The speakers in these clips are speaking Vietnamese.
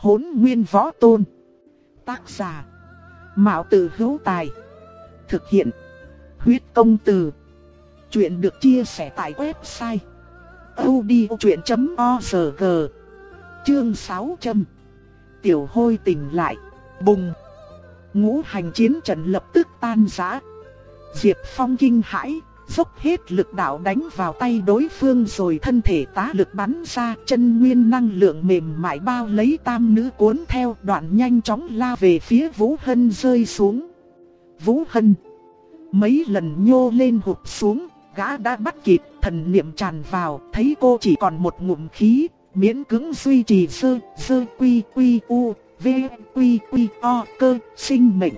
hỗn nguyên võ tôn. Tác giả. Mạo tử hữu tài. Thực hiện. Huyết công từ. Chuyện được chia sẻ tại website. odchuyện.org Chương 600 Tiểu hôi tỉnh lại. Bùng. Ngũ hành chiến trận lập tức tan rã. Diệp Phong kinh hãi, dốc hết lực đạo đánh vào tay đối phương rồi thân thể tá lực bắn ra, chân nguyên năng lượng mềm mại bao lấy tam nữ cuốn theo đoạn nhanh chóng la về phía Vũ Hân rơi xuống. Vũ Hân mấy lần nhô lên hụt xuống, gã đã bắt kịp, thần niệm tràn vào, thấy cô chỉ còn một ngụm khí, miễn cứng duy trì sơ, sơ quy quy u, v quy quy o cơ, sinh mệnh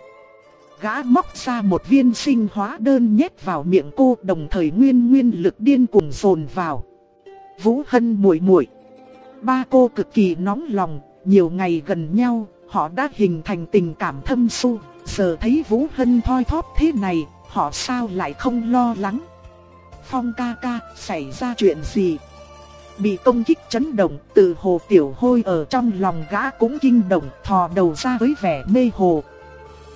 gã móc ra một viên sinh hóa đơn nhét vào miệng cô đồng thời nguyên nguyên lực điên cuồng dồn vào. Vũ Hân muội muội, ba cô cực kỳ nóng lòng, nhiều ngày gần nhau, họ đã hình thành tình cảm thâm sâu, giờ thấy Vũ Hân thoi thóp thế này, họ sao lại không lo lắng. Phong ca ca, xảy ra chuyện gì? Bị công kích chấn động, từ hồ tiểu hôi ở trong lòng gã cũng kinh động, thò đầu ra với vẻ mê hồ,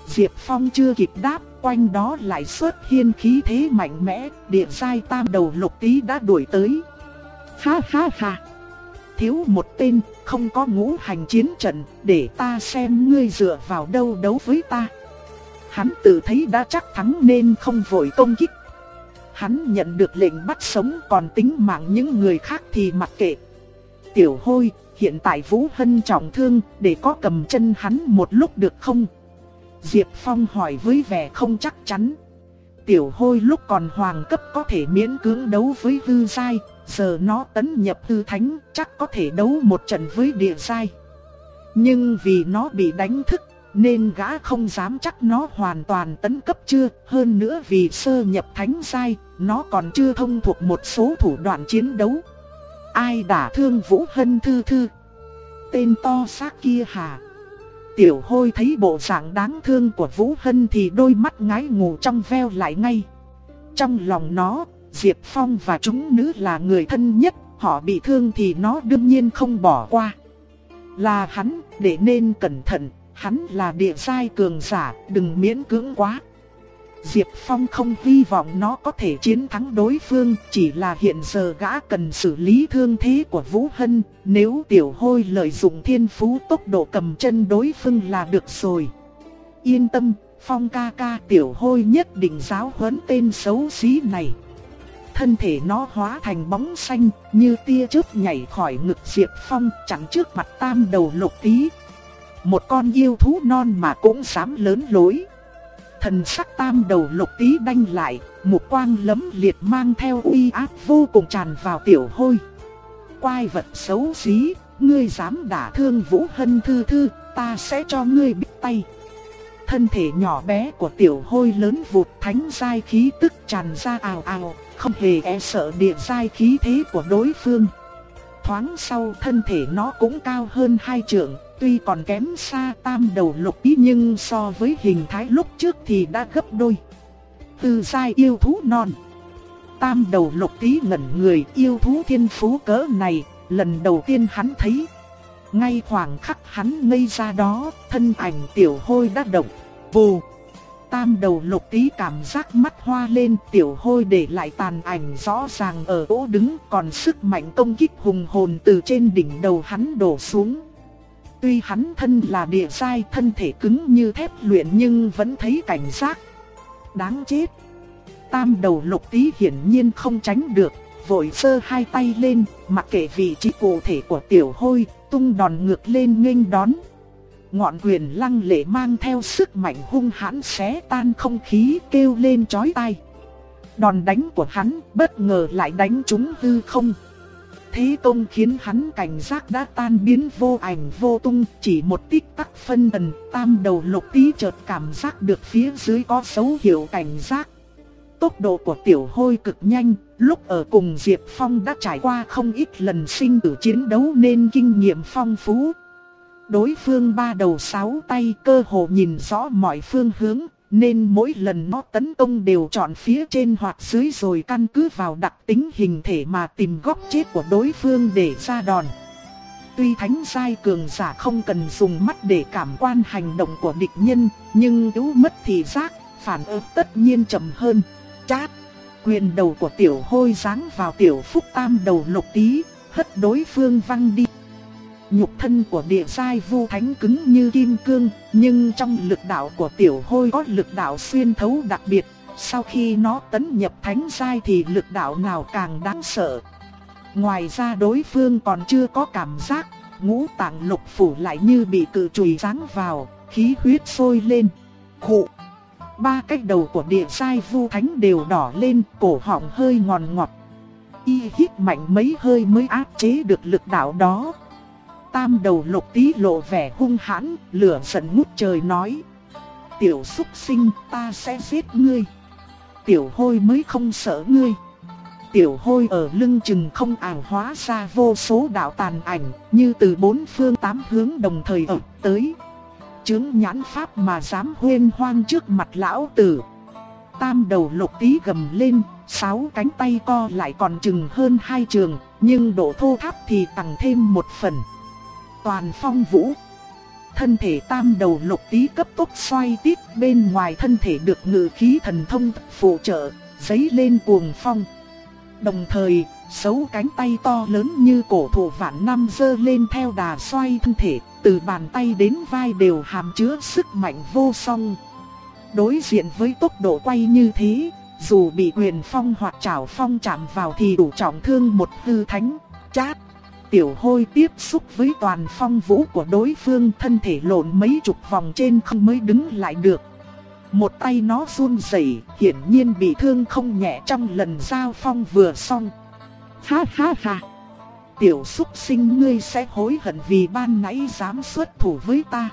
Diệp Phong chưa kịp đáp, quanh đó lại xuất hiện khí thế mạnh mẽ, địa giai tam đầu lục tí đã đuổi tới. Ha ha ha! Thiếu một tên, không có ngũ hành chiến trận, để ta xem ngươi dựa vào đâu đấu với ta. Hắn tự thấy đã chắc thắng nên không vội công kích. Hắn nhận được lệnh bắt sống còn tính mạng những người khác thì mặc kệ. Tiểu hôi, hiện tại Vũ Hân trọng thương, để có cầm chân hắn một lúc được không? Diệp Phong hỏi với vẻ không chắc chắn. Tiểu hôi lúc còn hoàng cấp có thể miễn cưỡng đấu với hư sai, giờ nó tấn nhập hư thánh chắc có thể đấu một trận với địa sai. Nhưng vì nó bị đánh thức nên gã không dám chắc nó hoàn toàn tấn cấp chưa, hơn nữa vì sơ nhập thánh sai, nó còn chưa thông thuộc một số thủ đoạn chiến đấu. Ai đã thương Vũ Hân Thư Thư? Tên to xác kia hả? Tiểu hôi thấy bộ dạng đáng thương của Vũ Hân thì đôi mắt ngái ngủ trong veo lại ngay. Trong lòng nó, Diệp Phong và chúng nữ là người thân nhất, họ bị thương thì nó đương nhiên không bỏ qua. Là hắn, để nên cẩn thận, hắn là địa sai cường giả, đừng miễn cưỡng quá. Diệp Phong không hy vọng nó có thể chiến thắng đối phương, chỉ là hiện giờ gã cần xử lý thương thế của Vũ Hân, nếu tiểu hôi lợi dụng thiên phú tốc độ cầm chân đối phương là được rồi. Yên tâm, Phong ca ca tiểu hôi nhất định giáo huấn tên xấu xí này. Thân thể nó hóa thành bóng xanh, như tia chớp nhảy khỏi ngực Diệp Phong chẳng trước mặt tam đầu lục tí. Một con yêu thú non mà cũng dám lớn lối. Thần sắc tam đầu lục tí đanh lại, một quang lấm liệt mang theo uy áp vô cùng tràn vào tiểu hôi. Quai vật xấu xí, ngươi dám đả thương Vũ Hân Thư Thư, ta sẽ cho ngươi bít tay. Thân thể nhỏ bé của tiểu hôi lớn vụt thánh giai khí tức tràn ra ào ào, không hề e sợ địa giai khí thế của đối phương. Thoáng sau thân thể nó cũng cao hơn hai trượng, Tuy còn kém xa tam đầu lục ý nhưng so với hình thái lúc trước thì đã gấp đôi. Từ sai yêu thú non. Tam đầu lục tí ngẩn người yêu thú thiên phú cỡ này, lần đầu tiên hắn thấy. Ngay khoảng khắc hắn ngây ra đó, thân ảnh tiểu hôi đã động, vù. Tam đầu lục tí cảm giác mắt hoa lên tiểu hôi để lại tàn ảnh rõ ràng ở chỗ đứng còn sức mạnh công kích hùng hồn từ trên đỉnh đầu hắn đổ xuống. Tuy hắn thân là địa sai thân thể cứng như thép luyện nhưng vẫn thấy cảnh giác. Đáng chết. Tam đầu lục tí hiển nhiên không tránh được, vội sơ hai tay lên, mặc kệ vị trí cụ thể của tiểu hôi, tung đòn ngược lên nghênh đón. Ngọn quyền lăng lệ mang theo sức mạnh hung hãn xé tan không khí kêu lên chói tai. Đòn đánh của hắn bất ngờ lại đánh trúng hư không thế công khiến hắn cảnh giác đã tan biến vô ảnh vô tung, chỉ một tích tắc phân thần, tam đầu lục tí chợt cảm giác được phía dưới có dấu hiệu cảnh giác. Tốc độ của tiểu hôi cực nhanh, lúc ở cùng Diệp Phong đã trải qua không ít lần sinh tử chiến đấu nên kinh nghiệm phong phú. Đối phương ba đầu sáu tay cơ hồ nhìn rõ mọi phương hướng, nên mỗi lần nó tấn công đều chọn phía trên hoặc dưới rồi căn cứ vào đặc tính hình thể mà tìm góc chết của đối phương để ra đòn. Tuy thánh giai cường giả không cần dùng mắt để cảm quan hành động của địch nhân, nhưng yếu mất thì giác, phản ứng tất nhiên chậm hơn. Chát! Quyền đầu của tiểu hôi giáng vào tiểu phúc tam đầu lục tí, hất đối phương văng đi. Nhục thân của địa giai vu thánh cứng như kim cương, nhưng trong lực đạo của tiểu hôi có lực đạo xuyên thấu đặc biệt. Sau khi nó tấn nhập thánh giai thì lực đạo nào càng đáng sợ. Ngoài ra đối phương còn chưa có cảm giác, ngũ tạng lục phủ lại như bị cự chùy giáng vào, khí huyết sôi lên. Khụ! Ba cái đầu của địa sai vu thánh đều đỏ lên, cổ họng hơi ngòn ngọt. Y hít mạnh mấy hơi mới áp chế được lực đạo đó. Tam đầu lục tí lộ vẻ hung hãn, lửa giận ngút trời nói. Tiểu xúc sinh ta sẽ giết ngươi. Tiểu hôi mới không sợ ngươi. Tiểu hôi ở lưng chừng không ảo hóa ra vô số đạo tàn ảnh, như từ bốn phương tám hướng đồng thời ập tới. Chứng nhãn pháp mà dám huyên hoang trước mặt lão tử. Tam đầu lục tí gầm lên, sáu cánh tay co lại còn chừng hơn hai trường, nhưng độ thô tháp thì tăng thêm một phần. Toàn phong vũ. Thân thể tam đầu lục tí cấp tốc xoay tít bên ngoài thân thể được ngự khí thần thông phụ trợ, giấy lên cuồng phong. Đồng thời, xấu cánh tay to lớn như cổ thụ vạn năm dơ lên theo đà xoay thân thể, từ bàn tay đến vai đều hàm chứa sức mạnh vô song. Đối diện với tốc độ quay như thế, dù bị quyền phong hoặc chảo phong chạm vào thì đủ trọng thương một hư thánh, chát. Tiểu hôi tiếp xúc với toàn phong vũ của đối phương thân thể lộn mấy chục vòng trên không mới đứng lại được. Một tay nó run rẩy, hiển nhiên bị thương không nhẹ trong lần giao phong vừa xong. Ha ha ha! Tiểu xúc sinh ngươi sẽ hối hận vì ban nãy dám xuất thủ với ta.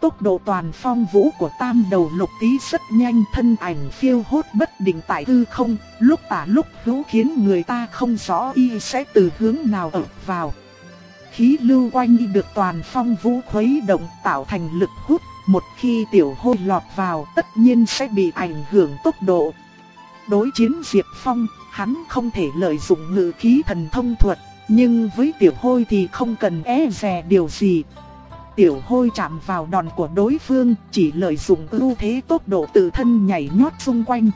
Tốc độ toàn phong vũ của tam đầu lục tí rất nhanh thân ảnh phiêu hốt bất định tại hư không, lúc tả lúc hữu khiến người ta không rõ y sẽ từ hướng nào ập vào. Khí lưu quanh y được toàn phong vũ khuấy động tạo thành lực hút một khi tiểu hôi lọt vào tất nhiên sẽ bị ảnh hưởng tốc độ. Đối chiến Diệp Phong, hắn không thể lợi dụng ngự khí thần thông thuật, nhưng với tiểu hôi thì không cần e rè điều gì. Tiểu hôi chạm vào đòn của đối phương, chỉ lợi dụng ưu thế tốc độ tự thân nhảy nhót xung quanh.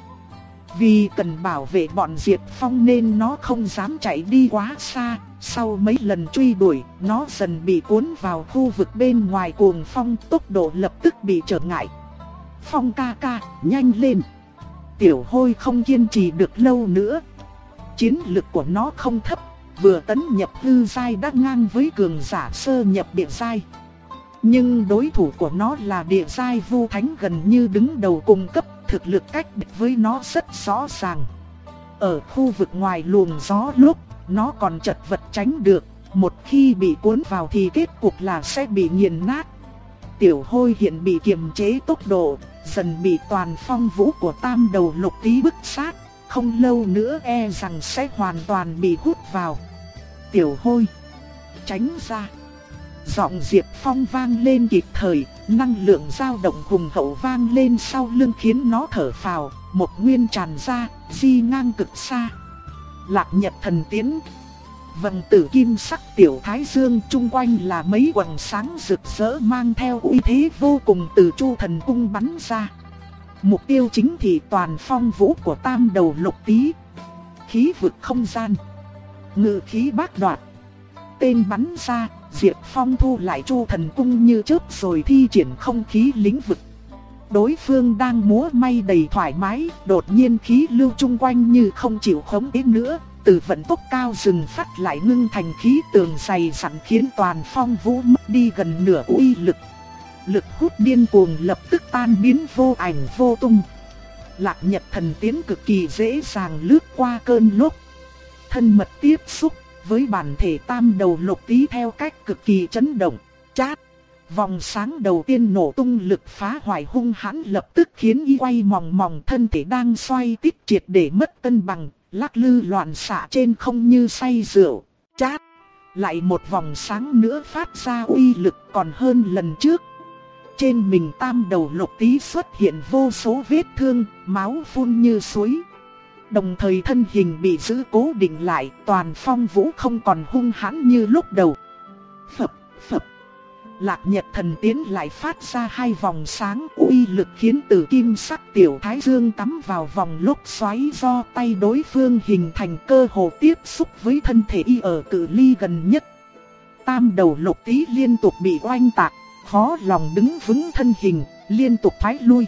Vì cần bảo vệ bọn Diệp Phong nên nó không dám chạy đi quá xa, sau mấy lần truy đuổi, nó dần bị cuốn vào khu vực bên ngoài cuồng phong tốc độ lập tức bị trở ngại. Phong ca ca, nhanh lên. Tiểu hôi không kiên trì được lâu nữa. Chiến lực của nó không thấp, vừa tấn nhập hư giai đã ngang với cường giả sơ nhập địa giai. Nhưng đối thủ của nó là địa giai vu thánh gần như đứng đầu cùng cấp, thực lực cách biệt với nó rất rõ ràng. Ở khu vực ngoài luồng gió lúc nó còn chật vật tránh được, một khi bị cuốn vào thì kết cục là sẽ bị nghiền nát. Tiểu hôi hiện bị kiềm chế tốc độ, dần bị toàn phong vũ của tam đầu lục tí bức sát, không lâu nữa e rằng sẽ hoàn toàn bị hút vào. Tiểu hôi, tránh ra. Giọng Diệp Phong vang lên kịp thời, năng lượng dao động hùng hậu vang lên sau lưng khiến nó thở phào, một nguyên tràn ra, di ngang cực xa. Lạc nhật thần tiến. Vầng tử kim sắc tiểu thái dương chung quanh là mấy quầng sáng rực rỡ mang theo uy thế vô cùng từ chu thần cung bắn ra. Mục tiêu chính thì toàn phong vũ của tam đầu lục tí. Khí vực không gian. Ngự khí bát đoạt. Tên bắn ra, Diệp Phong thu lại chu thần cung như trước rồi thi triển không khí lĩnh vực. Đối phương đang múa may đầy thoải mái, đột nhiên khí lưu chung quanh như không chịu khống chế nữa, từ vận tốc cao dừng phát lại ngưng thành khí tường dày sẵn khiến toàn phong vũ mất đi gần nửa uy lực. Lực hút điên cuồng lập tức tan biến vô ảnh vô tung. Lạc nhật thần tiến cực kỳ dễ dàng lướt qua cơn lốc. Thân mật tiếp xúc với bản thể tam đầu lục tí theo cách cực kỳ chấn động, chát. Vòng sáng đầu tiên nổ tung lực phá hoại hung hãn lập tức khiến y quay mòng mòng thân thể đang xoay tít triệt để mất cân bằng, lắc lư loạn xạ trên không như say rượu. Chát! Lại một vòng sáng nữa phát ra uy lực còn hơn lần trước. Trên mình tam đầu lục tí xuất hiện vô số vết thương, máu phun như suối. Đồng thời thân hình bị giữ cố định lại, toàn phong vũ không còn hung hãn như lúc đầu. Phập, phập. Lạc Nhật thần tiến lại phát ra hai vòng sáng uy lực khiến tử kim sắc tiểu thái dương cắm vào vòng lúc xoáy do tay đối phương hình thành cơ hồ tiếp xúc với thân thể y ở cự ly gần nhất. Tam đầu lục tí liên tục bị oanh tạc, khó lòng đứng vững thân hình, liên tục thoái lui.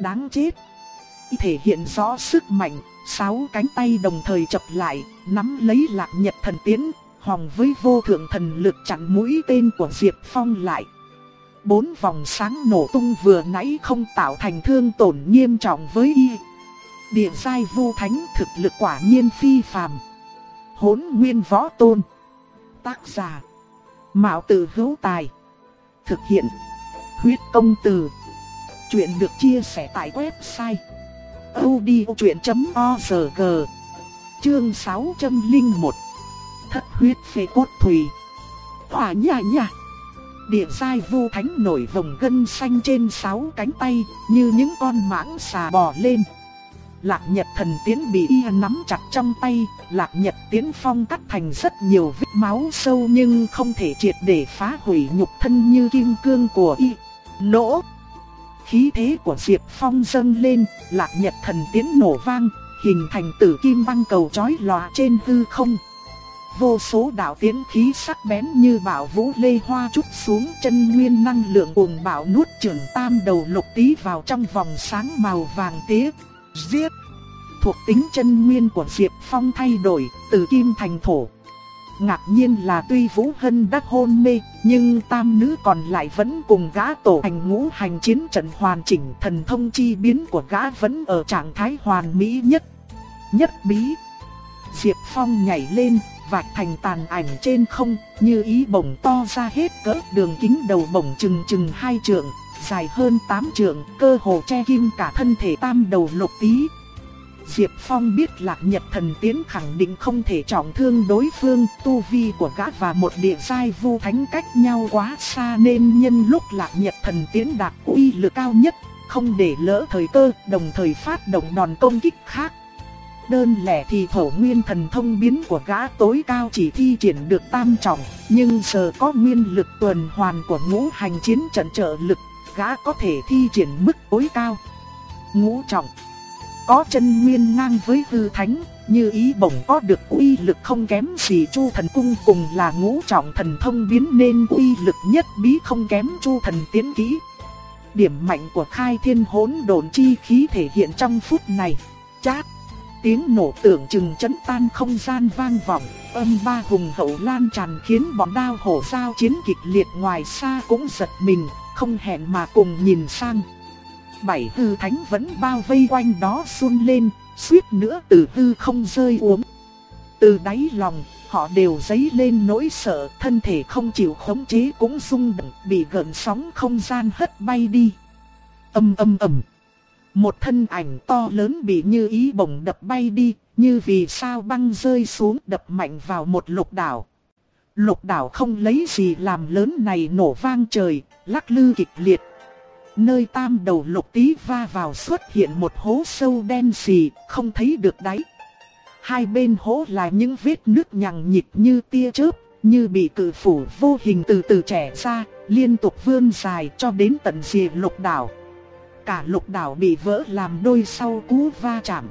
Đáng chết! Thể hiện rõ sức mạnh, sáu cánh tay đồng thời chập lại, nắm lấy lạc nhật thần tiến, hòng với vô thượng thần lực chặn mũi tên của Diệp Phong lại. Bốn vòng sáng nổ tung vừa nãy không tạo thành thương tổn nghiêm trọng với y. Địa giai vô thánh thực lực quả nhiên phi phàm. Hốn nguyên võ tôn. Tác giả. Mạo tử hữu tài. Thực hiện. Huyết công từ. Chuyện được chia sẻ tại website audiochuyện.org Chương 601 thất huyết phê cốt thủy. Hỏa nhà nhà. Địa giai vu thánh nổi vòng gân xanh trên sáu cánh tay, như những con mãng xà bò lên. Lạc Nhật thần tiến bị y nắm chặt trong tay, Lạc Nhật tiến phong cắt thành rất nhiều vết máu sâu nhưng không thể triệt để phá hủy nhục thân như kim cương của y. Nổ! Khí thế của Diệp Phong dâng lên, Lạc Nhật thần tiến nổ vang, hình thành tử kim băng cầu chói lòa trên hư không vô số đạo tiến khí sắc bén như bảo vũ lê hoa chút xuống chân nguyên năng lượng cuồng bạo nuốt trưởng tam đầu lục tí vào trong vòng sáng màu vàng tía. Giết! Thuộc tính chân nguyên của Diệp Phong thay đổi, từ kim thành thổ. Ngạc nhiên là tuy Vũ Hân đã hôn mê, nhưng tam nữ còn lại vẫn cùng gã tổ hành ngũ hành chiến trận hoàn chỉnh thần thông chi biến của gã vẫn ở trạng thái hoàn mỹ nhất. Nhất bí. Diệp Phong nhảy lên, vạch thành tàn ảnh trên không, như ý bổng to ra hết cỡ đường kính đầu bổng chừng chừng hai trượng, dài hơn tám trượng, cơ hồ che kim cả thân thể tam đầu lục tí. Diệp Phong biết lạc nhật thần tiến khẳng định không thể trọng thương đối phương, tu vi của gã và một địa giai vu thánh cách nhau quá xa nên nhân lúc lạc nhật thần tiến đạt uy lực cao nhất, không để lỡ thời cơ, đồng thời phát động đòn công kích khác. Đơn lẻ thì thổ nguyên thần thông biến của gã tối cao chỉ thi triển được tam trọng, nhưng giờ có nguyên lực tuần hoàn của ngũ hành chiến trận trợ lực, gã có thể thi triển mức tối cao. Ngũ trọng có chân nguyên ngang với hư thánh, như ý bổng có được uy lực không kém gì chu thần cung cùng là ngũ trọng thần thông biến nên uy lực nhất bí không kém chu thần tiến kỹ. Điểm mạnh của khai thiên hỗn độn chi khí thể hiện trong phút này. Chát! Tiếng nổ tưởng chừng chấn tan không gian vang vọng, âm ba hùng hậu lan tràn khiến bọn đao hổ sao chiến kịch liệt ngoài xa cũng giật mình, không hẹn mà cùng nhìn sang. Bảy hư thánh vẫn bao vây quanh đó run lên, suýt nữa từ hư không rơi uống. Từ đáy lòng, họ đều dấy lên nỗi sợ, thân thể không chịu khống chế cũng rung động, bị gợn sóng không gian hất bay đi. Âm âm ầm. Một thân ảnh to lớn bị như ý bổng đập bay đi, như vì sao băng rơi xuống đập mạnh vào một lục đảo. Lục đảo không lấy gì làm lớn này nổ vang trời, lắc lư kịch liệt. Nơi tam đầu lục tí va vào xuất hiện một hố sâu đen xì, không thấy được đáy. Hai bên hố là những vết nước nhằng nhịt như tia chớp, như bị cự phủ vô hình từ từ trẻ ra, liên tục vươn dài cho đến tận rìa lục đảo cả lục đảo bị vỡ làm đôi sau cú va chạm.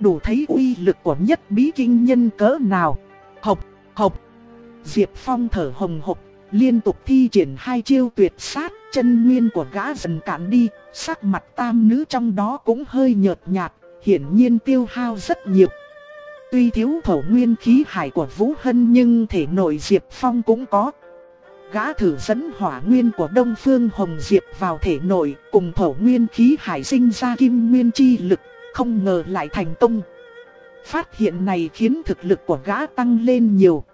Đủ thấy uy lực của nhất bí kinh nhân cỡ nào. Hộc, hộc. Diệp Phong thở hồng hộc, liên tục thi triển hai chiêu tuyệt sát, chân nguyên của gã dần cạn đi, sắc mặt tam nữ trong đó cũng hơi nhợt nhạt, hiển nhiên tiêu hao rất nhiều. Tuy thiếu thổ nguyên khí hải của Vũ Hân nhưng thể nội Diệp Phong cũng có, Gã thử dẫn hỏa nguyên của Đông Phương Hồng Diệp vào thể nội, cùng thổ nguyên khí hải sinh ra kim nguyên chi lực, không ngờ lại thành công. Phát hiện này khiến thực lực của gã tăng lên nhiều.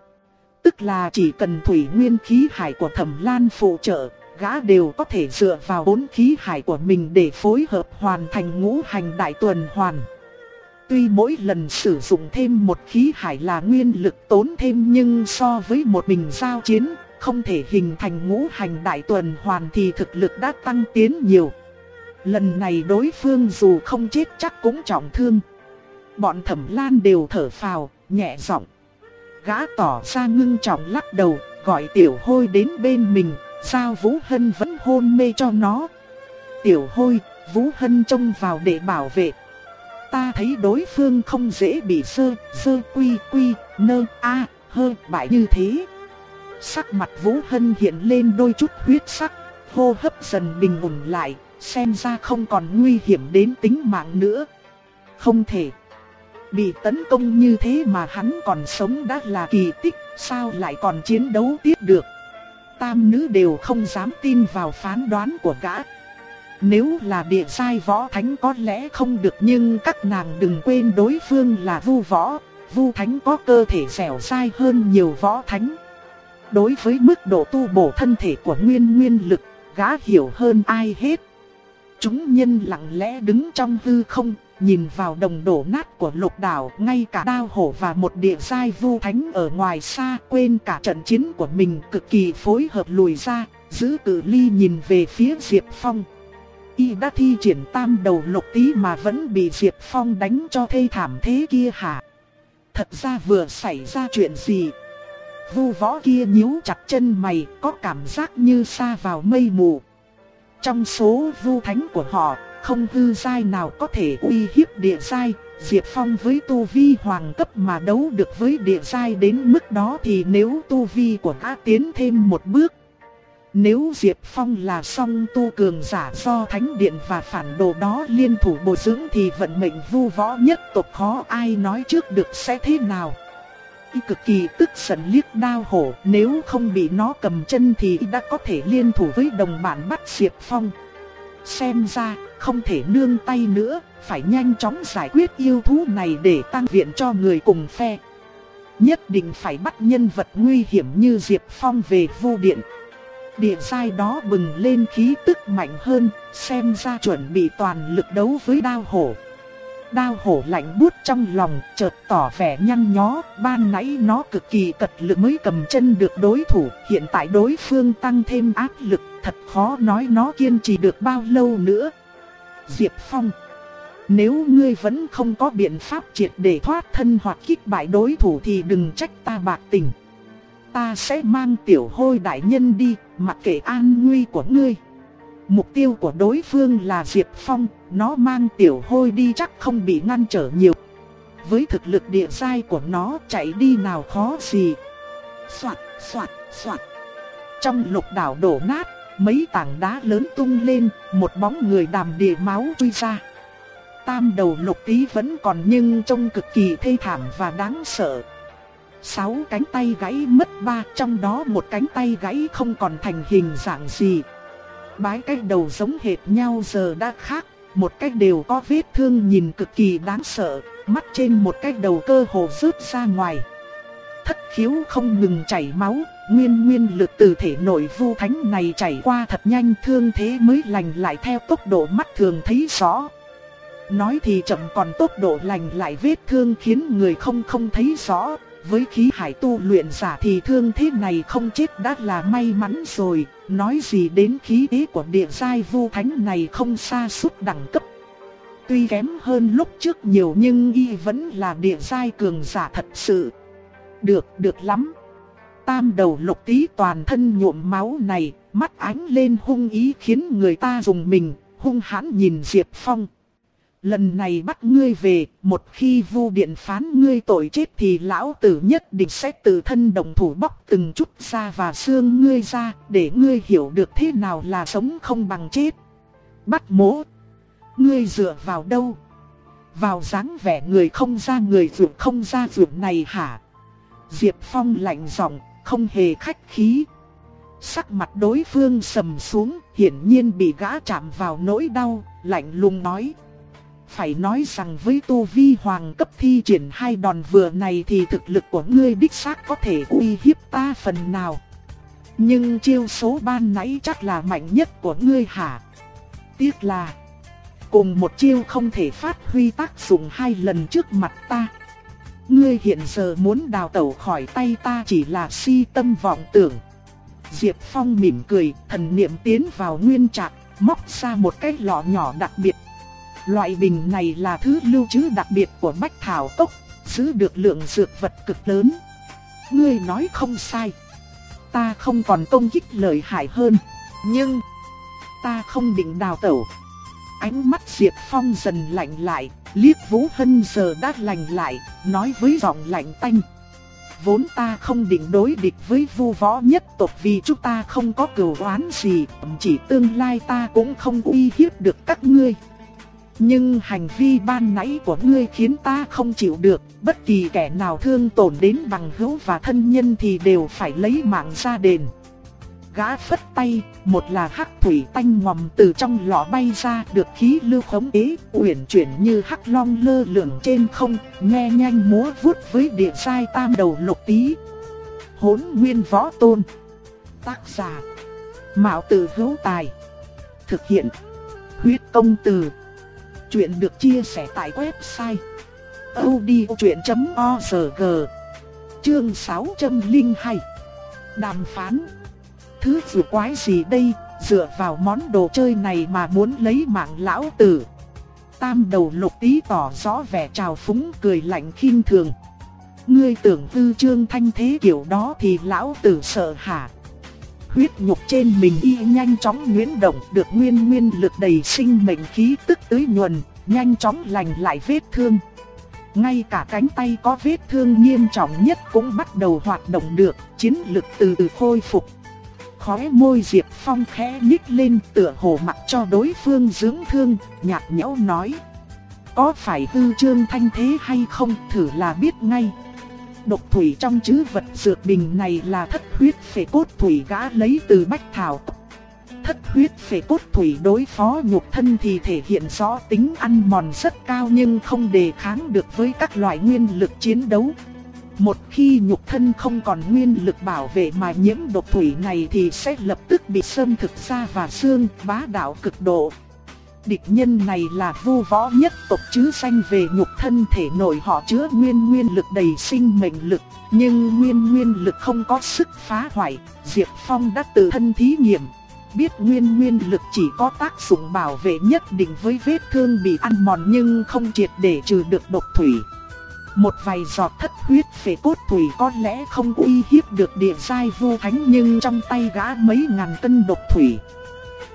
Tức là chỉ cần thủy nguyên khí hải của thẩm lan phụ trợ, gã đều có thể dựa vào bốn khí hải của mình để phối hợp hoàn thành ngũ hành đại tuần hoàn. Tuy mỗi lần sử dụng thêm một khí hải là nguyên lực tốn thêm nhưng so với một mình giao chiến, không thể hình thành ngũ hành đại tuần hoàn thì thực lực đã tăng tiến nhiều. Lần này đối phương dù không chết chắc cũng trọng thương. Bọn thẩm lan đều thở phào, nhẹ giọng. Gã tỏ ra ngưng trọng lắc đầu, gọi tiểu hôi đến bên mình, sao Vũ Hân vẫn hôn mê cho nó. Tiểu hôi, Vũ Hân trông vào để bảo vệ. Ta thấy đối phương không dễ bị sơ, sơ quy quy, nơ, a, hơ, bại như thế. Sắc mặt Vũ Hân hiện lên đôi chút huyết sắc, hô hấp dần bình ổn lại, xem ra không còn nguy hiểm đến tính mạng nữa. Không thể. Bị tấn công như thế mà hắn còn sống đã là kỳ tích, sao lại còn chiến đấu tiếp được. Tam nữ đều không dám tin vào phán đoán của gã. Nếu là địa sai võ thánh có lẽ không được nhưng các nàng đừng quên đối phương là vu võ. Vu thánh có cơ thể dẻo dai hơn nhiều võ thánh. Đối với mức độ tu bổ thân thể của nguyên nguyên lực, gã hiểu hơn ai hết. Chúng nhân lặng lẽ đứng trong hư không, nhìn vào đồng đổ nát của lục đảo, ngay cả đao hổ và một địa giai vu thánh ở ngoài xa quên cả trận chiến của mình cực kỳ phối hợp lùi ra, giữ cử ly nhìn về phía Diệp Phong. Y đã thi triển tam đầu lục tí mà vẫn bị Diệp Phong đánh cho thê thảm thế kia hả? Thật ra vừa xảy ra chuyện gì? Vu võ kia nhíu chặt chân mày, có cảm giác như xa vào mây mù. Trong số vu thánh của họ, không hư giai nào có thể uy hiếp địa giai, Diệp Phong với tu vi hoàng cấp mà đấu được với địa giai đến mức đó thì nếu tu vi của ta tiến thêm một bước. Nếu Diệp Phong là song tu cường giả do thánh điện và phản đồ đó liên thủ bồi dưỡng thì vận mệnh vu võ nhất tộc khó ai nói trước được sẽ thế nào. Y cực kỳ tức giận liếc đao hổ, nếu không bị nó cầm chân thì đã có thể liên thủ với đồng bạn bắt Diệp Phong. Xem ra, không thể nương tay nữa, phải nhanh chóng giải quyết yêu thú này để tăng viện cho người cùng phe. Nhất định phải bắt nhân vật nguy hiểm như Diệp Phong về vu điện. Địa giai đó bừng lên khí tức mạnh hơn, xem ra chuẩn bị toàn lực đấu với đao hổ. Đao hổ lạnh buốt trong lòng, chợt tỏ vẻ nhăn nhó, ban nãy nó cực kỳ cật lực mới cầm chân được đối thủ, hiện tại đối phương tăng thêm áp lực, thật khó nói nó kiên trì được bao lâu nữa. Diệp Phong Nếu ngươi vẫn không có biện pháp triệt để thoát thân hoặc kích bại đối thủ thì đừng trách ta bạc tình. Ta sẽ mang tiểu hôi đại nhân đi, mặc kệ an nguy của ngươi. Mục tiêu của đối phương là Diệp Phong, nó mang tiểu hôi đi chắc không bị ngăn trở nhiều. Với thực lực địa giai của nó chạy đi nào khó gì. Xoạt, xoạt, xoạt. Trong lục đảo đổ nát, mấy tảng đá lớn tung lên, một bóng người đàm địa máu chui ra. Tam đầu lục tí vẫn còn nhưng trông cực kỳ thê thảm và đáng sợ. Sáu cánh tay gãy mất ba, trong đó một cánh tay gãy không còn thành hình dạng gì. Bái cái đầu giống hệt nhau giờ đã khác, một cái đều có vết thương nhìn cực kỳ đáng sợ, mắt trên một cái đầu cơ hồ rớt ra ngoài. Thất khiếu không ngừng chảy máu, nguyên nguyên lực từ thể nội vu thánh này chảy qua thật nhanh thương thế mới lành lại theo tốc độ mắt thường thấy rõ. Nói thì chậm còn tốc độ lành lại vết thương khiến người không không thấy rõ, với khí hải tu luyện giả thì thương thế này không chết đã là may mắn rồi, nói gì đến khí thế của địa giai vu thánh này không xa suốt đẳng cấp. Tuy kém hơn lúc trước nhiều nhưng y vẫn là địa giai cường giả thật sự. Được, được lắm. Tam đầu lục tí toàn thân nhuộm máu này, mắt ánh lên hung ý khiến người ta dùng mình, hung hãn nhìn Diệp Phong. Lần này bắt ngươi về, một khi vu điện phán ngươi tội chết thì lão tử nhất định sẽ tự thân đồng thủ bóc từng chút da và xương ngươi ra, để ngươi hiểu được thế nào là sống không bằng chết. Bắt mố, ngươi dựa vào đâu? Vào dáng vẻ người không ra người ruột không ra ruột này hả? Diệp Phong lạnh giọng, không hề khách khí. Sắc mặt đối phương sầm xuống, hiển nhiên bị gã chạm vào nỗi đau, lạnh lùng nói. Phải nói rằng với tu vi hoàng cấp thi triển hai đòn vừa này thì thực lực của ngươi đích xác có thể uy hiếp ta phần nào. Nhưng chiêu số ban nãy chắc là mạnh nhất của ngươi hả? Tiếc là cùng một chiêu không thể phát huy tác dụng hai lần trước mặt ta. Ngươi hiện giờ muốn đào tẩu khỏi tay ta chỉ là si tâm vọng tưởng. Diệp Phong mỉm cười, thần niệm tiến vào nguyên trạc, móc ra một cái lọ nhỏ đặc biệt Loại bình này là thứ lưu trữ đặc biệt của Bách Thảo Cốc, giữ được lượng dược vật cực lớn. Ngươi nói không sai. ta không còn công kích lợi hại hơn. Nhưng, ta không định đào tẩu. Ánh mắt Diệp Phong dần lạnh lại, liếc Vũ Hân giờ đã lành lại, nói với giọng lạnh tanh. Vốn ta không định đối địch với vu võ nhất tộc vì chúng ta không có cửu oán gì, chỉ tương lai ta cũng không uy hiếp được các ngươi. Nhưng hành vi ban nãy của ngươi khiến ta không chịu được, bất kỳ kẻ nào thương tổn đến bằng hữu và thân nhân thì đều phải lấy mạng ra đền. Gã phất tay, một là hắc thủy tanh ngòm từ trong lọ bay ra được khí lưu khống ý uyển chuyển như hắc long lơ lửng trên không, nghe nhanh múa vuốt với địa sai tam đầu lục tí. Hốn nguyên võ tôn. Tác giả. Mạo tử hữu tài. Thực hiện. Huyết công từ. Chuyện được chia sẻ tại website odchuyện.org Chương 602 Đàm phán Thứ vừa quái gì đây, dựa vào món đồ chơi này mà muốn lấy mạng lão tử Tam đầu lục tí tỏ rõ vẻ trào phúng cười lạnh khinh thường Ngươi tưởng tư trương thanh thế kiểu đó thì lão tử sợ hả huyết nhục trên mình y nhanh chóng nhuyễn động được nguyên nguyên lực đầy sinh mệnh khí tức tưới nhuần, nhanh chóng lành lại vết thương. Ngay cả cánh tay có vết thương nghiêm trọng nhất cũng bắt đầu hoạt động được, chiến lực từ từ khôi phục. Khóe môi Diệp Phong khẽ nhích lên tựa hồ mặc cho đối phương dưỡng thương, nhạt nhẽo nói. Có phải tư trương thanh thế hay không thử là biết ngay độc thủy trong chữ vật dược bình này là thất huyết phệ cốt thủy gã lấy từ bách thảo. Thất huyết phệ cốt thủy đối phó nhục thân thì thể hiện rõ tính ăn mòn rất cao nhưng không đề kháng được với các loại nguyên lực chiến đấu. Một khi nhục thân không còn nguyên lực bảo vệ mà nhiễm độc thủy này thì sẽ lập tức bị xâm thực ra và xương bá đạo cực độ. Địch nhân này là vu võ nhất tộc chứ sanh về nhục thân thể nội họ chứa nguyên nguyên lực đầy sinh mệnh lực, nhưng nguyên nguyên lực không có sức phá hoại, Diệp Phong đã tự thân thí nghiệm, biết nguyên nguyên lực chỉ có tác dụng bảo vệ nhất định với vết thương bị ăn mòn nhưng không triệt để trừ được độc thủy. Một vài giọt thất huyết phệ cốt thủy có lẽ không uy hiếp được địa giai vô thánh nhưng trong tay gã mấy ngàn cân độc thủy.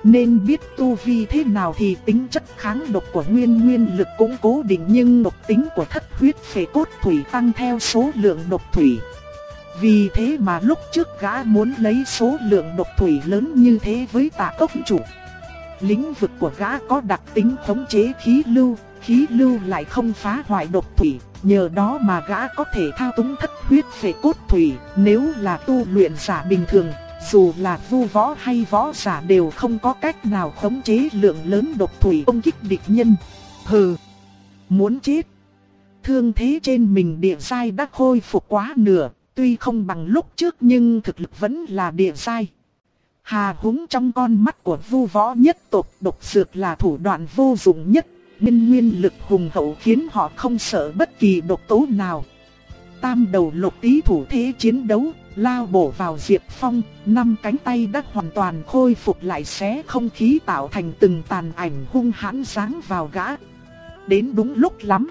Nên biết tu vi thế nào thì tính chất kháng độc của nguyên nguyên lực cũng cố định nhưng độc tính của thất huyết phệ cốt thủy tăng theo số lượng độc thủy. Vì thế mà lúc trước gã muốn lấy số lượng độc thủy lớn như thế với tạ cốc chủ. Lĩnh vực của gã có đặc tính khống chế khí lưu, khí lưu lại không phá hoại độc thủy, nhờ đó mà gã có thể thao túng thất huyết phệ cốt thủy, nếu là tu luyện giả bình thường dù là vu võ hay võ giả đều không có cách nào khống chế lượng lớn độc thủy công kích địch nhân. Hừ, muốn chết. Thương thế trên mình địa sai đã khôi phục quá nửa, tuy không bằng lúc trước nhưng thực lực vẫn là địa sai. Hà húng trong con mắt của vu võ nhất tộc độc dược là thủ đoạn vô dụng nhất, nên nguyên lực hùng hậu khiến họ không sợ bất kỳ độc tố nào. Tam đầu lục tí thủ thế chiến đấu, lao bổ vào Diệp Phong, năm cánh tay đã hoàn toàn khôi phục lại xé không khí tạo thành từng tàn ảnh hung hãn sáng vào gã. Đến đúng lúc lắm.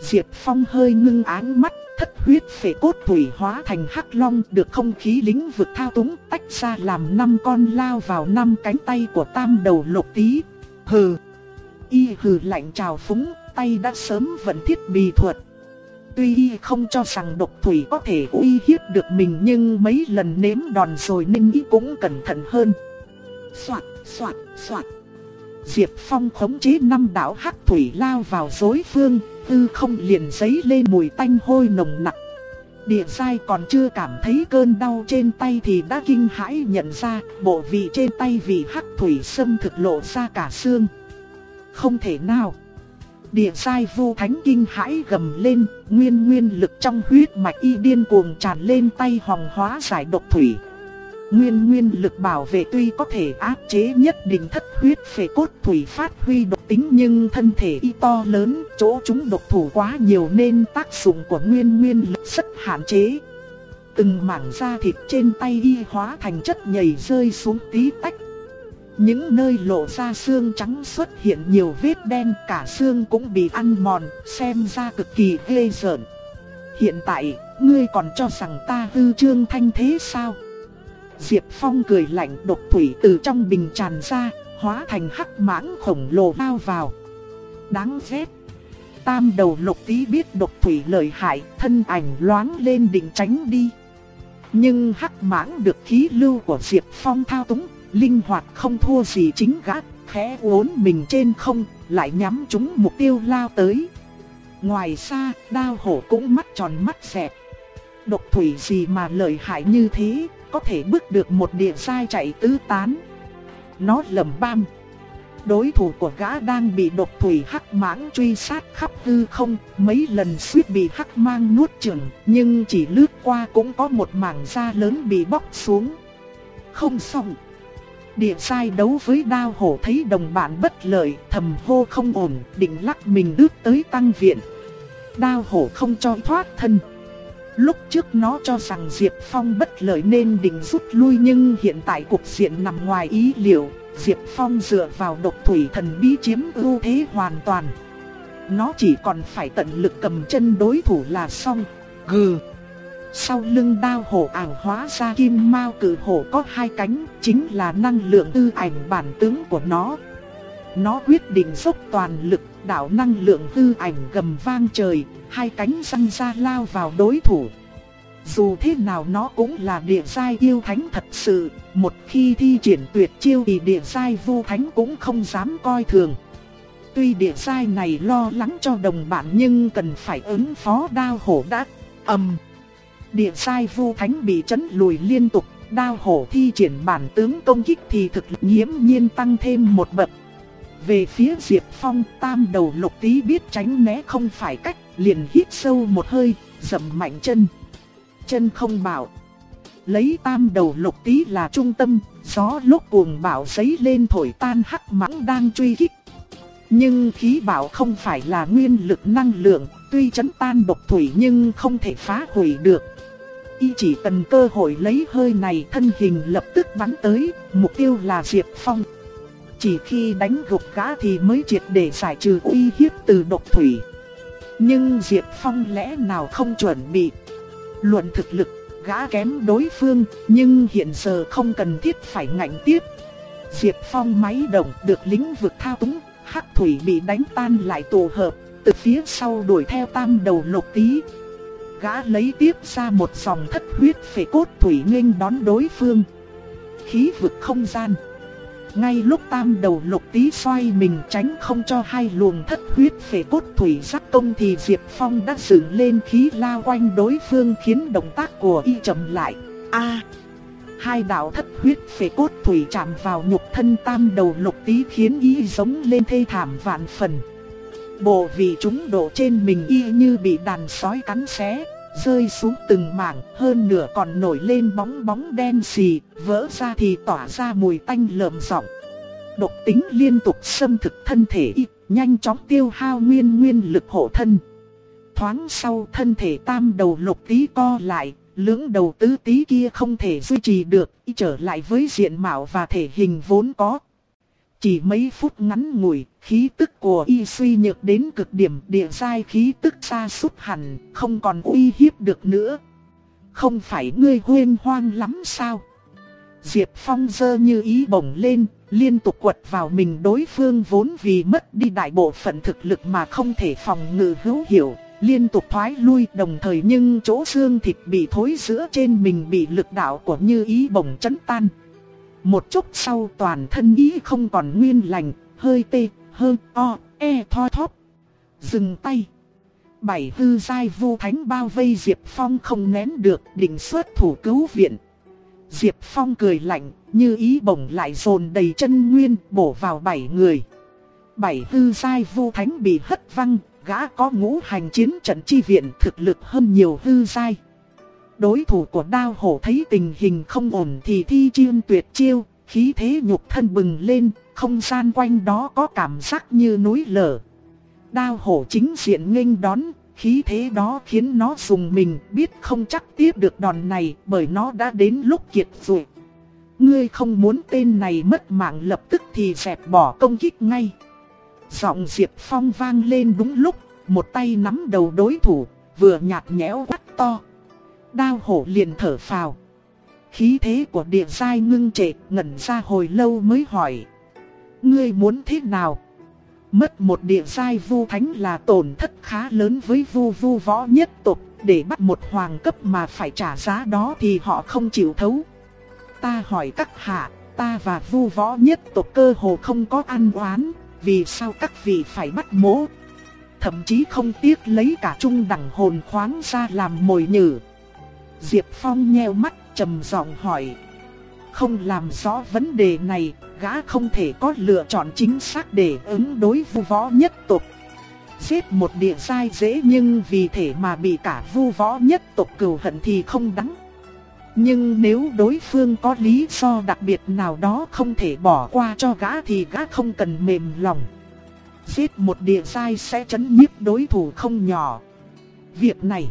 Diệp Phong hơi ngưng áng mắt, thất huyết phệ cốt thủy hóa thành hắc long được không khí lĩnh vực thao túng tách ra làm năm con lao vào năm cánh tay của tam đầu lục tí. Hừ! Y hừ lạnh trào phúng, tay đã sớm vận thiết bị thuật Tuy y không cho rằng độc thủy có thể uy hiếp được mình nhưng mấy lần nếm đòn rồi nên y cũng cẩn thận hơn. Xoạt, xoạt, xoạt. Diệp Phong khống chế năm đạo hắc thủy lao vào dối phương, tư không liền giấy lên mùi tanh hôi nồng nặc. Địa sai còn chưa cảm thấy cơn đau trên tay thì đã kinh hãi nhận ra bộ vị trên tay vì hắc thủy xâm thực lộ ra cả xương. Không thể nào. Địa sai vô thánh kinh hãi gầm lên, nguyên nguyên lực trong huyết mạch y điên cuồng tràn lên tay hòng hóa giải độc thủy. Nguyên nguyên lực bảo vệ tuy có thể áp chế nhất định thất huyết phệ cốt thủy phát huy độc tính nhưng thân thể y to lớn, chỗ chúng độc thủ quá nhiều nên tác dụng của nguyên nguyên lực rất hạn chế. Từng mảng da thịt trên tay y hóa thành chất nhầy rơi xuống tí tách những nơi lộ ra xương trắng xuất hiện nhiều vết đen cả xương cũng bị ăn mòn, xem ra cực kỳ ghê rợn. Hiện tại, ngươi còn cho rằng ta hư trương thanh thế sao? Diệp Phong cười lạnh độc thủy từ trong bình tràn ra, hóa thành hắc mãng khổng lồ lao vào. Đáng ghét. Tam đầu lục tí biết độc thủy lợi hại, thân ảnh loáng lên định tránh đi. Nhưng hắc mãng được khí lưu của Diệp Phong thao túng, linh hoạt không thua gì chính gã, khẽ uốn mình trên không, lại nhắm trúng mục tiêu lao tới. Ngoài xa, đao hổ cũng mắt tròn mắt xẹp. Độc thủy gì mà lợi hại như thế, có thể bước được một địa sai chạy tứ tán. Nó lầm bam. Đối thủ của gã đang bị độc thủy hắc mãng truy sát khắp hư không, mấy lần suýt bị hắc mang nuốt chửng, nhưng chỉ lướt qua cũng có một mảng da lớn bị bóc xuống. Không xong. Địa sai đấu với đao hổ thấy đồng bạn bất lợi, thầm hô không ổn, định lắc mình đứt tới tăng viện. Đao hổ không cho thoát thân. Lúc trước nó cho rằng Diệp Phong bất lợi nên định rút lui nhưng hiện tại cục diện nằm ngoài ý liệu, Diệp Phong dựa vào độc thủy thần bí chiếm ưu thế hoàn toàn. Nó chỉ còn phải tận lực cầm chân đối thủ là xong. Gừ. Sau lưng đao hổ ảo hóa ra kim mao cử hổ có hai cánh, chính là năng lượng tư ảnh bản tướng của nó. Nó quyết định dốc toàn lực, đạo năng lượng tư ảnh gầm vang trời, hai cánh răng ra lao vào đối thủ. Dù thế nào nó cũng là địa giai yêu thánh thật sự, một khi thi triển tuyệt chiêu thì địa giai vô thánh cũng không dám coi thường. Tuy địa giai này lo lắng cho đồng bạn nhưng cần phải ứng phó đao hổ đã ầm. Địa sai vu thánh bị chấn lùi liên tục, đao hổ thi triển bản tướng công kích thì thực lực nghiễm nhiên tăng thêm một bậc. Về phía Diệp Phong, tam đầu lục tí biết tránh né không phải cách, liền hít sâu một hơi, dậm mạnh chân. Chân không bảo. Lấy tam đầu lục tí là trung tâm, gió lúc cuồng bảo giấy lên thổi tan hắc mãng đang truy kích. Nhưng khí bảo không phải là nguyên lực năng lượng, tuy chấn tan độc thủy nhưng không thể phá hủy được. Y chỉ cần cơ hội lấy hơi này thân hình lập tức bắn tới, mục tiêu là Diệp Phong. Chỉ khi đánh gục gã thì mới triệt để giải trừ uy hiếp từ độc thủy. Nhưng Diệp Phong lẽ nào không chuẩn bị. Luận thực lực, gã kém đối phương, nhưng hiện giờ không cần thiết phải ngạnh tiếp. Diệp Phong máy động được lĩnh vực thao túng, hắc thủy bị đánh tan lại tổ hợp, từ phía sau đuổi theo tam đầu lục tí. Gã lấy tiếp ra một dòng thất huyết phệ cốt thủy nghênh đón đối phương. Khí vực không gian. Ngay lúc tam đầu lục tí xoay mình tránh không cho hai luồng thất huyết phệ cốt thủy sắc công thì Diệp Phong đã dựng lên khí lao quanh đối phương khiến động tác của y chậm lại. A Hai đạo thất huyết phệ cốt thủy chạm vào nhục thân tam đầu lục tí khiến y giống lên thê thảm vạn phần. Bộ vị chúng độ trên mình y như bị đàn sói cắn xé, rơi xuống từng mảng, hơn nửa còn nổi lên bóng bóng đen xì, vỡ ra thì tỏa ra mùi tanh lợm giọng. Độc tính liên tục xâm thực thân thể y, nhanh chóng tiêu hao nguyên nguyên lực hộ thân. Thoáng sau thân thể tam đầu lục tí co lại, lưỡng đầu tứ tí kia không thể duy trì được, y trở lại với diện mạo và thể hình vốn có. Chỉ mấy phút ngắn ngủi, khí tức của y suy nhược đến cực điểm địa sai khí tức xa sút hẳn, không còn uy hiếp được nữa. Không phải ngươi huyên hoang lắm sao? Diệp Phong dơ như ý bổng lên, liên tục quật vào mình đối phương vốn vì mất đi đại bộ phận thực lực mà không thể phòng ngự hữu hiệu, liên tục thoái lui đồng thời nhưng chỗ xương thịt bị thối giữa trên mình bị lực đạo của như ý bổng chấn tan. Một chút sau toàn thân ý không còn nguyên lành, hơi tê, hơi o, e thoi thóp. Dừng tay. Bảy hư giai vu thánh bao vây Diệp Phong không nén được định xuất thủ cứu viện. Diệp Phong cười lạnh, như ý bổng lại dồn đầy chân nguyên bổ vào bảy người. Bảy hư giai vu thánh bị hất văng, gã có ngũ hành chiến trận chi viện thực lực hơn nhiều hư giai. Đối thủ của đao hổ thấy tình hình không ổn thì thi chiên tuyệt chiêu, khí thế nhục thân bừng lên, không gian quanh đó có cảm giác như núi lở. Đao hổ chính diện nghênh đón, khí thế đó khiến nó dùng mình biết không chắc tiếp được đòn này bởi nó đã đến lúc kiệt rồi. Ngươi không muốn tên này mất mạng lập tức thì dẹp bỏ công kích ngay. Giọng Diệp Phong vang lên đúng lúc, một tay nắm đầu đối thủ, vừa nhạt nhẽo quát to. Đao hổ liền thở phào. khí thế của địa giai ngưng trệ, ngẩn ra hồi lâu mới hỏi. Ngươi muốn thế nào? Mất một địa giai vu thánh là tổn thất khá lớn với vu vu võ nhất tộc, để bắt một hoàng cấp mà phải trả giá đó thì họ không chịu thấu. Ta hỏi các hạ, ta và vu võ nhất tộc cơ hồ không có ăn oán, vì sao các vị phải bắt mố? Thậm chí không tiếc lấy cả trung đẳng hồn khoáng ra làm mồi nhử. Diệp Phong nheo mắt trầm giọng hỏi. Không làm rõ vấn đề này, gã không thể có lựa chọn chính xác để ứng đối vu võ nhất tộc. Giết một địa sai dễ nhưng vì thể mà bị cả vu võ nhất tộc cừu hận thì không đáng. Nhưng nếu đối phương có lý do đặc biệt nào đó không thể bỏ qua cho gã thì gã không cần mềm lòng. Giết một địa sai sẽ chấn nhiếp đối thủ không nhỏ. Việc này,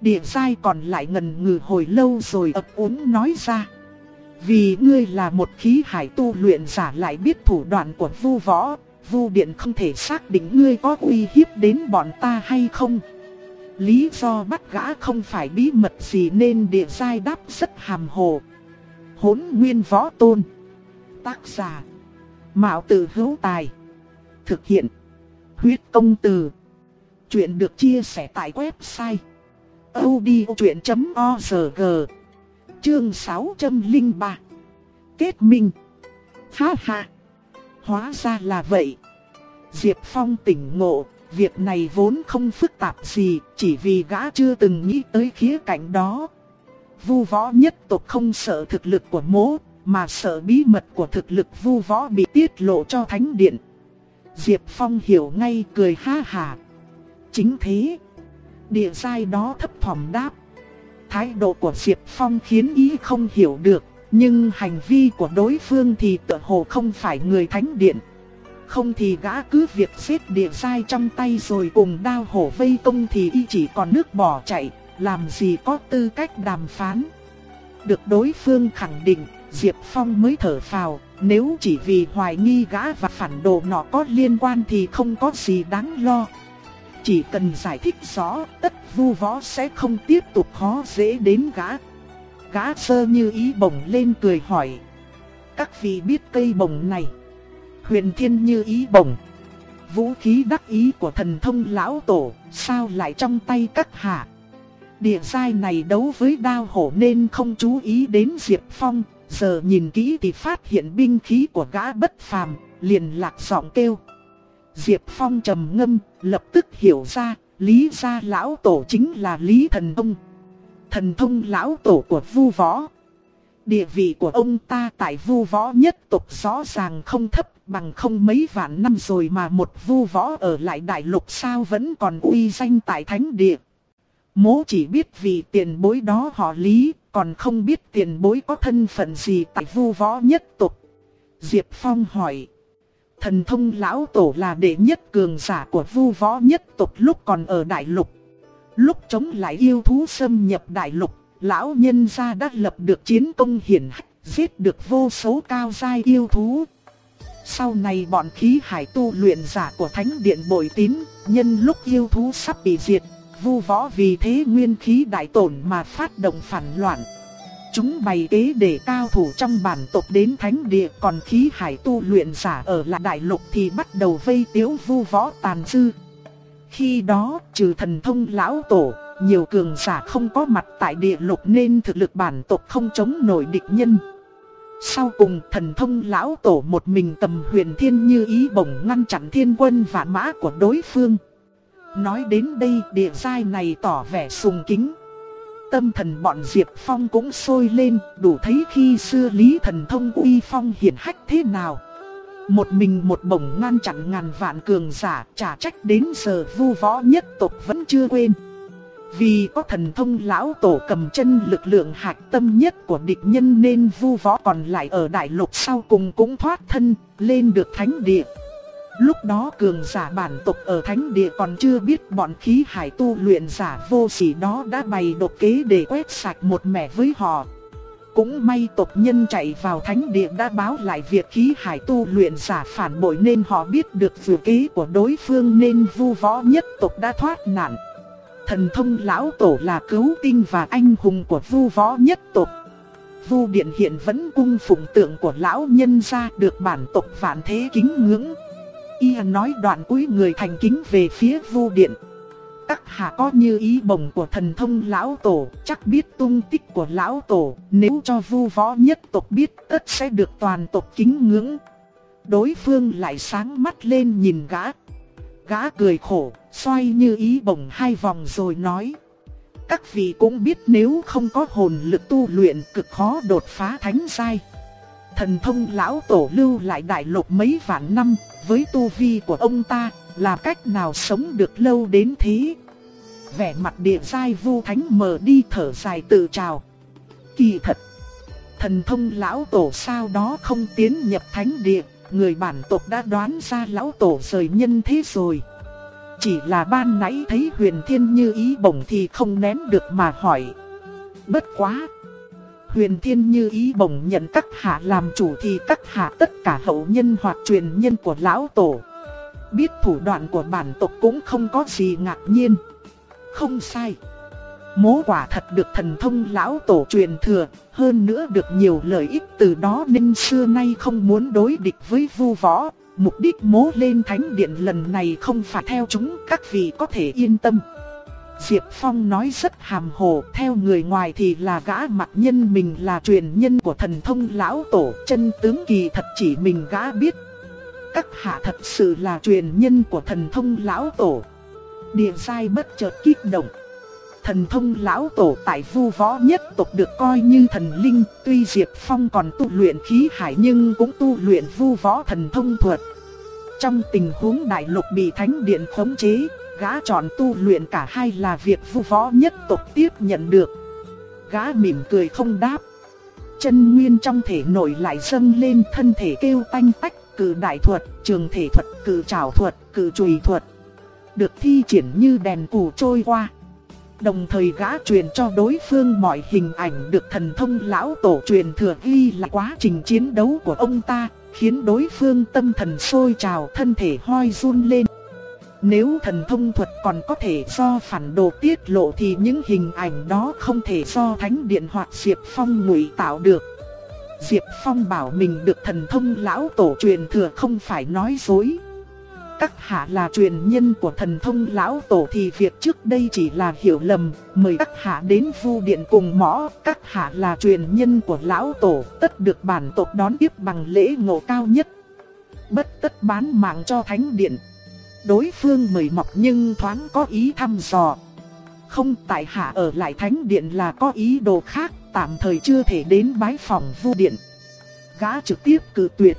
địa giai còn lại ngần ngừ hồi lâu rồi ấp úng nói ra. Vì ngươi là một khí hải tu luyện giả lại biết thủ đoạn của vu võ, vu điện không thể xác định ngươi có uy hiếp đến bọn ta hay không. Lý do bắt gã không phải bí mật gì nên địa giai đáp rất hàm hồ. Hốn nguyên võ tôn. Tác giả. Mạo tử hữu tài. Thực hiện. Huyết công từ. Chuyện được chia sẻ tại website audiochuyện.org Chương 603 Kết minh. Ha ha, Hóa ra là vậy. Diệp Phong tỉnh ngộ, Việc này vốn không phức tạp gì, Chỉ vì gã chưa từng nghĩ tới khía cạnh đó. Vu võ nhất tộc không sợ thực lực của mố, Mà sợ bí mật của thực lực vu võ bị tiết lộ cho thánh điện. Diệp Phong hiểu ngay, cười ha hà. Chính thế Địa sai đó thấp thỏm đáp Thái độ của Diệp Phong khiến ý không hiểu được, nhưng hành vi của đối phương thì tự hồ không phải người thánh điện. Không thì gã cứ việc xếp địa sai trong tay rồi cùng đao hổ vây công thì y chỉ còn nước bỏ chạy, làm gì có tư cách đàm phán. Được đối phương khẳng định, Diệp Phong mới thở phào, nếu chỉ vì hoài nghi gã và phản đồ nọ có liên quan thì không có gì đáng lo. Chỉ cần giải thích rõ, tất vu võ sẽ không tiếp tục khó dễ đến gã. Gã sơ như ý bổng lên cười hỏi. Các vị biết cây bổng này. Huyền thiên như ý bổng. Vũ khí đắc ý của thần thông lão tổ, sao lại trong tay các hạ? Địa giai này đấu với đao hổ nên không chú ý đến Diệp Phong, giờ nhìn kỹ thì phát hiện binh khí của gã bất phàm, liền lạc giọng kêu. Diệp Phong trầm ngâm, lập tức hiểu ra, Lý gia lão tổ chính là Lý Thần Thông. Thần Thông lão tổ của Vu Võ. Địa vị của ông ta tại Vu Võ nhất tộc rõ ràng không thấp bằng không mấy vạn năm rồi mà một Vu Võ ở lại đại lục sao vẫn còn uy danh tại thánh địa. Mố chỉ biết vì tiền bối đó họ Lý, còn không biết tiền bối có thân phận gì tại Vu Võ nhất tộc. Diệp Phong hỏi. Thần thông lão tổ là đệ nhất cường giả của vu võ nhất tộc lúc còn ở đại lục. Lúc chống lại yêu thú xâm nhập đại lục, lão nhân gia đã lập được chiến công hiển hách, giết được vô số cao giai yêu thú. Sau này bọn khí hải tu luyện giả của thánh điện bội tín, nhân lúc yêu thú sắp bị diệt, vu võ vì thế nguyên khí đại tổn mà phát động phản loạn. Chúng bày kế để cao thủ trong bản tộc đến thánh địa còn khí hải tu luyện giả ở lại đại lục thì bắt đầu vây tiếu vu võ tàn dư. Khi đó trừ thần thông lão tổ, nhiều cường giả không có mặt tại địa lục nên thực lực bản tộc không chống nổi địch nhân. Sau cùng thần thông lão tổ một mình tầm huyền thiên như ý bổng ngăn chặn thiên quân vạn mã của đối phương. Nói đến đây địa giai này tỏ vẻ sùng kính. Tâm thần bọn Diệp Phong cũng sôi lên, đủ thấy khi xưa Lý Thần Thông uy phong hiển hách thế nào. Một mình một bổng ngăn chặn ngàn vạn cường giả, trả trách đến giờ vu võ nhất tộc vẫn chưa quên. Vì có thần thông lão tổ cầm chân lực lượng hạch tâm nhất của địch nhân nên vu võ còn lại ở đại lục sau cùng cũng thoát thân, lên được thánh địa. Lúc đó cường giả bản tộc ở thánh địa còn chưa biết bọn khí hải tu luyện giả vô sỉ đó đã bày độc kế để quét sạch một mẻ với họ. Cũng may tộc nhân chạy vào thánh địa đã báo lại việc khí hải tu luyện giả phản bội nên họ biết được dự kế của đối phương nên vu võ nhất tộc đã thoát nạn. Thần thông lão tổ là cứu tinh và anh hùng của vu võ nhất tộc. vu điện hiện vẫn cung phụng tượng của lão nhân gia được bản tộc vạn thế kính ngưỡng. Y nói đoạn cuối người thành kính về phía vu điện. Các hạ có như ý bổng của thần thông lão tổ, chắc biết tung tích của lão tổ, nếu cho vu võ nhất tộc biết tất sẽ được toàn tộc kính ngưỡng. Đối phương lại sáng mắt lên nhìn gã. Gã cười khổ, xoay như ý bổng hai vòng rồi nói. Các vị cũng biết nếu không có hồn lực tu luyện cực khó đột phá thánh giai. Thần thông lão tổ lưu lại đại lục mấy vạn năm, với tu vi của ông ta, là cách nào sống được lâu đến thế? Vẻ mặt địa giai vu thánh mờ đi thở dài tự trào. Kỳ thật, thần thông lão tổ sao đó không tiến nhập thánh địa, người bản tộc đã đoán ra lão tổ rời nhân thế rồi. Chỉ là ban nãy thấy huyền thiên như ý bổng thì không nén được mà hỏi. Bất quá! Huyền thiên như ý bổng nhận các hạ làm chủ thì các hạ tất cả hậu nhân hoặc truyền nhân của lão tổ. Biết thủ đoạn của bản tộc cũng không có gì ngạc nhiên. Không sai. Mố quả thật được thần thông lão tổ truyền thừa, hơn nữa được nhiều lợi ích từ đó nên xưa nay không muốn đối địch với vu võ. Mục đích mố lên thánh điện lần này không phải theo chúng các vị có thể yên tâm. Diệp Phong nói rất hàm hồ, theo người ngoài thì là gã mặt nhân mình là truyền nhân của thần thông lão tổ, chân tướng kỳ thật chỉ mình gã biết. Các hạ thật sự là truyền nhân của thần thông lão tổ. Địa sai bất chợt kích động. Thần thông lão tổ tại vu võ nhất tộc được coi như thần linh, tuy Diệp Phong còn tu luyện khí hải nhưng cũng tu luyện vu võ thần thông thuật. Trong tình huống đại lục bị thánh điện khống chế, gã chọn tu luyện cả hai là việc vu võ nhất tộc tiếp nhận được. Gã mỉm cười không đáp. Chân nguyên trong thể nổi lại dâng lên thân thể kêu tanh tách, cử đại thuật, trường thể thuật, cử trảo thuật, cử chùy thuật. Được thi triển như đèn cù trôi qua. Đồng thời gã truyền cho đối phương mọi hình ảnh được thần thông lão tổ truyền thừa ghi là quá trình chiến đấu của ông ta, khiến đối phương tâm thần sôi trào thân thể hoi run lên. Nếu thần thông thuật còn có thể do phản đồ tiết lộ thì những hình ảnh đó không thể do Thánh Điện hoặc Diệp Phong ngụy tạo được. Diệp Phong bảo mình được thần thông lão tổ truyền thừa không phải nói dối các hạ là truyền nhân của thần thông lão tổ thì việc trước đây chỉ là hiểu lầm, mời các hạ đến vu điện cùng mõ, các hạ là truyền nhân của lão tổ, tất được bản tộc đón tiếp bằng lễ ngộ cao nhất. Bất tất bán mạng cho thánh điện. Đối phương mời mọc nhưng thoáng có ý thăm dò. Không tại hạ ở lại thánh điện là có ý đồ khác, tạm thời chưa thể đến bái phòng vu điện. Gã trực tiếp cử tuyệt.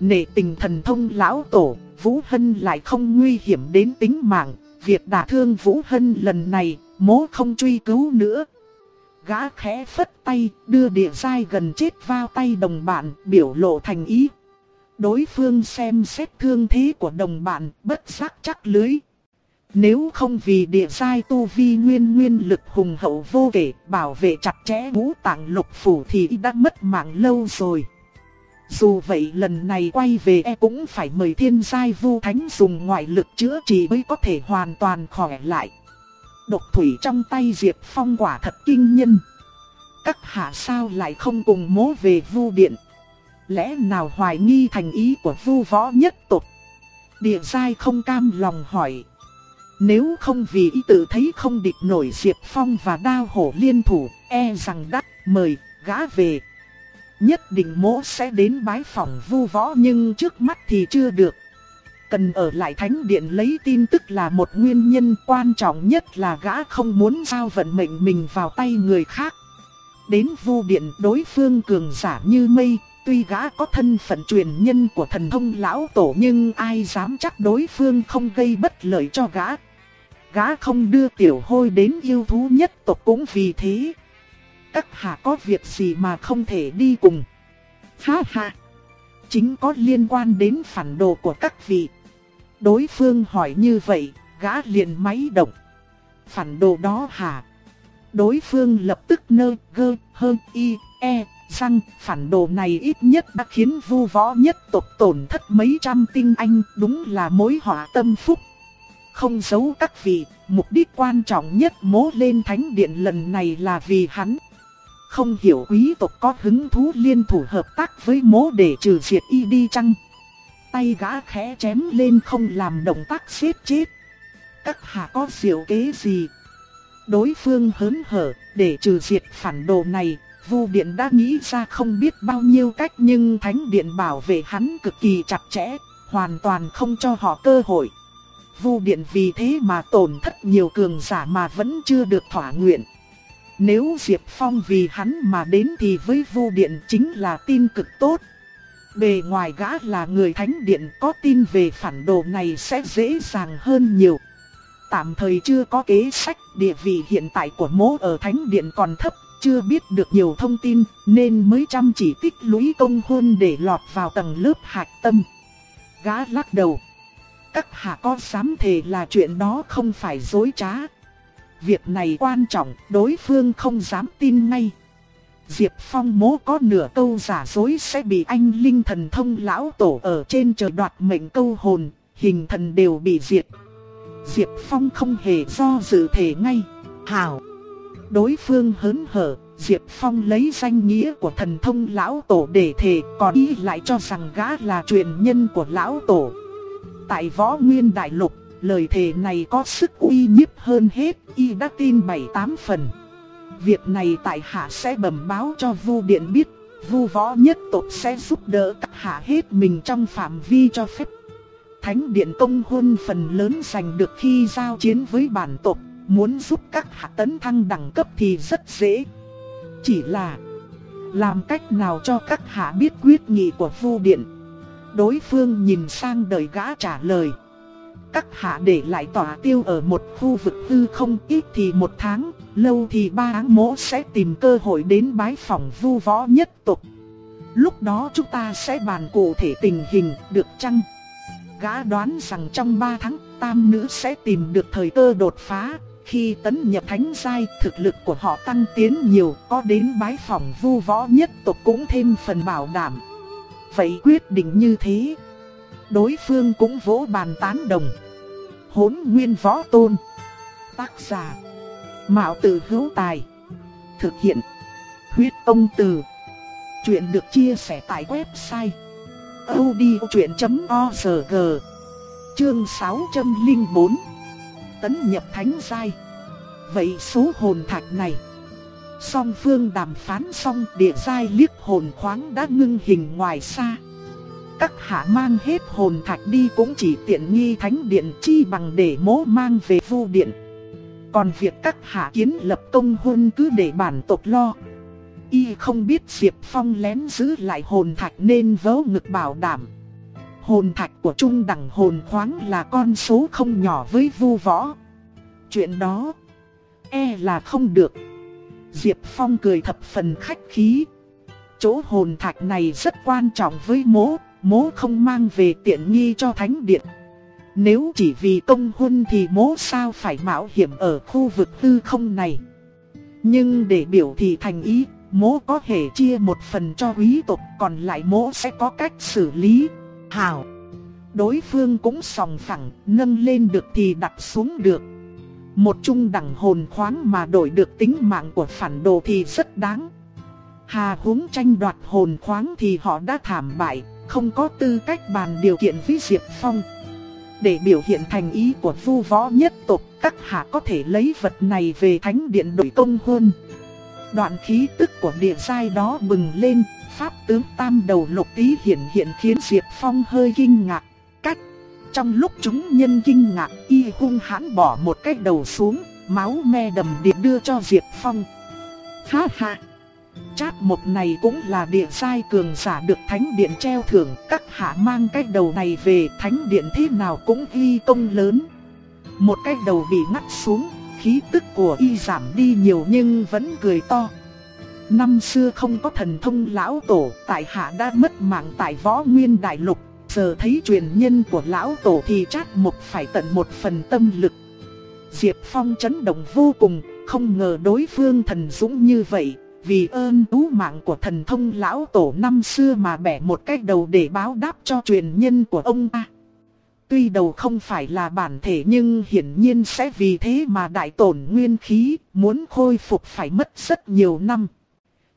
Nể tình thần thông lão tổ, Vũ Hân lại không nguy hiểm đến tính mạng, việc đả thương Vũ Hân lần này, mố không truy cứu nữa. Gã khẽ phất tay, đưa địa sai gần chết vào tay đồng bạn, biểu lộ thành ý. Đối phương xem xét thương thế của đồng bạn, bất giác chắc lưới. Nếu không vì địa sai tu vi nguyên nguyên lực hùng hậu vô kể bảo vệ chặt chẽ ngũ tạng lục phủ thì đã mất mạng lâu rồi. Dù vậy lần này quay về e cũng phải mời thiên giai vu thánh dùng ngoại lực chữa trị mới có thể hoàn toàn khỏe lại. Độc thủy trong tay Diệp Phong quả thật kinh nhân. Các hạ sao lại không cùng mố về vu điện? Lẽ nào hoài nghi thành ý của vu võ nhất tộc Địa giai không cam lòng hỏi. Nếu không vì ý tự thấy không địch nổi Diệp Phong và đao hổ liên thủ, e rằng đắt mời gã về Nhất định mỗ sẽ đến bái phòng vu võ nhưng trước mắt thì chưa được. Cần ở lại thánh điện lấy tin tức là một nguyên nhân quan trọng nhất là gã không muốn giao vận mệnh mình vào tay người khác. Đến vu điện đối phương cường giả như mây, tuy gã có thân phận truyền nhân của thần thông lão tổ nhưng ai dám chắc đối phương không gây bất lợi cho gã. Gã không đưa tiểu hôi đến yêu thú nhất tộc cũng vì thế các hạ có việc gì mà không thể đi cùng. Ha ha, chính có liên quan đến phản đồ của các vị. Đối phương hỏi như vậy, gã liền máy động. Phản đồ đó hả? Đối phương lập tức nơ gơ hơn y e răng phản đồ này ít nhất đã khiến vu võ nhất tộc tổn thất mấy trăm tinh anh đúng là mối họa tâm phúc. Không giấu các vị, mục đích quan trọng nhất mố lên thánh điện lần này là vì hắn không hiểu quý tộc có hứng thú liên thủ hợp tác với mố để trừ diệt y đi chăng. Tay gã khẽ chém lên không làm động tác xếp chết. Các hạ có diệu kế gì? Đối phương hớn hở, để trừ diệt phản đồ này, Vu Điện đã nghĩ ra không biết bao nhiêu cách nhưng Thánh Điện bảo vệ hắn cực kỳ chặt chẽ, hoàn toàn không cho họ cơ hội. Vu Điện vì thế mà tổn thất nhiều cường giả mà vẫn chưa được thỏa nguyện. Nếu Diệp Phong vì hắn mà đến thì với Vu Điện chính là tin cực tốt. Bề ngoài gã là người Thánh Điện có tin về phản đồ này sẽ dễ dàng hơn nhiều. Tạm thời chưa có kế sách, địa vị hiện tại của mố ở Thánh Điện còn thấp, chưa biết được nhiều thông tin, nên mới chăm chỉ tích lũy công hôn để lọt vào tầng lớp hạch tâm. Gã lắc đầu. Các hạ có dám thề là chuyện đó không phải dối trá. Việc này quan trọng, đối phương không dám tin ngay. Diệp Phong mố có nửa câu giả dối sẽ bị anh Linh thần thông lão tổ ở trên trời đoạt mệnh câu hồn, hình thần đều bị diệt. Diệp Phong không hề do dự thể ngay. Hảo! Đối phương hớn hở, Diệp Phong lấy danh nghĩa của thần thông lão tổ để thề, còn y lại cho rằng gã là truyền nhân của lão tổ. Tại võ nguyên đại lục, lời thề này có sức uy nhiếp hơn hết, y đã tin bảy tám phần. Việc này tại hạ sẽ bẩm báo cho Vu Điện biết, Vu võ nhất tộc sẽ giúp đỡ các hạ hết mình trong phạm vi cho phép. Thánh Điện công hôn phần lớn giành được khi giao chiến với bản tộc, muốn giúp các hạ tấn thăng đẳng cấp thì rất dễ. Chỉ là làm cách nào cho các hạ biết quyết nghị của Vu Điện. Đối phương nhìn sang đời gã trả lời. Các hạ để lại tỏa tiêu ở một khu vực hư không ít thì một tháng, lâu thì ba tháng mỗ sẽ tìm cơ hội đến bái phòng vu võ nhất tục. Lúc đó chúng ta sẽ bàn cụ thể tình hình, được chăng? Gã đoán rằng trong ba tháng, tam nữ sẽ tìm được thời cơ đột phá. Khi tấn nhập thánh giai, thực lực của họ tăng tiến nhiều, có đến bái phòng vu võ nhất tộc cũng thêm phần bảo đảm. Vậy quyết định như thế. Đối phương cũng vỗ bàn tán đồng. Hốn nguyên võ tôn. Tác giả. Mạo tử hữu tài. Thực hiện. Huyết công từ. Chuyện được chia sẻ tại website. odchuyện.org Chương 604 Tấn nhập thánh giai. Vậy số hồn thạch này, Song phương đàm phán xong, địa giai liếc hồn khoáng đã ngưng hình ngoài xa. Các hạ mang hết hồn thạch đi cũng chỉ tiện nghi thánh điện chi bằng để mố mang về vu điện. Còn việc các hạ kiến lập công hôn cứ để bản tộc lo. Y không biết Diệp Phong lén giữ lại hồn thạch nên vớ ngực bảo đảm. Hồn thạch của trung đẳng hồn khoáng là con số không nhỏ với vu võ Chuyện đó E là không được Diệp Phong cười thập phần khách khí. Chỗ hồn thạch này rất quan trọng với mố, mố không mang về tiện nghi cho thánh điện. Nếu chỉ vì công huân thì mố sao phải mạo hiểm ở khu vực tư không này. Nhưng để biểu thị thành ý, mố có thể chia một phần cho quý tộc còn lại mố sẽ có cách xử lý. Hảo! Đối phương cũng sòng phẳng, nâng lên được thì đặt xuống được. Một trung đẳng hồn khoáng mà đổi được tính mạng của phản đồ thì rất đáng. Hà húng tranh đoạt hồn khoáng thì họ đã thảm bại, không có tư cách bàn điều kiện với Diệp Phong. Để biểu hiện thành ý của vu võ nhất tộc, các hạ có thể lấy vật này về thánh điện đổi công hơn. Đoạn khí tức của địa sai đó bừng lên, pháp tướng tam đầu lục tí hiện hiện khiến Diệp Phong hơi kinh ngạc. cách Trong lúc chúng nhân kinh ngạc, y hung hãn bỏ một cái đầu xuống, máu me đầm điện đưa cho Diệp Phong. Ha ha! Chát một này cũng là địa sai cường giả được thánh điện treo thưởng, các hạ mang cái đầu này về thánh điện thế nào cũng ghi công lớn. Một cái đầu bị ngắt xuống, khí tức của y giảm đi nhiều nhưng vẫn cười to. Năm xưa không có thần thông lão tổ, tại hạ đã mất mạng tại võ nguyên đại lục, Giờ thấy truyền nhân của lão tổ thì chắc một phải tận một phần tâm lực. Diệp Phong chấn động vô cùng, không ngờ đối phương thần dũng như vậy, vì ơn cứu mạng của thần thông lão tổ năm xưa mà bẻ một cái đầu để báo đáp cho truyền nhân của ông ta. Tuy đầu không phải là bản thể nhưng hiển nhiên sẽ vì thế mà đại tổn nguyên khí, muốn khôi phục phải mất rất nhiều năm.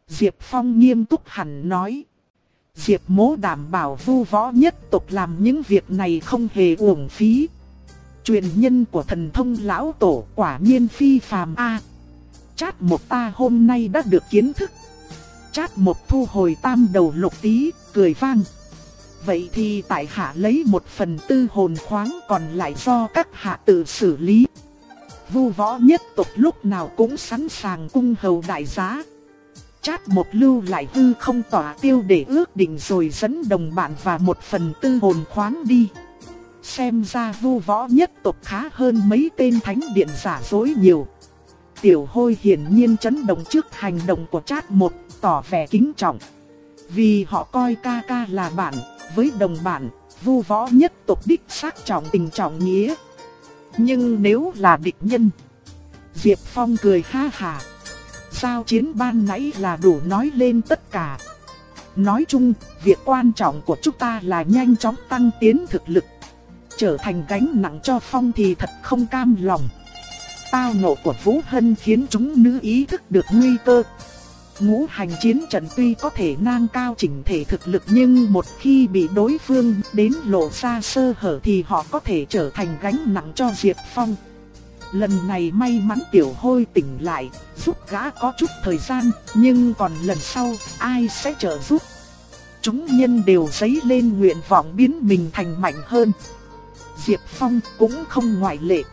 Diệp Phong nghiêm túc hẳn nói. Diệp mố đảm bảo vu võ nhất tộc làm những việc này không hề uổng phí. Truyền nhân của thần thông lão tổ quả nhiên phi phàm A. chát một ta hôm nay đã được kiến thức. Chát một thu hồi tam đầu lục tí, cười vang. Vậy thì tại hạ lấy một phần tư hồn khoáng còn lại do các hạ tự xử lý. Vu võ nhất tộc lúc nào cũng sẵn sàng cung hầu đại giá. Chát một lưu lại hư không tỏa tiêu để ước định rồi dẫn đồng bạn và một phần tư hồn khoáng đi. Xem ra vu võ nhất tộc khá hơn mấy tên thánh điện giả dối nhiều. Tiểu hôi hiển nhiên chấn động trước hành động của chát một, tỏ vẻ kính trọng. Vì họ coi ca ca là bạn, với đồng bạn, vu võ nhất tộc đích xác trọng tình trọng nghĩa. Nhưng nếu là địch nhân, Diệp Phong cười ha hà. Giao chiến ban nãy là đủ nói lên tất cả. Nói chung, việc quan trọng của chúng ta là nhanh chóng tăng tiến thực lực. Trở thành gánh nặng cho Phong thì thật không cam lòng. Tao nộ của Vũ Hân khiến chúng nữ ý thức được nguy cơ. Ngũ hành chiến trận tuy có thể nang cao chỉnh thể thực lực nhưng một khi bị đối phương đến lộ ra sơ hở thì họ có thể trở thành gánh nặng cho Diệp Phong. Lần này may mắn tiểu hôi tỉnh lại, giúp gã có chút thời gian, nhưng còn lần sau, ai sẽ trợ giúp? Chúng nhân đều giấy lên nguyện vọng biến mình thành mạnh hơn. Diệp Phong cũng không ngoại lệ.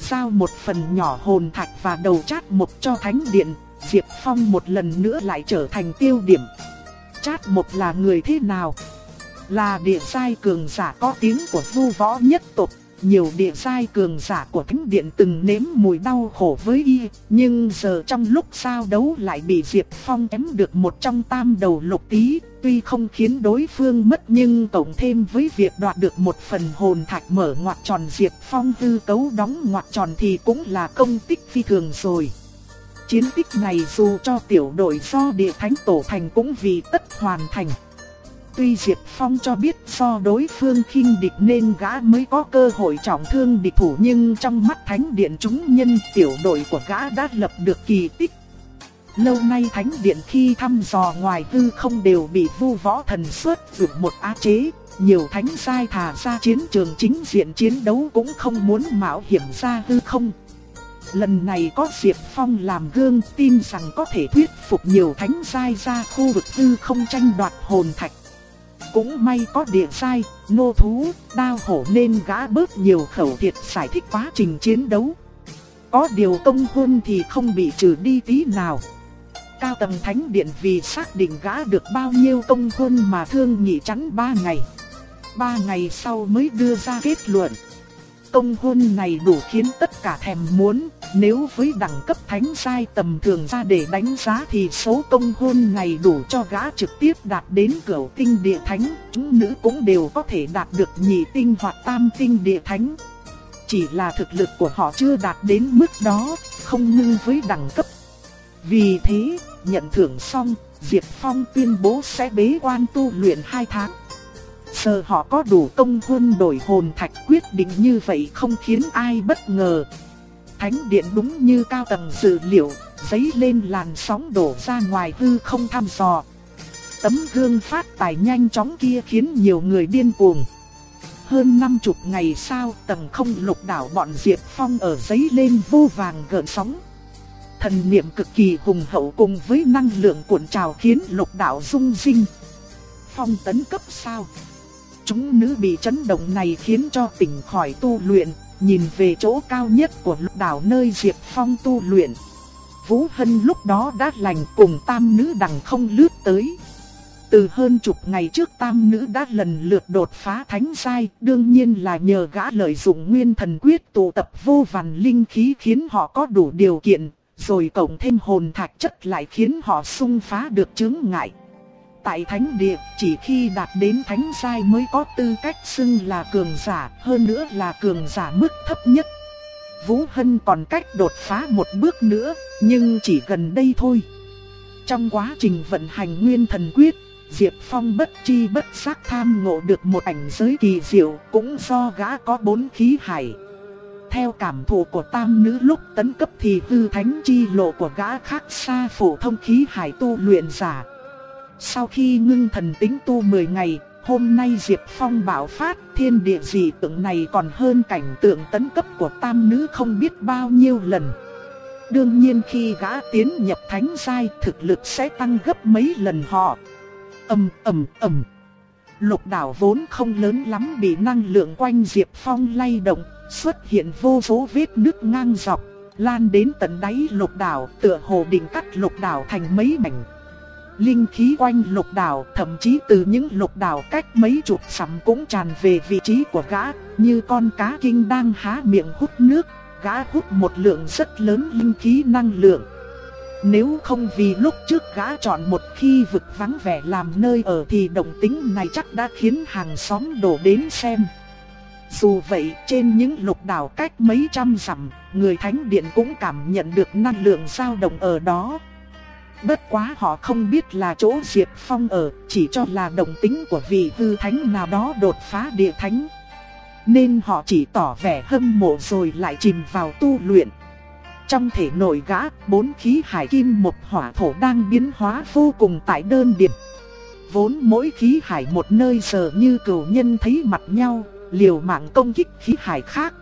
Giao một phần nhỏ hồn thạch và đầu chát một cho thánh điện, Diệp Phong một lần nữa lại trở thành tiêu điểm. Chát một là người thế nào? Là địa sai cường giả có tiếng của vu võ nhất tộc nhiều địa giai cường giả của thánh điện từng nếm mùi đau khổ với y, nhưng giờ trong lúc sao đấu lại bị Diệp Phong ém được một trong tam đầu lục tí, tuy không khiến đối phương mất nhưng tổng thêm với việc đoạt được một phần hồn thạch mở ngoặt tròn Diệp Phong hư cấu đóng ngoặt tròn thì cũng là công tích phi thường rồi. Chiến tích này dù cho tiểu đội do địa thánh tổ thành cũng vì tất hoàn thành. Tuy Diệp Phong cho biết do đối phương khinh địch nên gã mới có cơ hội trọng thương địch thủ nhưng trong mắt thánh điện chúng nhân tiểu đội của gã đã lập được kỳ tích. Lâu nay thánh điện khi thăm dò ngoài hư không đều bị vu võ thần xuất dụng một á chế, nhiều thánh sai thả ra chiến trường chính diện chiến đấu cũng không muốn mạo hiểm ra hư không. Lần này có Diệp Phong làm gương tin rằng có thể thuyết phục nhiều thánh sai ra khu vực hư không tranh đoạt hồn thạch. Cũng may có địa sai, nô thú, đao hổ nên gã bớt nhiều khẩu thiệt giải thích quá trình chiến đấu. Có điều công quân thì không bị trừ đi tí nào. Cao tầng thánh điện vì xác định gã được bao nhiêu công quân mà thương nghị chắn 3 ngày. 3 ngày sau mới đưa ra kết luận công hôn này đủ khiến tất cả thèm muốn, nếu với đẳng cấp thánh sai tầm thường ra để đánh giá thì số công hôn này đủ cho gã trực tiếp đạt đến cửu tinh địa thánh, chúng nữ cũng đều có thể đạt được nhị tinh hoặc tam tinh địa thánh. Chỉ là thực lực của họ chưa đạt đến mức đó, không ngưng với đẳng cấp. Vì thế, nhận thưởng xong, Diệp Phong tuyên bố sẽ bế quan tu luyện 2 tháng. Giờ họ có đủ công huân đổi hồn thạch quyết định như vậy không khiến ai bất ngờ. Thánh điện đúng như cao tầng dự liệu, giấy lên làn sóng đổ ra ngoài hư không thăm dò. Tấm gương phát tài nhanh chóng kia khiến nhiều người điên cuồng. Hơn năm chục ngày sau, tầng không lục đảo bọn Diệp Phong ở giấy lên vô vàng gợn sóng. Thần niệm cực kỳ hùng hậu cùng với năng lượng cuộn trào khiến lục đảo rung rinh. Phong tấn cấp sao? Chúng nữ bị chấn động này khiến cho tỉnh khỏi tu luyện, nhìn về chỗ cao nhất của lục đảo nơi Diệp Phong tu luyện. Vũ Hân lúc đó đã lành cùng tam nữ đằng không lướt tới. Từ hơn chục ngày trước tam nữ đã lần lượt đột phá thánh sai đương nhiên là nhờ gã lợi dụng nguyên thần quyết tụ tập vô vàn linh khí khiến họ có đủ điều kiện, rồi cộng thêm hồn thạch chất lại khiến họ xung phá được chứng ngại. Tại thánh địa, chỉ khi đạt đến thánh giai mới có tư cách xưng là cường giả, hơn nữa là cường giả mức thấp nhất. Vũ Hân còn cách đột phá một bước nữa, nhưng chỉ gần đây thôi. Trong quá trình vận hành nguyên thần quyết, Diệp Phong bất chi bất giác tham ngộ được một ảnh giới kỳ diệu, cũng do gã có bốn khí hải. theo cảm thụ của tam nữ lúc tấn cấp thì hư thánh chi lộ của gã khác xa phổ thông khí hải tu luyện giả. Sau khi ngưng thần tính tu 10 ngày, hôm nay Diệp Phong bảo phát thiên địa dị tượng này còn hơn cảnh tượng tấn cấp của tam nữ không biết bao nhiêu lần. Đương nhiên khi gã tiến nhập thánh giai thực lực sẽ tăng gấp mấy lần họ. ầm ầm ầm. Lục đảo vốn không lớn lắm bị năng lượng quanh Diệp Phong lay động, xuất hiện vô số vết nước ngang dọc, lan đến tận đáy lục đảo, tựa hồ định cắt lục đảo thành mấy mảnh. Linh khí quanh lục đảo, thậm chí từ những lục đảo cách mấy chục sắm cũng tràn về vị trí của gã, như con cá kinh đang há miệng hút nước, gã hút một lượng rất lớn linh khí năng lượng. Nếu không vì lúc trước gã chọn một khi vực vắng vẻ làm nơi ở thì động tính này chắc đã khiến hàng xóm đổ đến xem. Dù vậy, trên những lục đảo cách mấy trăm dặm, người thánh điện cũng cảm nhận được năng lượng dao động ở đó. Bất quá họ không biết là chỗ Diệp Phong ở, chỉ cho là động tính của vị hư thánh nào đó đột phá địa thánh. Nên họ chỉ tỏ vẻ hâm mộ rồi lại chìm vào tu luyện. Trong thể nội gã, bốn khí hải kim một hỏa thổ đang biến hóa vô cùng tại đơn điểm. Vốn mỗi khí hải một nơi giờ như cửu nhân thấy mặt nhau, liều mạng công kích khí hải khác.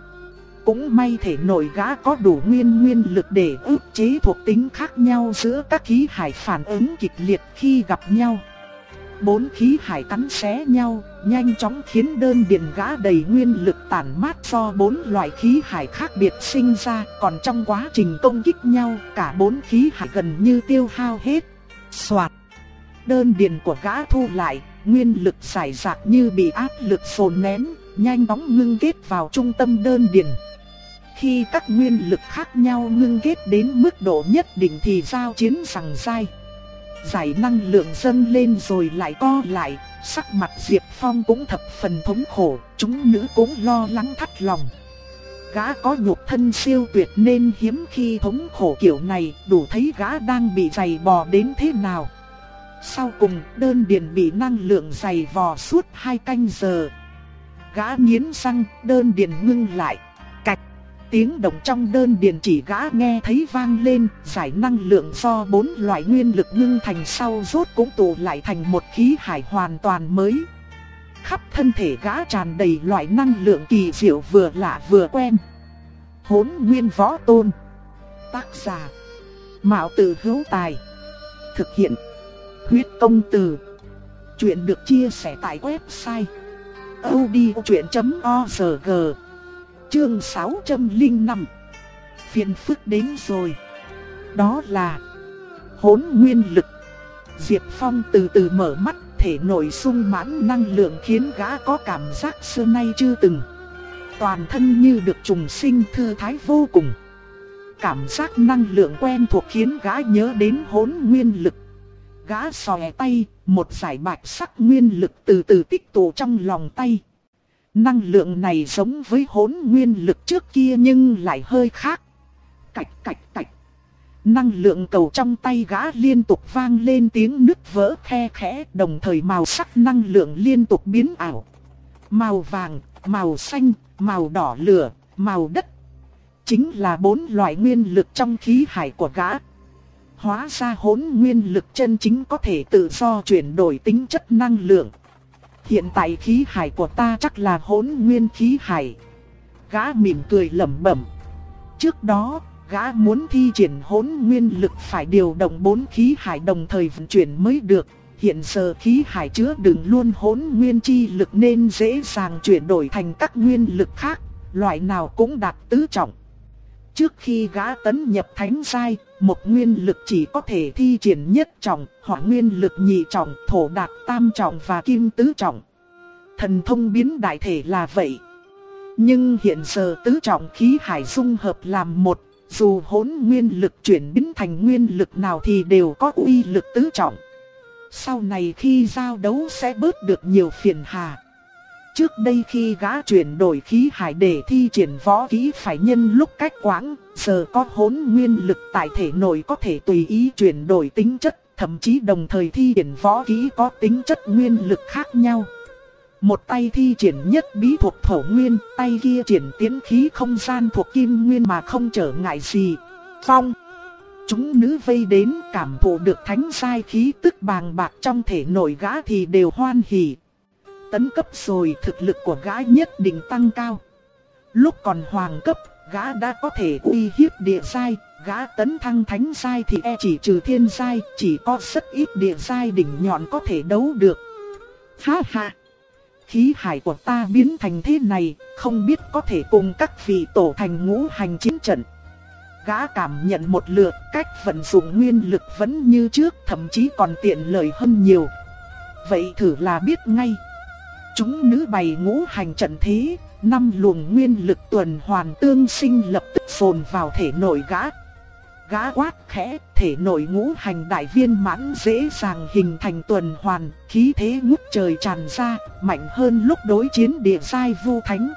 Cũng may thể nội gã có đủ nguyên nguyên lực để ức chế thuộc tính khác nhau giữa các khí hải phản ứng kịch liệt khi gặp nhau. Bốn khí hải cắn xé nhau, nhanh chóng khiến đơn điện gã đầy nguyên lực tản mát do bốn loại khí hải khác biệt sinh ra, còn trong quá trình công kích nhau, cả bốn khí hải gần như tiêu hao hết. Soạt. Đơn điện của gã thu lại, nguyên lực giải rạc như bị áp lực sồn nén, nhanh chóng ngưng kết vào trung tâm đơn điện. Khi các nguyên lực khác nhau ngưng kết đến mức độ nhất định thì giao chiến sằng dai giải năng lượng dâng lên rồi lại co lại, sắc mặt Diệp Phong cũng thập phần thống khổ, chúng nữ cũng lo lắng thắt lòng. Gã có nhục thân siêu tuyệt nên hiếm khi thống khổ kiểu này, đủ thấy gã đang bị dày bò đến thế nào. Sau cùng, đơn điền bị năng lượng dày vò suốt hai canh giờ. Gã nghiến răng, đơn điền ngưng lại. Tiếng động trong đơn điền chỉ gã nghe thấy vang lên, giải năng lượng do bốn loại nguyên lực ngưng thành sau rốt cũng tụ lại thành một khí hải hoàn toàn mới. Khắp thân thể gã tràn đầy loại năng lượng kỳ diệu vừa lạ vừa quen. Hốn nguyên võ tôn. Tác giả. Mạo tử hữu tài. Thực hiện. Huyết công từ. Chuyện được chia sẻ tại website. odchuyện.org Chương 605 Phiền phức đến rồi. Đó là Hốn nguyên lực. Diệp Phong từ từ mở mắt Thể nội sung mãn năng lượng khiến gã có cảm giác xưa nay chưa từng. Toàn thân như được trùng sinh thư thái vô cùng. Cảm giác năng lượng quen thuộc khiến gã nhớ đến hốn nguyên lực. Gã xòe tay, một giải bạch sắc nguyên lực từ từ tích tụ trong lòng tay. Năng lượng này giống với hỗn nguyên lực trước kia nhưng lại hơi khác. Cạch cạch cạch. Năng lượng cầu trong tay gã liên tục vang lên tiếng nứt vỡ khe khẽ đồng thời màu sắc năng lượng liên tục biến ảo. Màu vàng, màu xanh, màu đỏ lửa, màu đất. Chính là bốn loại nguyên lực trong khí hải của gã. Hóa ra hỗn nguyên lực chân chính có thể tự do chuyển đổi tính chất năng lượng. Hiện tại khí hải của ta chắc là hỗn nguyên khí hải. Gã mỉm cười lẩm bẩm. Trước đó, gã muốn thi triển hỗn nguyên lực phải điều động bốn khí hải đồng thời vận chuyển mới được. Hiện giờ khí hải chứa đựng luôn hỗn nguyên chi lực nên dễ dàng chuyển đổi thành các nguyên lực khác, loại nào cũng đạt tứ trọng. Trước khi gã tấn nhập thánh giai, một nguyên lực chỉ có thể thi triển nhất trọng, hỏa nguyên lực nhị trọng, thổ đạt tam trọng và kim tứ trọng. Thần thông biến đại thể là vậy. Nhưng hiện giờ tứ trọng khí hải dung hợp làm một, dù hỗn nguyên lực chuyển biến thành nguyên lực nào thì đều có uy lực tứ trọng. Sau này khi giao đấu sẽ bớt được nhiều phiền hà. Trước đây khi gã chuyển đổi khí hải để thi triển võ kỹ phải nhân lúc cách quãng, giờ có hỗn nguyên lực tại thể nội có thể tùy ý chuyển đổi tính chất, thậm chí đồng thời thi triển võ kỹ có tính chất nguyên lực khác nhau. Một tay thi triển nhất bí thuộc thổ nguyên, tay kia triển tiến khí không gian thuộc kim nguyên mà không trở ngại gì. Phong! Chúng nữ vây đến cảm thụ được thánh sai khí tức bàng bạc trong thể nội gã thì đều hoan hỉ. Tấn cấp rồi thực lực của gã nhất định tăng cao. Lúc còn hoàng cấp, gã đã có thể uy hiếp địa sai, gã tấn thăng thánh sai thì e chỉ trừ thiên sai, chỉ có rất ít địa sai đỉnh nhọn có thể đấu được. Ha ha! Khí hải của ta biến thành thế này, không biết có thể cùng các vị tổ thành ngũ hành chiến trận. Gã cảm nhận một lượt cách vận dụng nguyên lực vẫn như trước, thậm chí còn tiện lợi hơn nhiều. Vậy thử là biết ngay. Chúng nữ bày ngũ hành trận thế, năm luồng nguyên lực tuần hoàn tương sinh lập tức phồn vào thể nội gã. Gã quát khẽ, thể nội ngũ hành đại viên mãn dễ dàng hình thành tuần hoàn, khí thế ngút trời tràn ra, mạnh hơn lúc đối chiến địa sai vu thánh.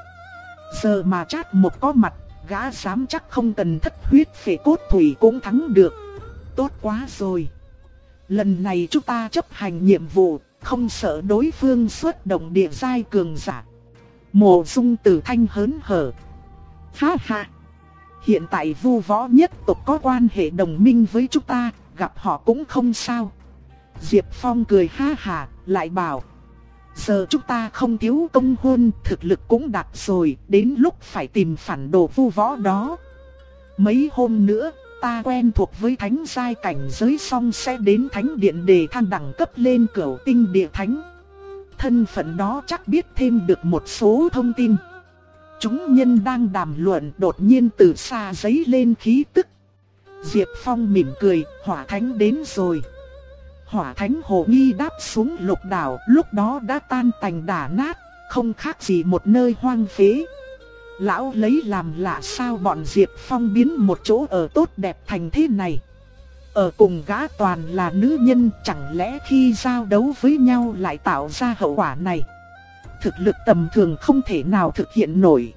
Giờ mà chát một có mặt, gã dám chắc không cần thất huyết phệ cốt thủy cũng thắng được. Tốt quá rồi. Lần này chúng ta chấp hành nhiệm vụ, không sợ đối phương xuất động địa giai cường giả. Mộ dung tử thanh hớn hở. Ha ha! Hiện tại vu võ nhất tộc có quan hệ đồng minh với chúng ta, gặp họ cũng không sao. Diệp Phong cười ha hà, lại bảo. Giờ chúng ta không thiếu công hôn, thực lực cũng đạt rồi, đến lúc phải tìm phản đồ vu võ đó. Mấy hôm nữa, ta quen thuộc với thánh giai cảnh giới xong sẽ đến thánh điện để thăng đẳng cấp lên cửu tinh địa thánh. Thân phận đó chắc biết thêm được một số thông tin. Chúng nhân đang đàm luận đột nhiên từ xa giấy lên khí tức. Diệp Phong mỉm cười, hỏa thánh đến rồi. Hỏa thánh hồ nghi đáp xuống lục đảo, lúc đó đã tan tành đả nát, không khác gì một nơi hoang phế. Lão lấy làm lạ sao bọn Diệp Phong biến một chỗ ở tốt đẹp thành thế này. Ở cùng gã toàn là nữ nhân chẳng lẽ khi giao đấu với nhau lại tạo ra hậu quả này. Thực lực tầm thường không thể nào thực hiện nổi.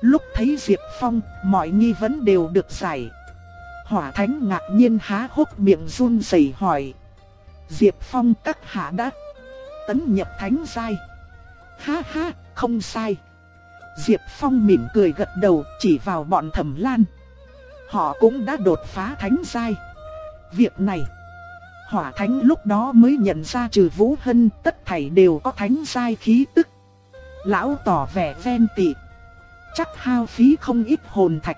Lúc thấy Diệp Phong, mọi nghi vấn đều được giải. Hỏa Thánh ngạc nhiên há hốc miệng run rẩy hỏi. Diệp Phong các hạ đã tấn nhập thánh giai. Ha ha, không sai. Diệp Phong mỉm cười gật đầu chỉ vào bọn thẩm lan. Họ cũng đã đột phá thánh giai. Việc này, hỏa thánh lúc đó mới nhận ra trừ Vũ Hân tất thảy đều có thánh giai khí tức. Lão tỏ vẻ ven tị. Chắc hao phí không ít hồn thạch.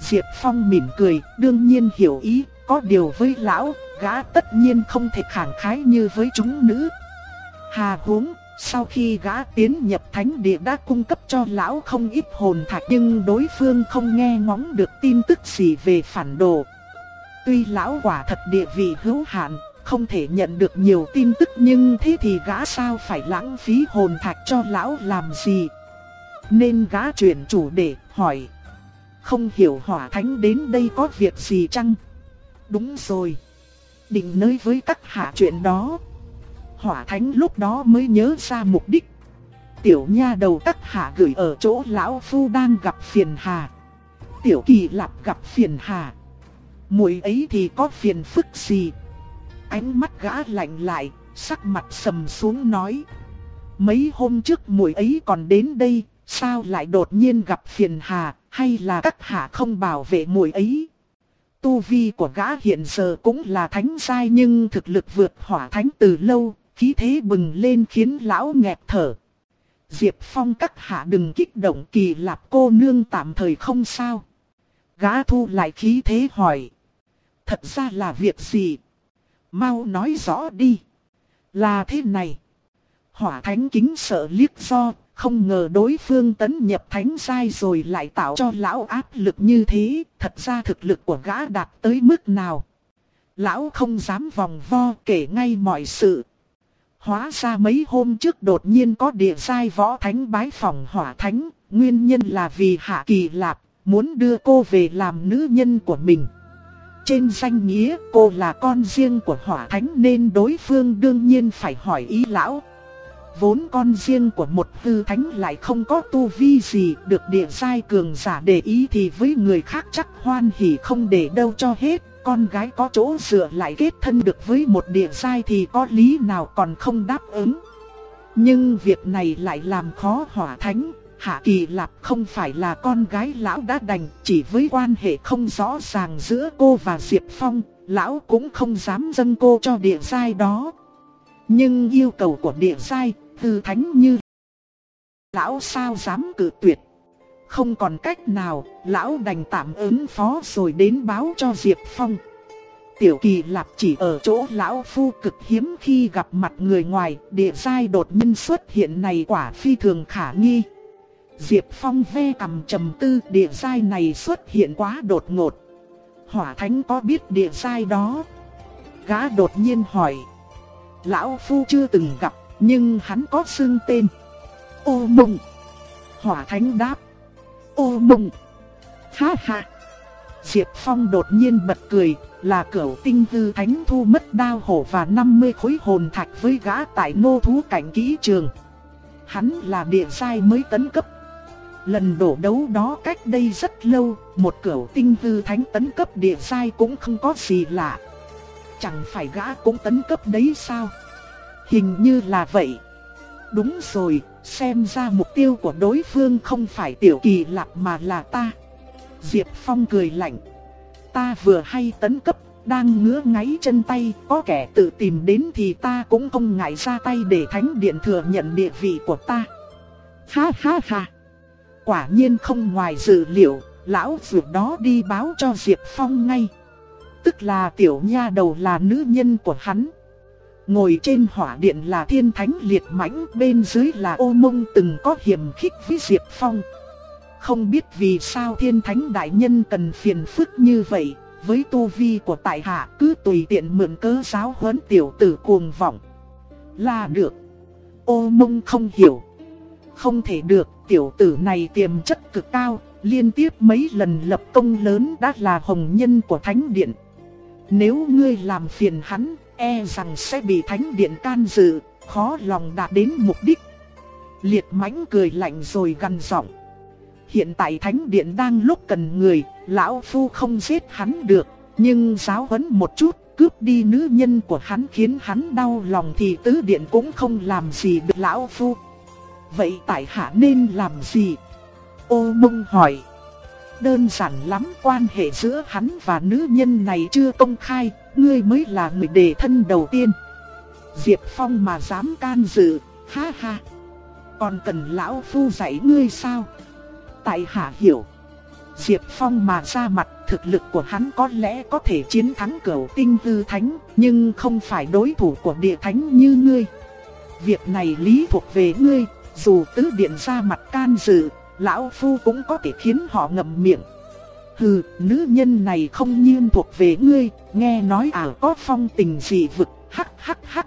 Diệp Phong mỉm cười, đương nhiên hiểu ý, có điều với lão, gã tất nhiên không thể khẳng khái như với chúng nữ. Hà huống, sau khi gã tiến nhập thánh địa đã cung cấp cho lão không ít hồn thạch nhưng đối phương không nghe ngóng được tin tức gì về phản đồ. Tuy lão quả thật địa vị hữu hạn, không thể nhận được nhiều tin tức nhưng thế thì gã sao phải lãng phí hồn thạch cho lão làm gì. Nên gã chuyển chủ để hỏi. Không hiểu hỏa thánh đến đây có việc gì chăng? Đúng rồi. Định nơi với các hạ chuyện đó. Hỏa thánh lúc đó mới nhớ ra mục đích. Tiểu nha đầu các hạ gửi ở chỗ lão phu đang gặp phiền hà. Tiểu kỳ lạp gặp phiền hà. mùi ấy thì có phiền phức gì? Ánh mắt gã lạnh lại, sắc mặt sầm xuống nói. Mấy hôm trước mùi ấy còn đến đây, sao lại đột nhiên gặp phiền hà, hay là các hạ không bảo vệ mùi ấy? Tu vi của gã hiện giờ cũng là thánh giai nhưng thực lực vượt hỏa thánh từ lâu, khí thế bừng lên khiến lão nghẹt thở. Diệp Phong các hạ đừng kích động kỳ lạp cô nương tạm thời không sao. Gã thu lại khí thế hỏi. Thật ra là việc gì? Mau nói rõ đi. Là thế này. Hỏa thánh kính sợ liếc do, không ngờ đối phương tấn nhập thánh sai rồi lại tạo cho lão áp lực như thế, thật ra thực lực của gã đạt tới mức nào. Lão không dám vòng vo kể ngay mọi sự. Hóa ra mấy hôm trước đột nhiên có địa sai võ thánh bái phòng hỏa thánh, nguyên nhân là vì hạ kỳ lạp, muốn đưa cô về làm nữ nhân của mình. Trên danh nghĩa cô là con riêng của hỏa thánh nên đối phương đương nhiên phải hỏi ý lão. Vốn con riêng của một hư thánh lại không có tu vi gì được địa giai cường giả để ý thì với người khác chắc hoan hỉ không để đâu cho hết. Con gái có chỗ dựa lại kết thân được với một địa giai thì có lý nào còn không đáp ứng. Nhưng việc này lại làm khó hỏa thánh, Hạ Kỳ Lạp không phải là con gái lão đã đành, chỉ với quan hệ không rõ ràng giữa cô và Diệp Phong, lão cũng không dám dâng cô cho địa giai đó. Nhưng yêu cầu của địa giai, tư thánh như lão sao dám cự tuyệt. Không còn cách nào, lão đành tạm ứng phó rồi đến báo cho Diệp Phong. Tiểu kỳ lạp chỉ ở chỗ lão phu cực hiếm khi gặp mặt người ngoài, địa giai đột nhiên xuất hiện này quả phi thường khả nghi. Diệp Phong ve cầm trầm tư địa giai này xuất hiện quá đột ngột. Hỏa thánh có biết địa giai đó? Gã đột nhiên hỏi. Lão Phu chưa từng gặp, nhưng hắn có xưng tên. Ô mộng. Hỏa thánh đáp. Ô mộng. Ha ha. Diệp Phong đột nhiên bật cười, là cửu tinh tư thánh thu mất đao hổ và 50 khối hồn thạch với gã tại nô thú cảnh kỹ trường. Hắn là địa sai mới tấn cấp Lần đổ đấu đó cách đây rất lâu, một cửu tinh hư thánh tấn cấp địa sai cũng không có gì lạ. Chẳng phải gã cũng tấn cấp đấy sao? Hình như là vậy. Đúng rồi, xem ra mục tiêu của đối phương không phải tiểu kỳ lạc mà là ta. Diệp Phong cười lạnh. Ta vừa hay tấn cấp, đang ngứa ngáy chân tay, có kẻ tự tìm đến thì ta cũng không ngại ra tay để thánh điện thừa nhận địa vị của ta. Ha ha ha. Quả nhiên không ngoài dự liệu, lão vượt đó đi báo cho Diệp Phong ngay. Tức là tiểu nha đầu là nữ nhân của hắn. Ngồi trên hỏa điện là thiên thánh liệt mãnh, bên dưới là ô mông từng có hiểm khích với Diệp Phong. Không biết vì sao thiên thánh đại nhân cần phiền phức như vậy, với tu vi của tại hạ cứ tùy tiện mượn cớ giáo huấn tiểu tử cuồng vọng. Là được. Ô mông không hiểu. Không thể được, tiểu tử này tiềm chất cực cao, liên tiếp mấy lần lập công lớn đã là hồng nhân của Thánh Điện. Nếu ngươi làm phiền hắn, e rằng sẽ bị Thánh Điện can dự, khó lòng đạt đến mục đích. Liệt mãnh cười lạnh rồi gằn giọng. Hiện tại Thánh Điện đang lúc cần người, Lão Phu không giết hắn được, nhưng giáo huấn một chút, cướp đi nữ nhân của hắn khiến hắn đau lòng thì tứ điện cũng không làm gì được Lão Phu. Vậy tại hạ nên làm gì? Ô mông hỏi. Đơn giản lắm quan hệ giữa hắn và nữ nhân này chưa công khai, ngươi mới là người đề thân đầu tiên. Diệp Phong mà dám can dự, ha ha. Còn cần lão phu dạy ngươi sao? Tại hạ hiểu. Diệp Phong mà ra mặt thực lực của hắn có lẽ có thể chiến thắng cửu tinh tư thánh, nhưng không phải đối thủ của địa thánh như ngươi. Việc này lý thuộc về ngươi, dù tứ điện ra mặt can dự, lão phu cũng có thể khiến họ ngậm miệng. Hừ, nữ nhân này không nhiên thuộc về ngươi, nghe nói à có phong tình dị vực, hắc hắc hắc.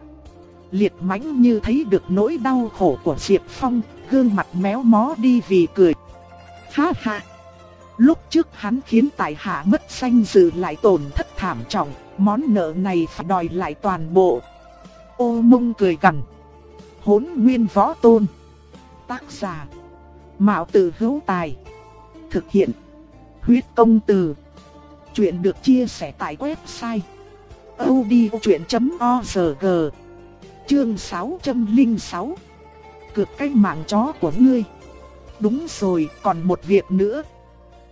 Liệt mãnh như thấy được nỗi đau khổ của Diệp Phong, gương mặt méo mó đi vì cười. Ha ha! Lúc trước hắn khiến tại hạ mất danh dự lại tổn thất thảm trọng, món nợ này phải đòi lại toàn bộ. Ô mông cười gằn. Hốn nguyên võ tôn. Tác giả. Mạo tử hữu tài. Thực hiện. Huyết công từ. Chuyện được chia sẻ tại website. odchuyện.org Chương 606 cược cách mạng chó của ngươi. Đúng rồi, còn một việc nữa.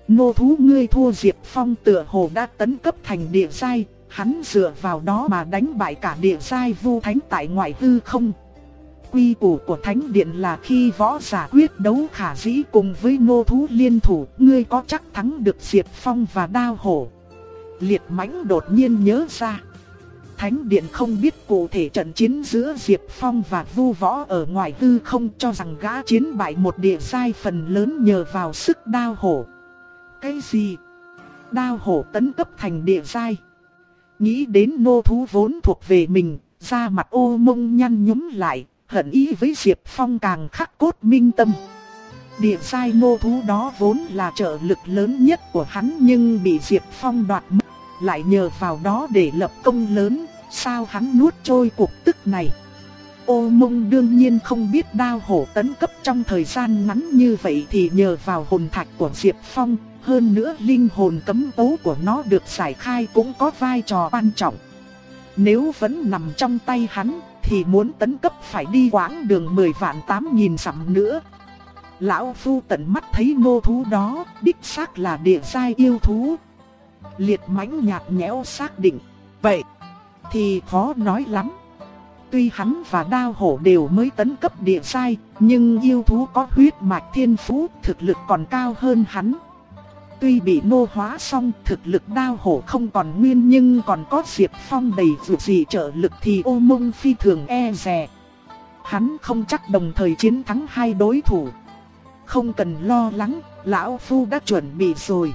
Nô thú ngươi thua Diệp Phong tựa hồ đã tấn cấp thành địa giai, hắn dựa vào đó mà đánh bại cả địa giai vu thánh tại ngoại hư không quy củ của Thánh Điện là khi võ giả quyết đấu khả dĩ cùng với nô thú liên thủ, ngươi có chắc thắng được Diệp Phong và Đao Hổ. Liệt mãnh đột nhiên nhớ ra. Thánh Điện không biết cụ thể trận chiến giữa Diệp Phong và Vu Võ ở ngoài tư không cho rằng gã chiến bại một địa sai phần lớn nhờ vào sức đao hổ. Cái gì? Đao hổ tấn cấp thành địa sai. Nghĩ đến nô thú vốn thuộc về mình, da mặt ô mông nhăn nhúm lại, hận ý với Diệp Phong càng khắc cốt minh tâm. Địa sai ngô thú đó vốn là trợ lực lớn nhất của hắn nhưng bị Diệp Phong đoạt mất, lại nhờ vào đó để lập công lớn, sao hắn nuốt trôi cuộc tức này. Ô mông đương nhiên không biết đao hổ tấn cấp trong thời gian ngắn như vậy thì nhờ vào hồn thạch của Diệp Phong, hơn nữa linh hồn cấm tố của nó được giải khai cũng có vai trò quan trọng. Nếu vẫn nằm trong tay hắn, thì muốn tấn cấp phải đi quãng đường 10 vạn 8 nghìn dặm nữa. Lão Phu tận mắt thấy nô thú đó, đích xác là địa giai yêu thú. Liệt mãnh nhạt nhẽo xác định, vậy thì khó nói lắm. Tuy hắn và đao hổ đều mới tấn cấp địa sai, nhưng yêu thú có huyết mạch thiên phú, thực lực còn cao hơn hắn. Tuy bị nô hóa xong, thực lực đao hổ không còn nguyên nhưng còn có Diệp Phong đầy dù gì trợ lực thì ô mông phi thường e rè. Hắn không chắc đồng thời chiến thắng hai đối thủ. Không cần lo lắng, lão phu đã chuẩn bị rồi.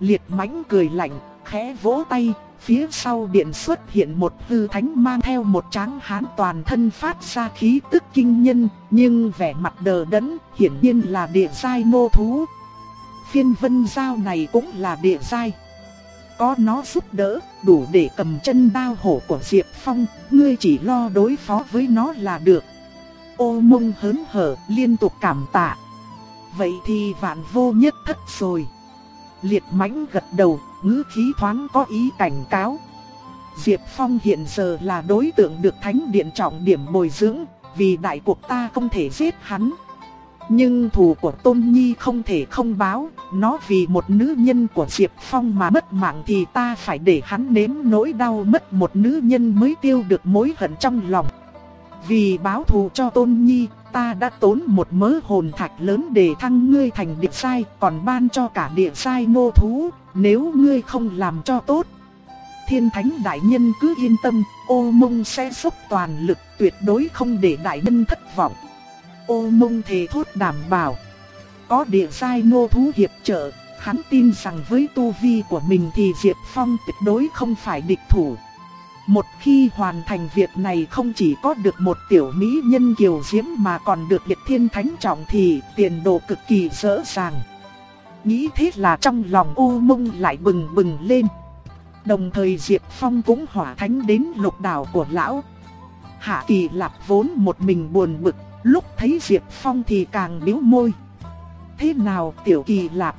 Liệt mãnh cười lạnh, khẽ vỗ tay, phía sau điện xuất hiện một hư thánh mang theo một tráng hán toàn thân phát ra khí tức kinh nhân, nhưng vẻ mặt đờ đẫn, hiển nhiên là địa giai nô thú. Phiên vân giao này cũng là địa giai. Có nó giúp đỡ, đủ để cầm chân đao hổ của Diệp Phong, ngươi chỉ lo đối phó với nó là được. Ô mông hớn hở, liên tục cảm tạ. Vậy thì vạn vô nhất thất rồi. Liệt mãnh gật đầu, ngữ khí thoáng có ý cảnh cáo. Diệp Phong hiện giờ là đối tượng được Thánh Điện trọng điểm bồi dưỡng, vì đại cuộc ta không thể giết hắn. Nhưng thù của Tôn Nhi không thể không báo, nó vì một nữ nhân của Diệp Phong mà mất mạng thì ta phải để hắn nếm nỗi đau mất một nữ nhân mới tiêu được mối hận trong lòng. Vì báo thù cho Tôn Nhi, ta đã tốn một mớ hồn thạch lớn để thăng ngươi thành địa sai, còn ban cho cả địa sai nô thú, nếu ngươi không làm cho tốt. Thiên Thánh Đại Nhân cứ yên tâm, ô mông sẽ dốc toàn lực tuyệt đối không để Đại Nhân thất vọng. Ô mông thề thốt đảm bảo. Có địa sai nô thú hiệp trợ, hắn tin rằng với tu vi của mình thì Diệp Phong tuyệt đối không phải địch thủ. Một khi hoàn thành việc này không chỉ có được một tiểu mỹ nhân kiều diễm mà còn được liệt thiên thánh trọng thì tiền đồ cực kỳ dễ dàng. Nghĩ thế là trong lòng u mông lại bừng bừng lên. Đồng thời Diệp Phong cũng hỏa thánh đến lục đảo của lão. Hạ kỳ lạp vốn một mình buồn bực, lúc thấy Diệp Phong thì càng biếu môi. Thế nào tiểu kỳ lạp?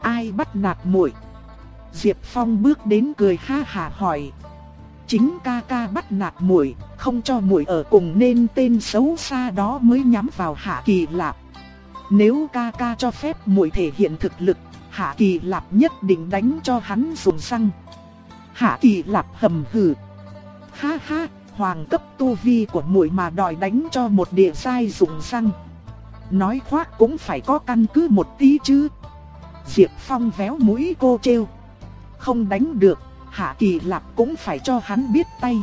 Ai bắt nạt muội? Diệp Phong bước đến cười ha hà hỏi. Chính ca ca bắt nạt muội, không cho muội ở cùng nên tên xấu xa đó mới nhắm vào Hạ Kỳ Lạp. Nếu ca ca cho phép muội thể hiện thực lực, Hạ Kỳ Lạp nhất định đánh cho hắn dùng xăng Hạ Kỳ Lạp hầm hừ. Ha ha, hoàng cấp tu vi của muội mà đòi đánh cho một địa sai dùng răng. Nói khoác cũng phải có căn cứ một tí chứ. Diệp Phong véo mũi cô trêu. Không đánh được, Hạ Kỳ Lạp cũng phải cho hắn biết tay.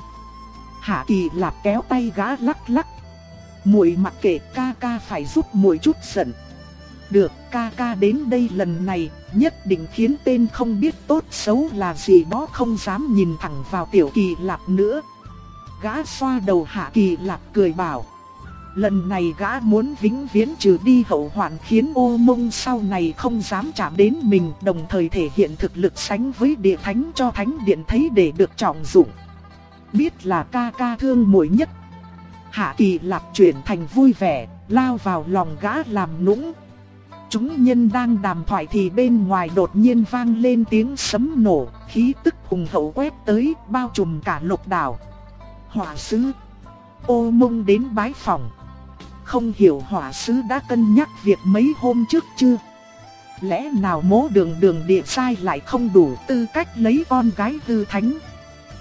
Hạ Kỳ Lạp kéo tay gã lắc lắc. Muội mặc kệ ca ca phải giúp muội chút giận. Được, ca ca đến đây lần này, nhất định khiến tên không biết tốt xấu là gì đó không dám nhìn thẳng vào tiểu kỳ lạp nữa. Gã xoa đầu hạ kỳ lạc cười bảo. Lần này gã muốn vĩnh viễn trừ đi hậu hoạn khiến ô mông sau này không dám chạm đến mình đồng thời thể hiện thực lực sánh với địa thánh cho thánh điện thấy để được trọng dụng. Biết là ca ca thương muội nhất. Hạ kỳ lạc chuyển thành vui vẻ, lao vào lòng gã làm nũng. Chúng nhân đang đàm thoại thì bên ngoài đột nhiên vang lên tiếng sấm nổ, khí tức hùng hậu quét tới bao trùm cả lục đảo. Hỏa sứ Ô mông đến bái phòng không hiểu hỏa sứ đã cân nhắc việc mấy hôm trước chưa? Lẽ nào mố đường đường địa sai lại không đủ tư cách lấy con gái hư thánh?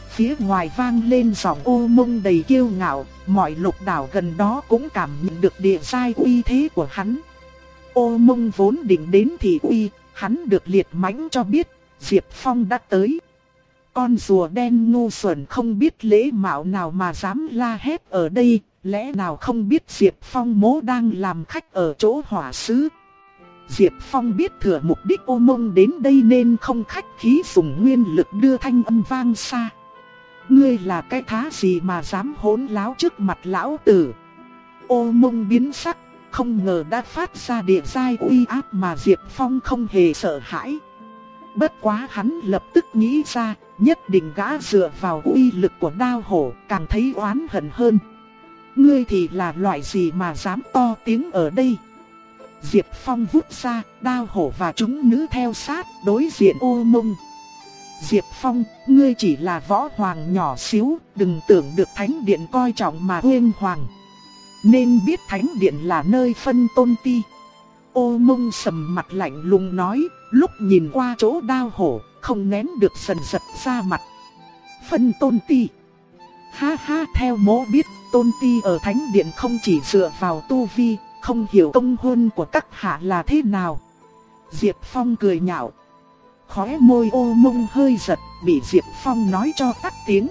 Phía ngoài vang lên giọng ô mông đầy kiêu ngạo, mọi lục đảo gần đó cũng cảm nhận được địa sai uy thế của hắn. Ô mông vốn định đến thì uy, hắn được liệt mãnh cho biết, Diệp Phong đã tới. Con rùa đen ngu xuẩn không biết lễ mạo nào mà dám la hét ở đây, Lẽ nào không biết Diệp Phong mố đang làm khách ở chỗ hỏa sứ? Diệp Phong biết thừa mục đích ô mông đến đây nên không khách khí dùng nguyên lực đưa thanh âm vang xa. Ngươi là cái thá gì mà dám hỗn láo trước mặt lão tử? Ô mông biến sắc, không ngờ đã phát ra địa giai uy áp mà Diệp Phong không hề sợ hãi. Bất quá hắn lập tức nghĩ ra, nhất định gã dựa vào uy lực của đao hổ càng thấy oán hận hơn. Ngươi thì là loại gì mà dám to tiếng ở đây? Diệp Phong vút ra, đao hổ và chúng nữ theo sát, đối diện ô mông. Diệp Phong, ngươi chỉ là võ hoàng nhỏ xíu, đừng tưởng được thánh điện coi trọng mà uyên hoàng. Nên biết thánh điện là nơi phân tôn ti. Ô mông sầm mặt lạnh lùng nói, lúc nhìn qua chỗ đao hổ, không nén được sần giật ra mặt. Phân tôn ti. Ha ha theo mố biết, tôn ti ở thánh điện không chỉ dựa vào tu vi, không hiểu công hôn của các hạ là thế nào. Diệp Phong cười nhạo. Khóe môi ô mông hơi giật, bị Diệp Phong nói cho tắt tiếng.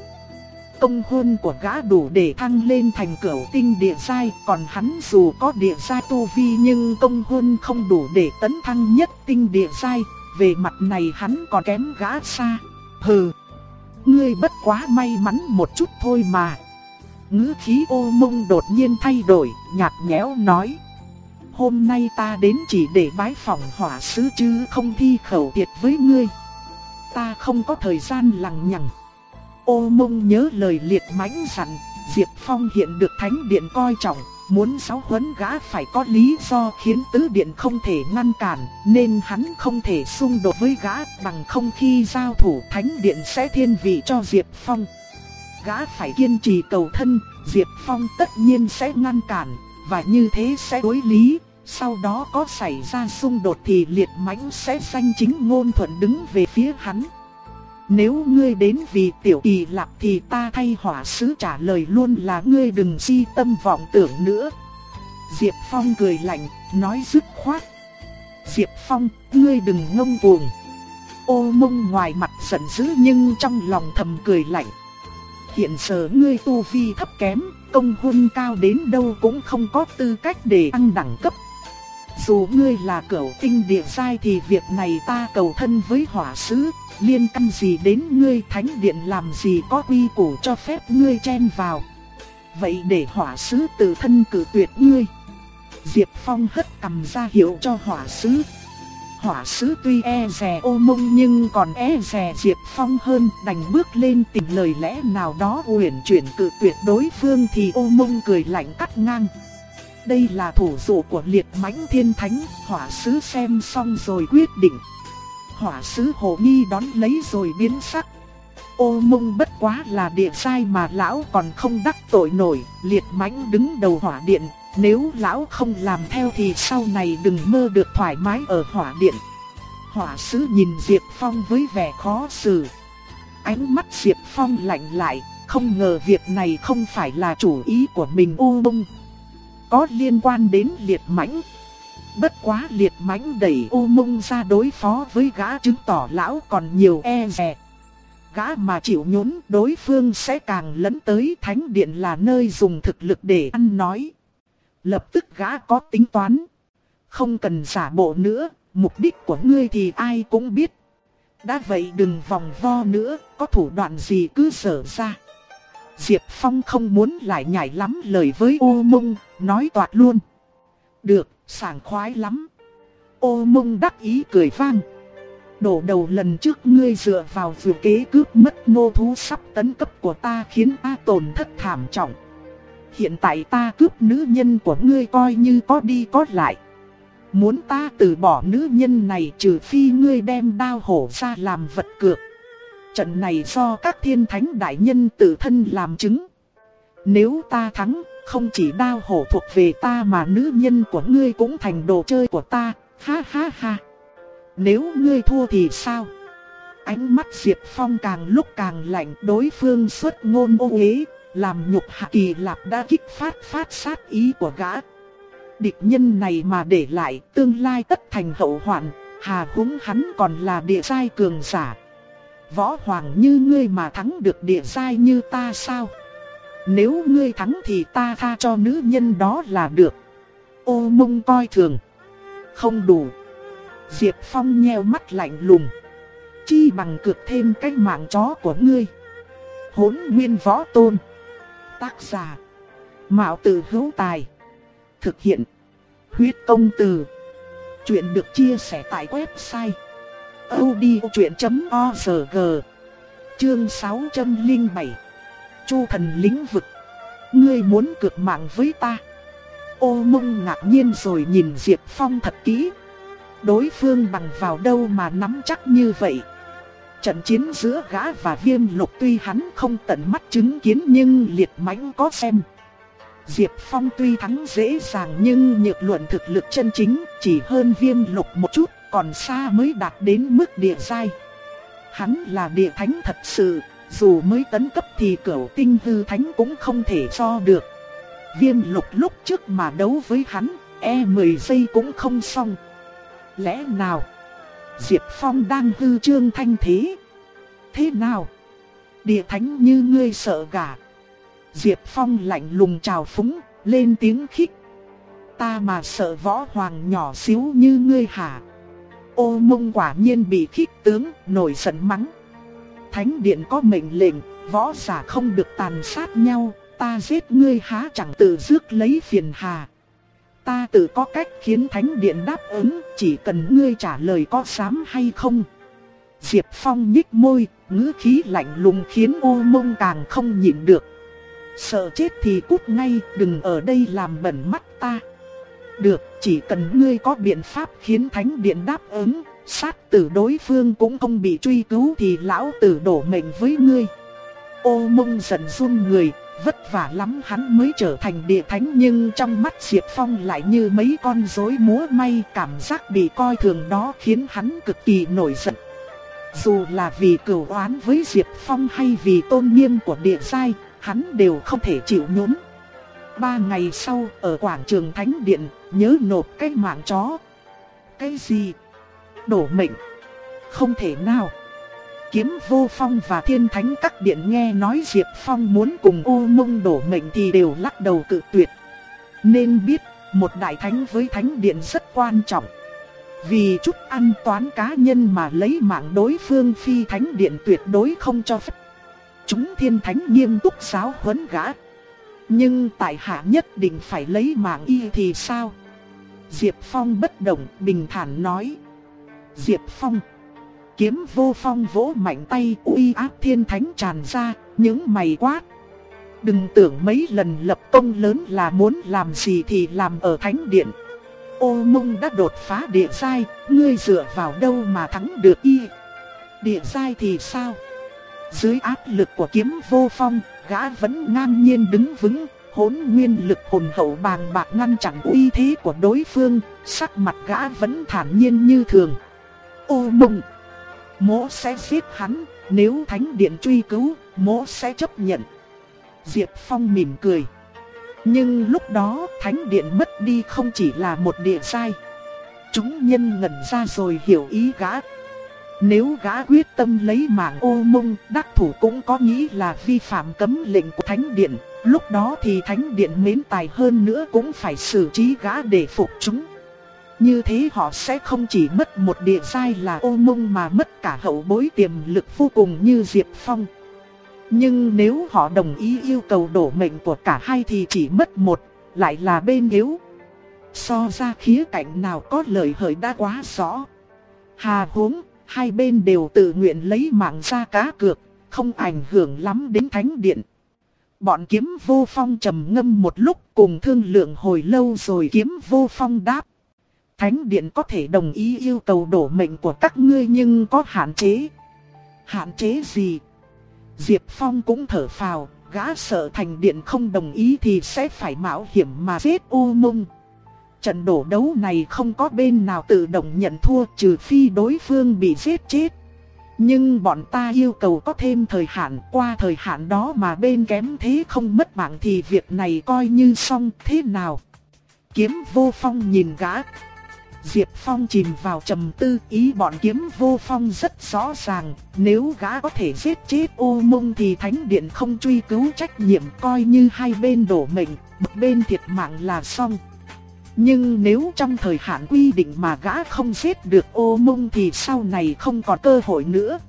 Công hôn của gã đủ để thăng lên thành cửu tinh địa giai, còn hắn dù có địa giai tu vi nhưng công hôn không đủ để tấn thăng nhất tinh địa giai, về mặt này hắn còn kém gã xa. Hừ, ngươi bất quá may mắn một chút thôi mà. Ngữ khí ô mông đột nhiên thay đổi, nhạt nhẽo nói. Hôm nay ta đến chỉ để bái phòng hỏa sứ chứ không thi khẩu thiệt với ngươi. Ta không có thời gian lằng nhằng. Ô mông nhớ lời liệt mãnh sẵn, Diệp Phong hiện được thánh điện coi trọng, muốn giáo huấn gã phải có lý do khiến tứ điện không thể ngăn cản, nên hắn không thể xung đột với gã bằng không khi giao thủ thánh điện sẽ thiên vị cho Diệp Phong. Gã phải kiên trì cầu thân, Diệp Phong tất nhiên sẽ ngăn cản, và như thế sẽ đối lý, sau đó có xảy ra xung đột thì liệt mãnh sẽ danh chính ngôn thuận đứng về phía hắn. Nếu ngươi đến vì tiểu kỳ lạc thì ta thay hỏa sứ trả lời luôn là ngươi đừng si tâm vọng tưởng nữa. Diệp Phong cười lạnh, nói dứt khoát. Diệp Phong, ngươi đừng ngông cuồng. Ô mông ngoài mặt giận dữ nhưng trong lòng thầm cười lạnh. Hiện giờ ngươi tu vi thấp kém, công huân cao đến đâu cũng không có tư cách để ăn đẳng cấp. Dù ngươi là cẩu tinh địa sai thì việc này ta cầu thân với hỏa sứ, liên căn gì đến ngươi thánh điện làm gì có quy củ cho phép ngươi chen vào. Vậy để hỏa sứ tự thân cử tuyệt ngươi. Diệp Phong hất cầm ra hiệu cho hỏa sứ. Hỏa sứ tuy e rè ô mông nhưng còn e rè Diệp Phong hơn đành bước lên tìm lời lẽ nào đó uyển chuyển cự tuyệt đối phương thì ô mông cười lạnh cắt ngang. Đây là thủ dụ của liệt mãnh thiên thánh, hỏa sứ xem xong rồi quyết định. Hỏa sứ hồ nghi đón lấy rồi biến sắc. Ô mông bất quá là địa sai mà lão còn không đắc tội nổi, liệt mãnh đứng đầu hỏa điện. Nếu lão không làm theo thì sau này đừng mơ được thoải mái ở hỏa điện. Hỏa sứ nhìn Diệp Phong với vẻ khó xử. Ánh mắt Diệp Phong lạnh lại, không ngờ việc này không phải là chủ ý của mình ô mông có liên quan đến liệt mãnh. Bất quá liệt mãnh đẩy ô mông ra đối phó với gã chứng tỏ lão còn nhiều e dè. Gã mà chịu nhún đối phương sẽ càng lấn tới thánh điện là nơi dùng thực lực để ăn nói. Lập tức gã có tính toán. Không cần giả bộ nữa, mục đích của ngươi thì ai cũng biết. Đã vậy đừng vòng vo nữa, có thủ đoạn gì cứ sở ra. Diệp Phong không muốn lại nhảy lắm lời với ô mông, nói toạt luôn. Được, sảng khoái lắm. Ô mông đắc ý cười vang. Đổ đầu lần trước ngươi dựa vào vừa kế cướp mất nô thú sắp tấn cấp của ta khiến ta tổn thất thảm trọng. Hiện tại ta cướp nữ nhân của ngươi coi như có đi có lại. Muốn ta từ bỏ nữ nhân này trừ phi ngươi đem đao hổ ra làm vật cược. Trận này do các thiên thánh đại nhân tự thân làm chứng. Nếu ta thắng, không chỉ đao hổ thuộc về ta mà nữ nhân của ngươi cũng thành đồ chơi của ta, ha ha ha. Nếu ngươi thua thì sao? Ánh mắt Diệp Phong càng lúc càng lạnh đối phương xuất ngôn ô uế, làm nhục hạ kỳ lạp đã kích phát phát sát ý của gã. Địch nhân này mà để lại tương lai tất thành hậu hoạn, hà húng hắn còn là địa giai cường giả. Võ hoàng như ngươi mà thắng được địa giai như ta sao? Nếu ngươi thắng thì ta tha cho nữ nhân đó là được. Ô mông coi thường. Không đủ. Diệp Phong nheo mắt lạnh lùng. Chi bằng cược thêm cái mạng chó của ngươi. Hốn nguyên võ tôn. Tác giả. Mạo tử hữu tài. Thực hiện. Huyết công từ. Chuyện được chia sẻ tại website audiochuyện.org Chương 607 Chu thần lĩnh vực. Ngươi muốn cược mạng với ta. Ô mông ngạc nhiên rồi nhìn Diệp Phong thật kỹ. Đối phương bằng vào đâu mà nắm chắc như vậy? Trận chiến giữa gã và viêm lục tuy hắn không tận mắt chứng kiến nhưng liệt mãnh có xem. Diệp Phong tuy thắng dễ dàng nhưng nhược luận thực lực chân chính chỉ hơn viêm lục một chút còn xa mới đạt đến mức địa giai. Hắn là địa thánh thật sự, dù mới tấn cấp thì cửu tinh hư thánh cũng không thể so được. Viêm lục lúc trước mà đấu với hắn, e 10 giây cũng không xong. Lẽ nào? Diệp Phong đang hư trương thanh thế. Thế nào? Địa thánh như ngươi sợ gà. Diệp Phong lạnh lùng chào phúng, lên tiếng khích. Ta mà sợ võ hoàng nhỏ xíu như ngươi hả? Ô mông quả nhiên bị khích tướng, nổi giận mắng. Thánh điện có mệnh lệnh, võ giả không được tàn sát nhau, ta giết ngươi há chẳng tự rước lấy phiền hà. Ta tự có cách khiến thánh điện đáp ứng, chỉ cần ngươi trả lời có dám hay không. Diệp Phong nhích môi, ngữ khí lạnh lùng khiến ô mông càng không nhịn được. Sợ chết thì cút ngay, đừng ở đây làm bẩn mắt ta. Được, chỉ cần ngươi có biện pháp khiến thánh điện đáp ứng, sát tử đối phương cũng không bị truy cứu thì lão tử đổ mệnh với ngươi. Ô mông giận run người, vất vả lắm hắn mới trở thành địa thánh nhưng trong mắt Diệp Phong lại như mấy con rối múa may cảm giác bị coi thường đó khiến hắn cực kỳ nổi giận. Dù là vì cửu oán với Diệp Phong hay vì tôn nghiêm của địa giai, hắn đều không thể chịu nhún. Ba ngày sau, ở quảng trường Thánh Điện, nhớ nộp cái mạng chó. Cái gì? Đổ mệnh? Không thể nào. Kiếm vô phong và thiên thánh các điện nghe nói Diệp Phong muốn cùng ô mông đổ mệnh thì đều lắc đầu cự tuyệt. Nên biết, một đại thánh với thánh điện rất quan trọng. Vì chút ăn toán cá nhân mà lấy mạng đối phương phi thánh điện tuyệt đối không cho phép. Chúng thiên thánh nghiêm túc giáo huấn gã. Nhưng tại hạ nhất định phải lấy mạng y thì sao? Diệp Phong bất động, bình thản nói. Diệp Phong. Kiếm vô phong vỗ mạnh tay uy áp thiên thánh tràn ra, những mày quát. Đừng tưởng mấy lần lập công lớn là muốn làm gì thì làm ở thánh điện. Ô mông đã đột phá địa sai ngươi dựa vào đâu mà thắng được y. Địa sai thì sao? Dưới áp lực của kiếm vô phong, gã vẫn ngang nhiên đứng vững, hốn nguyên lực hồn hậu bàng bạc ngăn chặn uy thế của đối phương, sắc mặt gã vẫn thản nhiên như thường. Ô mông! Mỗ sẽ giết hắn, nếu thánh điện truy cứu, mỗ sẽ chấp nhận. Diệp Phong mỉm cười. Nhưng lúc đó thánh điện mất đi không chỉ là một địa sai. Chúng nhân ngẩn ra rồi hiểu ý gã. Nếu gã quyết tâm lấy mạng ô mông, đắc thủ cũng có nghĩ là vi phạm cấm lệnh của thánh điện. Lúc đó thì thánh điện mến tài hơn nữa cũng phải xử trí gã để phục chúng. Như thế họ sẽ không chỉ mất một địa giai là ô mông mà mất cả hậu bối tiềm lực vô cùng như Diệp Phong. Nhưng nếu họ đồng ý yêu cầu đổ mệnh của cả hai thì chỉ mất một, lại là bên yếu. So ra khía cạnh nào có lợi hời đã quá rõ. Hà huống, hai bên đều tự nguyện lấy mạng ra cá cược, không ảnh hưởng lắm đến thánh điện. Bọn kiếm vô phong trầm ngâm một lúc cùng thương lượng hồi lâu rồi kiếm vô phong đáp. Thánh điện có thể đồng ý yêu cầu đổ mệnh của các ngươi nhưng có hạn chế. Hạn chế gì? Diệp Phong cũng thở phào, gã sợ thành điện không đồng ý thì sẽ phải mạo hiểm mà giết U Mông. Trận đổ đấu này không có bên nào tự động nhận thua trừ phi đối phương bị giết chết. Nhưng bọn ta yêu cầu có thêm thời hạn, qua thời hạn đó mà bên kém thế không mất mạng thì việc này coi như xong thế nào. Kiếm vô phong nhìn gã, Diệp Phong chìm vào trầm tư ý bọn kiếm vô phong rất rõ ràng, nếu gã có thể giết chết ô mông thì thánh điện không truy cứu trách nhiệm coi như hai bên đổ mệnh, một bên thiệt mạng là xong. Nhưng nếu trong thời hạn quy định mà gã không giết được ô mông thì sau này không còn cơ hội nữa.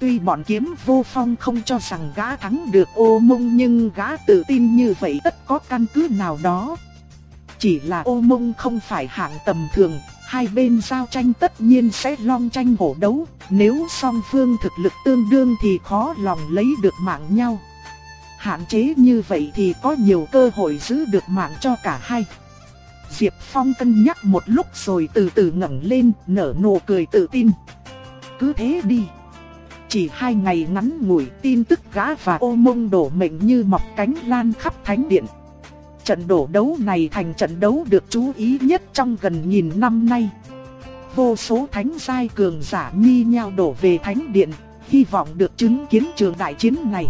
Tuy bọn kiếm vô phong không cho rằng gã thắng được ô mông nhưng gã tự tin như vậy tất có căn cứ nào đó. Chỉ là ô mông không phải hạng tầm thường, hai bên giao tranh tất nhiên sẽ long tranh hổ đấu, nếu song phương thực lực tương đương thì khó lòng lấy được mạng nhau. Hạn chế như vậy thì có nhiều cơ hội giữ được mạng cho cả hai. Diệp Phong cân nhắc một lúc rồi từ từ ngẩng lên, nở nụ cười tự tin. Cứ thế đi. chỉ hai ngày ngắn ngủi tin tức gã và ô mông đổ mệnh như mọc cánh lan khắp thánh điện. Trận đổ đấu này thành trận đấu được chú ý nhất trong gần nghìn năm nay. Vô số thánh giai cường giả nhi nhau đổ về thánh điện, hy vọng được chứng kiến trường đại chiến này.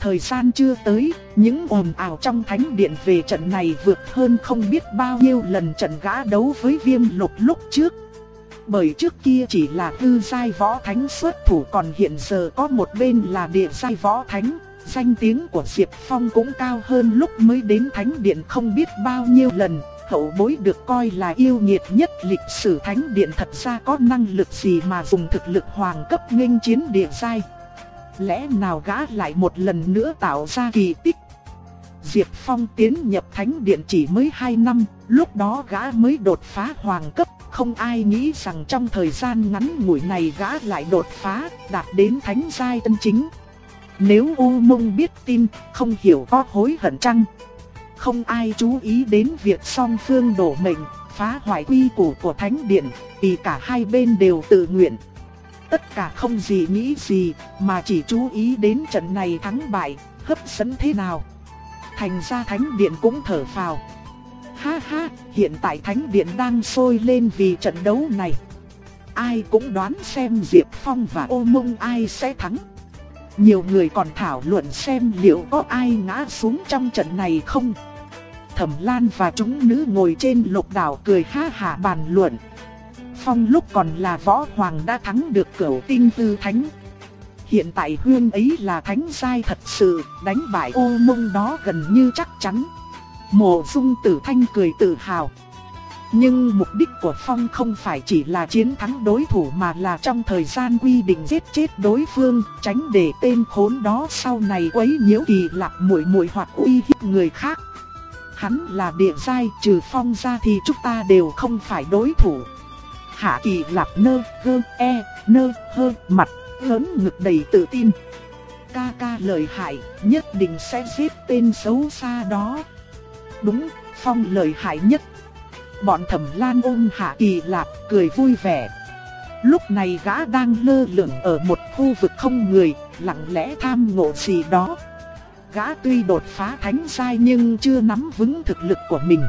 Thời gian chưa tới, những ồn ào trong thánh điện về trận này vượt hơn không biết bao nhiêu lần trận gã đấu với viêm lục lúc trước. Bởi trước kia chỉ là tư giai võ thánh xuất thủ còn hiện giờ có một bên là địa giai võ thánh. Danh tiếng của Diệp Phong cũng cao hơn lúc mới đến thánh điện không biết bao nhiêu lần. Hậu bối được coi là yêu nghiệt nhất lịch sử thánh điện thật ra có năng lực gì mà dùng thực lực hoàng cấp nghênh chiến địa sai Lẽ nào gã lại một lần nữa tạo ra kỳ tích Diệp Phong tiến nhập thánh điện chỉ mới 2 năm, lúc đó gã mới đột phá hoàng cấp, không ai nghĩ rằng trong thời gian ngắn ngủi này gã lại đột phá, đạt đến thánh giai tân chính. Nếu U Mông biết tin, không hiểu có hối hận chăng? Không ai chú ý đến việc song phương đổ mệnh, phá hoại quy củ của thánh điện, vì cả hai bên đều tự nguyện. Tất cả không gì nghĩ gì, mà chỉ chú ý đến trận này thắng bại, hấp dẫn thế nào. Thành ra thánh điện cũng thở phào. Ha ha, hiện tại thánh điện đang sôi lên vì trận đấu này. Ai cũng đoán xem Diệp Phong và ô mông ai sẽ thắng. Nhiều người còn thảo luận xem liệu có ai ngã xuống trong trận này không. Thẩm Lan và chúng nữ ngồi trên lục đảo cười ha hả bàn luận. Phong lúc còn là võ hoàng đã thắng được cửu tinh tư thánh. Hiện tại huyên ấy là thánh giai thật sự, đánh bại ô mông đó gần như chắc chắn. Mộ dung tử thanh cười tự hào. Nhưng mục đích của Phong không phải chỉ là chiến thắng đối thủ mà là trong thời gian quy định giết chết đối phương, tránh để tên khốn đó sau này quấy nhiễu kỳ lạc muội muội hoặc uy hiếp người khác. Hắn là địa giai, trừ Phong ra thì chúng ta đều không phải đối thủ. Hạ kỳ lạc nơ, gơ, e, nơ, hơ, mặt lớn ngực đầy tự tin. Ca ca lời hại, nhất định sẽ giết tên xấu xa đó. Đúng, Phong lời hại nhất. Bọn thẩm lan ôm hạ kỳ lạp cười vui vẻ. Lúc này gã đang lơ lửng ở một khu vực không người, lặng lẽ tham ngộ gì đó. Gã tuy đột phá thánh sai nhưng chưa nắm vững thực lực của mình.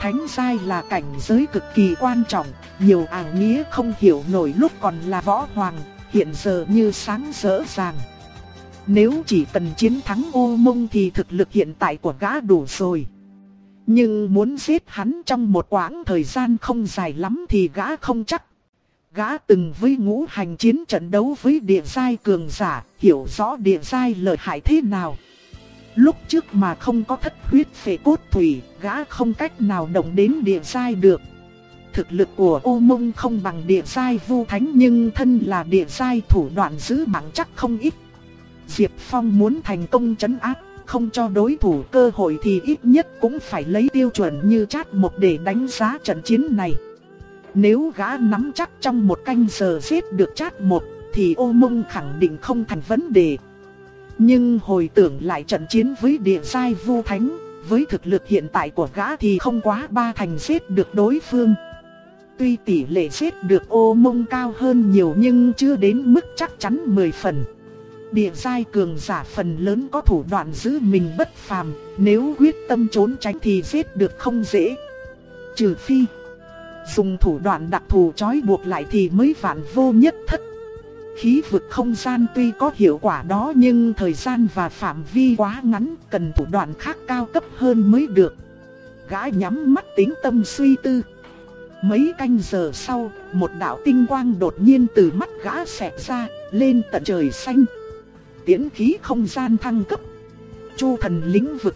Thánh giai là cảnh giới cực kỳ quan trọng, nhiều ảo nghĩa không hiểu nổi lúc còn là võ hoàng, hiện giờ như sáng rỡ ràng. Nếu chỉ cần chiến thắng ô mông thì thực lực hiện tại của gã đủ rồi. Nhưng muốn giết hắn trong một quãng thời gian không dài lắm thì gã không chắc. Gã từng với ngũ hành chiến trận đấu với địa giai cường giả, hiểu rõ địa giai lợi hại thế nào. Lúc trước mà không có thất huyết phệ cốt thủy, gã không cách nào động đến địa giai được. Thực lực của ô mông không bằng địa giai vu thánh nhưng thân là địa giai thủ đoạn giữ mạng chắc không ít. Diệp Phong muốn thành công chấn áp, không cho đối thủ cơ hội thì ít nhất cũng phải lấy tiêu chuẩn như chát một để đánh giá trận chiến này. Nếu gã nắm chắc trong một canh giờ giết được chát một, thì ô mông khẳng định không thành vấn đề. Nhưng hồi tưởng lại trận chiến với địa giai vu thánh, với thực lực hiện tại của gã thì không quá ba thành giết được đối phương. Tuy tỷ lệ giết được ô mông cao hơn nhiều nhưng chưa đến mức chắc chắn 10 phần. Địa giai cường giả phần lớn có thủ đoạn giữ mình bất phàm, nếu quyết tâm trốn tránh thì giết được không dễ. Trừ phi, dùng thủ đoạn đặc thù trói buộc lại thì mới vạn vô nhất thất. Khí vực không gian tuy có hiệu quả đó nhưng thời gian và phạm vi quá ngắn cần thủ đoạn khác cao cấp hơn mới được. Gã nhắm mắt tính tâm suy tư. Mấy canh giờ sau, một đạo tinh quang đột nhiên từ mắt gã xẹt ra, lên tận trời xanh. Tiễn khí không gian thăng cấp. Chu thần lĩnh vực.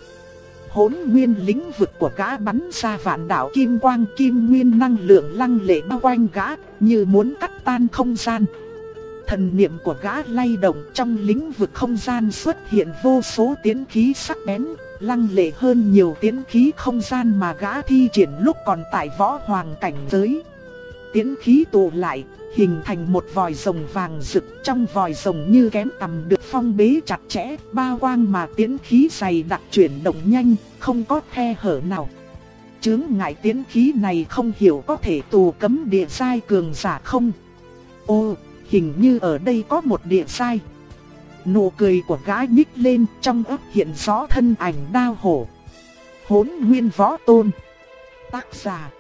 Hỗn nguyên lĩnh vực của gã bắn ra vạn đạo kim quang kim nguyên năng lượng lăng lệ bao quanh gã, như muốn cắt tan không gian. Thần niệm của gã lay động trong lĩnh vực không gian xuất hiện vô số tiến khí sắc bén, lăng lệ hơn nhiều tiến khí không gian mà gã thi triển lúc còn tại võ hoàng cảnh giới. Tiến khí tụ lại, hình thành một vòi rồng vàng rực trong vòi rồng như kém tầm được phong bế chặt chẽ, ba quang mà tiến khí dày đặc chuyển động nhanh, không có khe hở nào. Chướng ngại tiến khí này không hiểu có thể tù cấm địa sai cường giả không? Ô, hình như ở đây có một địa sai. Nụ cười của gái nhích lên trong ấp hiện rõ thân ảnh đao hổ. Hốn nguyên võ tôn. Tác giả.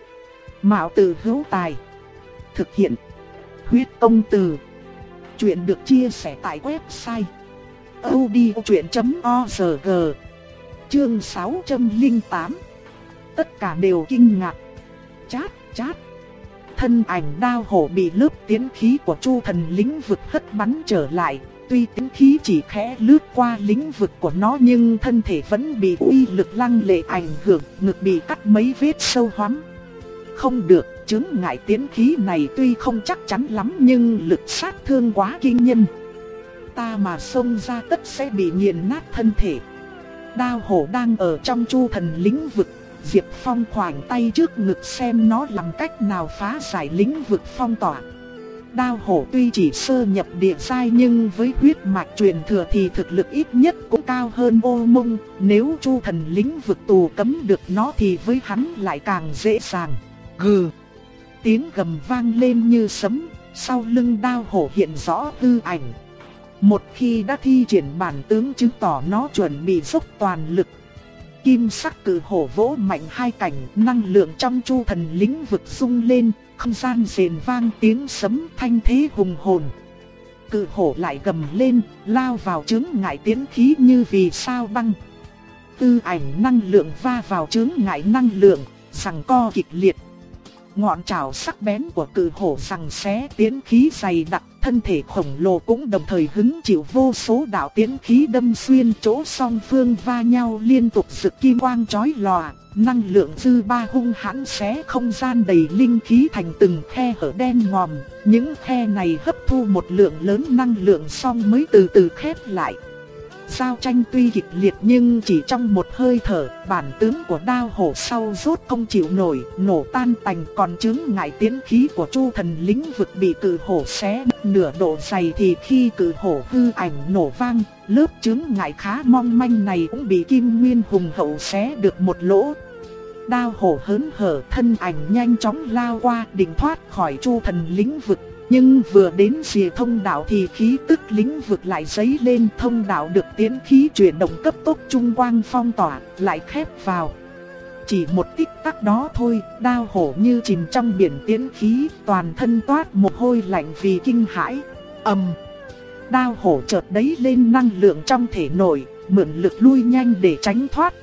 Mạo tử hữu tài. Thực hiện. Huyết công từ. Chuyện được chia sẻ tại website. odchuyện.org Chương 608 Tất cả đều kinh ngạc. Chát, chát. Thân ảnh đao hổ bị lớp tiến khí của chu thần lĩnh vực hất bắn trở lại. Tuy tiến khí chỉ khẽ lướt qua lĩnh vực của nó nhưng thân thể vẫn bị uy lực lăng lệ ảnh hưởng, ngực bị cắt mấy vết sâu hoắm. Không được, chứng ngại tiến khí này tuy không chắc chắn lắm nhưng lực sát thương quá kinh nhân. Ta mà xông ra tất sẽ bị nghiền nát thân thể. Đao hổ đang ở trong chu thần lĩnh vực, Diệp Phong khoanh tay trước ngực xem nó làm cách nào phá giải lĩnh vực phong tỏa. Đao hổ tuy chỉ sơ nhập địa sai nhưng với huyết mạch truyền thừa thì thực lực ít nhất cũng cao hơn ô mông. Nếu chu thần lĩnh vực tù cấm được nó thì với hắn lại càng dễ dàng. Gừ! Tiếng gầm vang lên như sấm, sau lưng đao hổ hiện rõ hư ảnh. Một khi đã thi triển bản tướng chứng tỏ nó chuẩn bị dốc toàn lực. Kim sắc cử hổ vỗ mạnh hai cảnh, năng lượng trong chu thần lĩnh vực sung lên, không gian rền vang tiếng sấm thanh thế hùng hồn. Cự hổ lại gầm lên, lao vào chướng ngại tiến khí như vì sao băng. Tư ảnh năng lượng va vào chướng ngại năng lượng, rằng co kịch liệt. Ngọn trảo sắc bén của cự hổ rằng xé tiến khí dày đặc, thân thể khổng lồ cũng đồng thời hứng chịu vô số đạo tiến khí đâm xuyên chỗ song phương va nhau liên tục rực kim quang chói lòa. Năng lượng dư ba hung hãn xé không gian đầy linh khí thành từng khe hở đen ngòm, những khe này hấp thu một lượng lớn năng lượng xong mới từ từ khép lại. Giao tranh tuy kịch liệt nhưng chỉ trong một hơi thở, bản tướng của đao hổ sau rốt không chịu nổi, nổ tan tành còn chứng ngại tiến khí của chu thần lĩnh vực bị cử hổ xé nửa độ dày thì khi cử hổ hư ảnh nổ vang, lớp chứng ngại khá mong manh này cũng bị kim nguyên hùng hậu xé được một lỗ. Đao hổ hớn hở thân ảnh nhanh chóng lao qua định thoát khỏi chu thần lĩnh vực nhưng vừa đến rìa thông đạo thì khí tức lĩnh vực lại dấy lên thông đạo được tiến khí chuyển động cấp tốc trung quang phong tỏa, lại khép vào. Chỉ một tích tắc đó thôi, đao hổ như chìm trong biển tiến khí, toàn thân toát một hôi lạnh vì kinh hãi. ầm, đao hổ chợt đấy lên năng lượng trong thể nội, mượn lực lui nhanh để tránh thoát.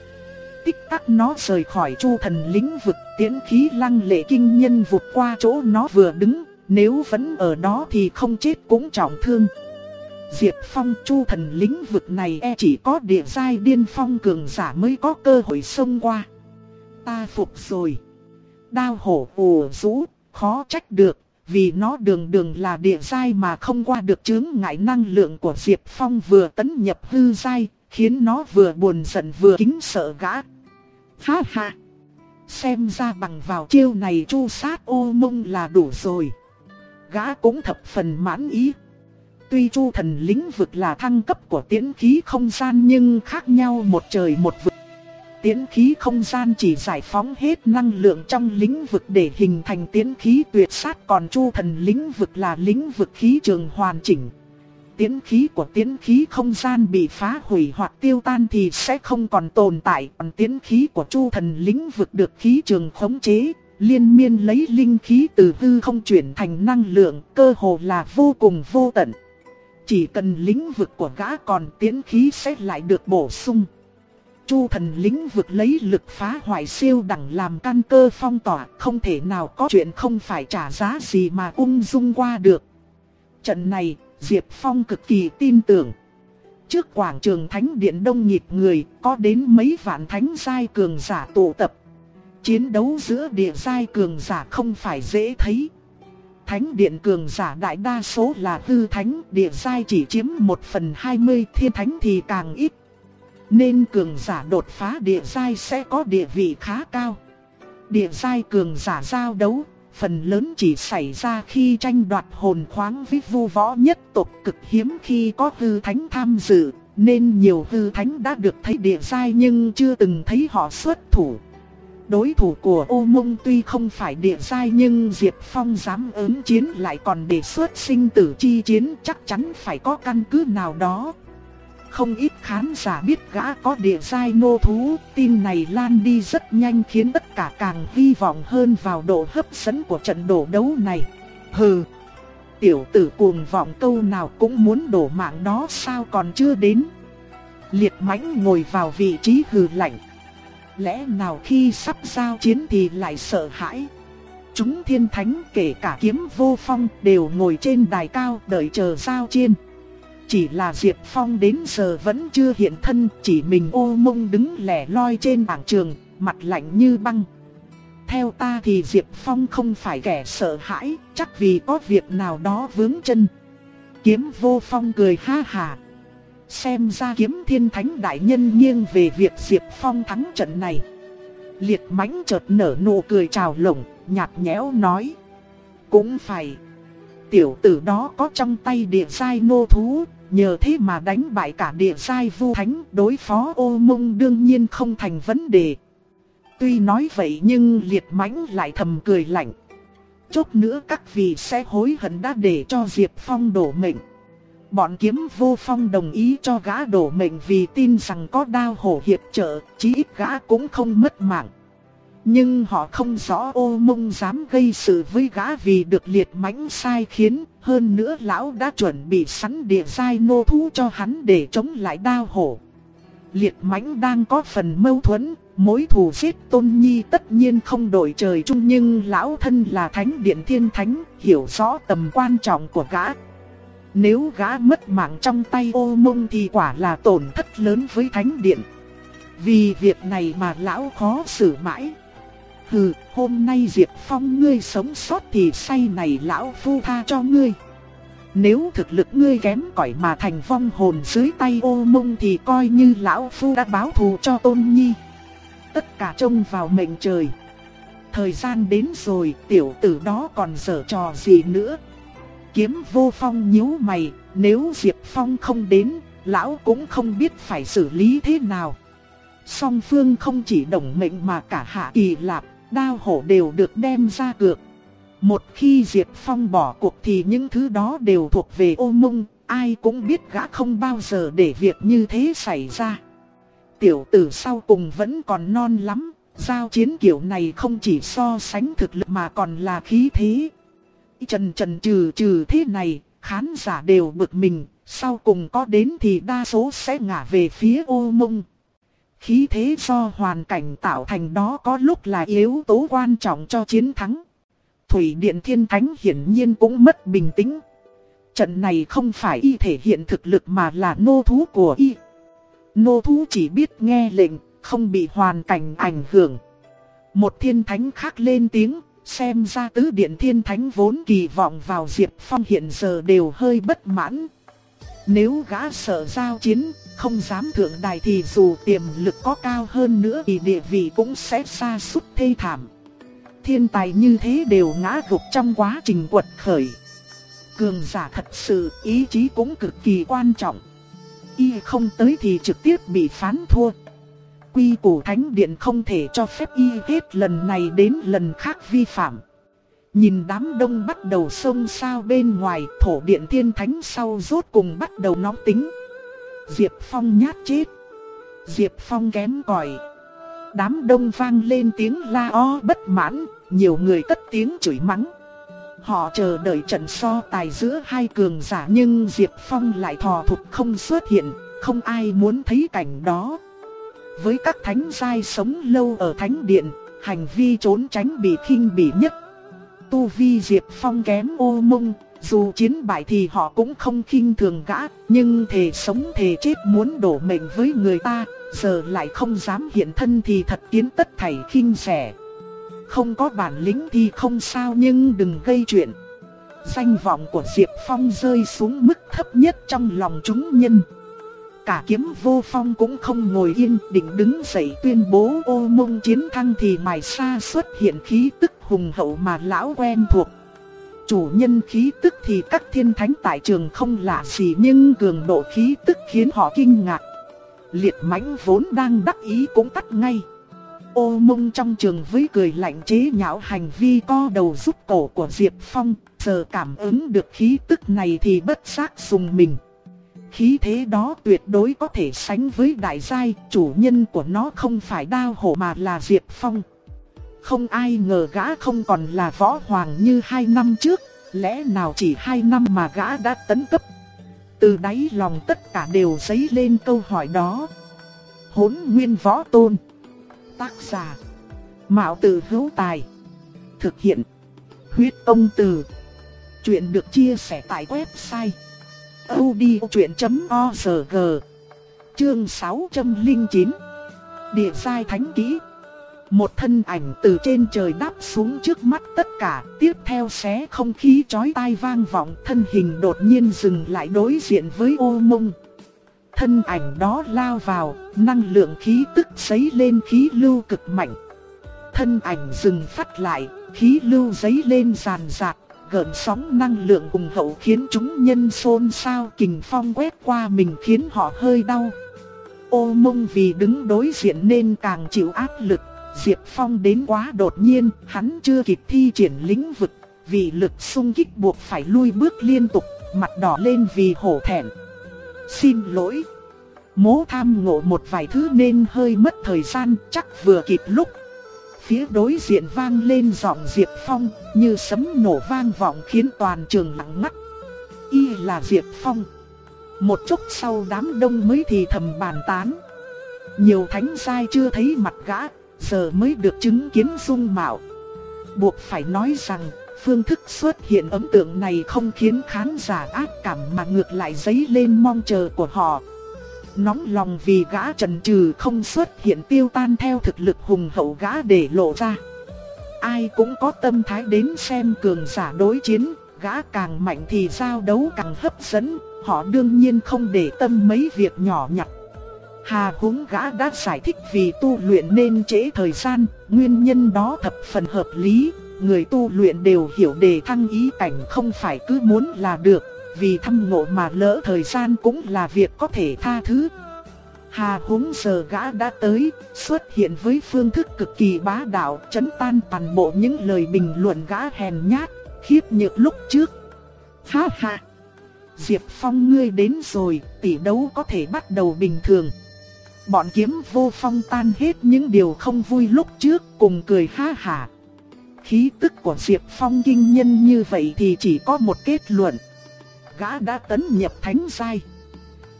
Tích tắc nó rời khỏi chu thần lĩnh vực, tiến khí lăng lệ kinh nhân vụt qua chỗ nó vừa đứng, nếu vẫn ở đó thì không chết cũng trọng thương. Diệp Phong chu thần lĩnh vực này e chỉ có địa giai điên phong cường giả mới có cơ hội xông qua. Ta phục rồi. Đao hổ ồ rũ, khó trách được, vì nó đường đường là địa giai mà không qua được chứng ngại năng lượng của Diệp Phong vừa tấn nhập hư giai, khiến nó vừa buồn giận vừa kính sợ gã. Ha ha! Xem ra bằng vào chiêu này chu sát ô mông là đủ rồi gã cũng thập phần mãn ý. Tuy chu thần lĩnh vực là thăng cấp của tiến khí không gian nhưng khác nhau một trời một vực. Tiến khí không gian chỉ giải phóng hết năng lượng trong lĩnh vực để hình thành tiến khí tuyệt sát còn chu thần lĩnh vực là lĩnh vực khí trường hoàn chỉnh. Tiến khí của tiến khí không gian bị phá hủy hoặc tiêu tan thì sẽ không còn tồn tại, còn tiến khí của chu thần lĩnh vực được khí trường khống chế, liên miên lấy linh khí từ hư không chuyển thành năng lượng, cơ hồ là vô cùng vô tận. Chỉ cần lĩnh vực của gã còn tiến khí sẽ lại được bổ sung. Chu thần lĩnh vực lấy lực phá hoại siêu đẳng làm căn cơ phong tỏa, không thể nào có chuyện không phải trả giá gì mà ung dung qua được. Trận này, Diệp Phong cực kỳ tin tưởng. Trước quảng trường thánh điện đông nhịp người, có đến mấy vạn thánh giai cường giả tụ tập. Chiến đấu giữa địa giai cường giả không phải dễ thấy. Thánh điện cường giả đại đa số là hư thánh, địa giai chỉ chiếm 1 phần 20, thiên thánh thì càng ít. Nên cường giả đột phá địa giai sẽ có địa vị khá cao. Địa giai cường giả giao đấu, phần lớn chỉ xảy ra khi tranh đoạt hồn khoáng với vu võ nhất tộc cực hiếm khi có hư thánh tham dự, nên nhiều hư thánh đã được thấy địa giai nhưng chưa từng thấy họ xuất thủ. Đối thủ của ô mông tuy không phải địa giai nhưng Diệp Phong dám ứng chiến lại còn đề xuất sinh tử chi chiến chắc chắn phải có căn cứ nào đó. Không ít khán giả biết gã có địa giai nô thú, tin này lan đi rất nhanh khiến tất cả càng hy vọng hơn vào độ hấp dẫn của trận đổ đấu này. Hừ, tiểu tử cuồng vọng câu nào cũng muốn đổ mạng đó sao còn chưa đến. Liệt mãnh ngồi vào vị trí hừ lạnh. Lẽ nào khi sắp giao chiến thì lại sợ hãi? Chúng thiên thánh kể cả kiếm vô phong đều ngồi trên đài cao đợi chờ giao chiến. Chỉ là Diệp Phong đến giờ vẫn chưa hiện thân, chỉ mình ô mông đứng lẻ loi trên bảng trường, mặt lạnh như băng. Theo ta thì Diệp Phong không phải kẻ sợ hãi, chắc vì có việc nào đó vướng chân. Kiếm vô phong cười ha hà. Xem ra kiếm thiên thánh đại nhân nghiêng về việc Diệp Phong thắng trận này. Liệt mãnh chợt nở nụ cười chào lồng, nhạt nhẽo nói. Cũng phải. Tiểu tử đó có trong tay địa sai nô thú, nhờ thế mà đánh bại cả địa sai vu thánh đối phó ô mông đương nhiên không thành vấn đề. Tuy nói vậy nhưng liệt mãnh lại thầm cười lạnh. Chốc nữa các vị sẽ hối hận đã để cho Diệp Phong đổ mệnh. Bọn kiếm vô phong đồng ý cho gã đổ mệnh vì tin rằng có đao hổ hiệp trợ, chí ít gã cũng không mất mạng. Nhưng họ không rõ ô mông dám gây sự với gã vì được liệt mãnh sai khiến, hơn nữa lão đã chuẩn bị sẵn địa giai nô thú cho hắn để chống lại đao hổ. Liệt mãnh đang có phần mâu thuẫn, mối thù giết tôn nhi tất nhiên không đổi trời chung nhưng lão thân là thánh điện thiên thánh, hiểu rõ tầm quan trọng của gã. Nếu gã mất mạng trong tay ô mông thì quả là tổn thất lớn với thánh điện. Vì việc này mà lão khó xử mãi. Hừ, hôm nay Diệp Phong ngươi sống sót thì say này lão phu tha cho ngươi. Nếu thực lực ngươi kém cỏi mà thành vong hồn dưới tay ô mông thì coi như lão phu đã báo thù cho tôn nhi. Tất cả trông vào mệnh trời. Thời gian đến rồi, tiểu tử đó còn dở trò gì nữa. Kiếm vô phong nhíu mày, nếu Diệp Phong không đến, lão cũng không biết phải xử lý thế nào. Song phương không chỉ đồng mệnh mà cả hạ kỳ lạp, đao hổ đều được đem ra cược. Một khi Diệp Phong bỏ cuộc thì những thứ đó đều thuộc về ô mông, ai cũng biết gã không bao giờ để việc như thế xảy ra. Tiểu tử sau cùng vẫn còn non lắm, giao chiến kiểu này không chỉ so sánh thực lực mà còn là khí thế. Trần trần trừ trừ thế này, khán giả đều bực mình, sau cùng có đến thì đa số sẽ ngả về phía ô mông. Khí thế do hoàn cảnh tạo thành đó có lúc là yếu tố quan trọng cho chiến thắng. Thủy Điện Thiên Thánh hiển nhiên cũng mất bình tĩnh. Trận này không phải y thể hiện thực lực mà là nô thú của y. Nô thú chỉ biết nghe lệnh, không bị hoàn cảnh ảnh hưởng. Một thiên thánh khác lên tiếng, xem ra tứ điện thiên thánh vốn kỳ vọng vào Diệp Phong hiện giờ đều hơi bất mãn. Nếu gã sợ giao chiến, không dám thượng đài thì dù tiềm lực có cao hơn nữa thì địa vị cũng sẽ xa sút thê thảm. Thiên tài như thế đều ngã gục trong quá trình quật khởi. Cường giả thật sự ý chí cũng cực kỳ quan trọng. Y không tới thì trực tiếp bị phán thua. Quy củ thánh điện không thể cho phép y hết lần này đến lần khác vi phạm. Nhìn đám đông bắt đầu xông sao bên ngoài, thổ điện thiên thánh sau rốt cùng bắt đầu nóng tính. Diệp Phong nhát chết. Diệp Phong kém cỏi. Đám đông vang lên tiếng la o bất mãn, nhiều người cất tiếng chửi mắng. Họ chờ đợi trận so tài giữa hai cường giả nhưng Diệp Phong lại thò thụt không xuất hiện, không ai muốn thấy cảnh đó. Với các thánh giai sống lâu ở thánh điện, hành vi trốn tránh bị khinh bỉ nhất. Tu vi Diệp Phong kém ô mông, dù chiến bại thì họ cũng không khinh thường gã, nhưng thề sống thề chết muốn đổ mệnh với người ta, giờ lại không dám hiện thân thì thật kiến tất thảy khinh rẻ. Không có bản lĩnh thì không sao nhưng đừng gây chuyện. Danh vọng của Diệp Phong rơi xuống mức thấp nhất trong lòng chúng nhân. Cả kiếm vô phong cũng không ngồi yên định đứng dậy tuyên bố ô mông chiến thắng thì mài xa xuất hiện khí tức hùng hậu mà lão quen thuộc. Chủ nhân khí tức thì các thiên thánh tại trường không lạ gì nhưng cường độ khí tức khiến họ kinh ngạc. Liệt mãnh vốn đang đắc ý cũng tắt ngay. Ô mông trong trường với cười lạnh chế nhạo hành vi co đầu rút cổ của Diệp Phong, giờ cảm ứng được khí tức này thì bất giác dùng mình. Khí thế đó tuyệt đối có thể sánh với đại giai, chủ nhân của nó không phải đao hổ mà là Diệp Phong. Không ai ngờ gã không còn là võ hoàng như hai năm trước, lẽ nào chỉ hai năm mà gã đã tấn cấp. Từ đáy lòng tất cả đều dấy lên câu hỏi đó. Hốn nguyên võ tôn. Tác giả. Mạo tử hữu tài. Thực hiện. Huyết công từ. Chuyện được chia sẻ tại website odchuyện.org Chương 609 Địa sai thánh kỹ một thân ảnh từ trên trời đáp xuống trước mắt tất cả, tiếp theo xé không khí chói tai vang vọng, thân hình đột nhiên dừng lại đối diện với ô mông. Thân ảnh đó lao vào, năng lượng khí tức sấy lên khí lưu cực mạnh. Thân ảnh dừng phát lại, khí lưu giấy lên ràn rạc, gợn sóng năng lượng cùng hậu khiến chúng nhân xôn xao kình phong quét qua mình khiến họ hơi đau. Ô mông vì đứng đối diện nên càng chịu áp lực Diệp Phong đến quá đột nhiên, hắn chưa kịp thi triển lĩnh vực, vì lực xung kích buộc phải lui bước liên tục, mặt đỏ lên vì hổ thẹn. Xin lỗi. Mố tham ngộ một vài thứ nên hơi mất thời gian, chắc vừa kịp lúc. Phía đối diện vang lên giọng Diệp Phong, như sấm nổ vang vọng khiến toàn trường lặng ngắt. Y là Diệp Phong. Một chút sau đám đông mới thì thầm bàn tán. Nhiều thánh sai chưa thấy mặt gã, giờ mới được chứng kiến dung mạo. Buộc phải nói rằng, phương thức xuất hiện ấn tượng này không khiến khán giả ác cảm mà ngược lại dấy lên mong chờ của họ. Nóng lòng vì gã trần trừ không xuất hiện tiêu tan theo thực lực hùng hậu gã để lộ ra. Ai cũng có tâm thái đến xem cường giả đối chiến, gã càng mạnh thì giao đấu càng hấp dẫn, họ đương nhiên không để tâm mấy việc nhỏ nhặt. Hà húng gã đã giải thích vì tu luyện nên trễ thời gian, nguyên nhân đó thập phần hợp lý, người tu luyện đều hiểu đề thăng ý cảnh không phải cứ muốn là được, vì thăm ngộ mà lỡ thời gian cũng là việc có thể tha thứ. Hà húng giờ gã đã tới, xuất hiện với phương thức cực kỳ bá đạo, chấn tan toàn bộ những lời bình luận gã hèn nhát, khiếp nhược lúc trước. Ha ha! Diệp Phong ngươi đến rồi, tỷ đấu có thể bắt đầu bình thường. Bọn kiếm vô phong tan hết những điều không vui lúc trước cùng cười ha hả. Khí tức của Diệp Phong kinh nhân như vậy thì chỉ có một kết luận. Gã đã tấn nhập thánh giai.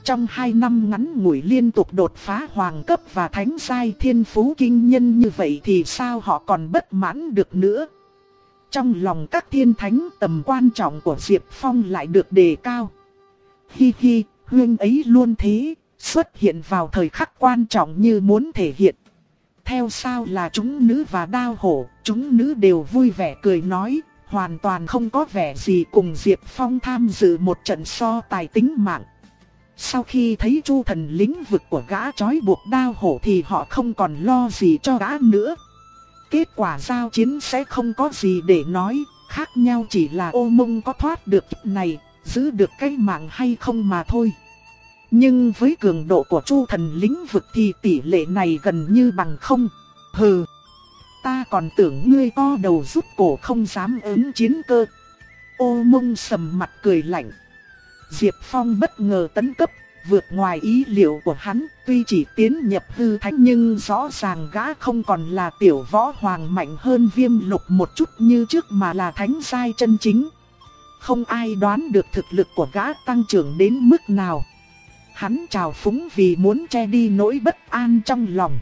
Trong hai năm ngắn ngủi liên tục đột phá hoàng cấp và thánh giai thiên phú kinh nhân như vậy thì sao họ còn bất mãn được nữa. Trong lòng các thiên thánh tầm quan trọng của Diệp Phong lại được đề cao. Hi hi, huyên ấy luôn thế, xuất hiện vào thời khắc quan trọng như muốn thể hiện. Theo sao là chúng nữ và đao hổ, chúng nữ đều vui vẻ cười nói, hoàn toàn không có vẻ gì cùng Diệp Phong tham dự một trận so tài tính mạng. Sau khi thấy chu thần lĩnh vực của gã trói buộc đao hổ thì họ không còn lo gì cho gã nữa. Kết quả giao chiến sẽ không có gì để nói, khác nhau chỉ là ô mông có thoát được này, giữ được cái mạng hay không mà thôi. Nhưng với cường độ của chu thần lĩnh vực thì tỷ lệ này gần như bằng không. Hừ, ta còn tưởng ngươi co đầu rút cổ không dám ứng chiến cơ. Ô mông sầm mặt cười lạnh. Diệp Phong bất ngờ tấn cấp, vượt ngoài ý liệu của hắn, tuy chỉ tiến nhập hư thánh nhưng rõ ràng gã không còn là tiểu võ hoàng mạnh hơn viêm lục một chút như trước mà là thánh sai chân chính. Không ai đoán được thực lực của gã tăng trưởng đến mức nào. Hắn trào phúng vì muốn che đi nỗi bất an trong lòng.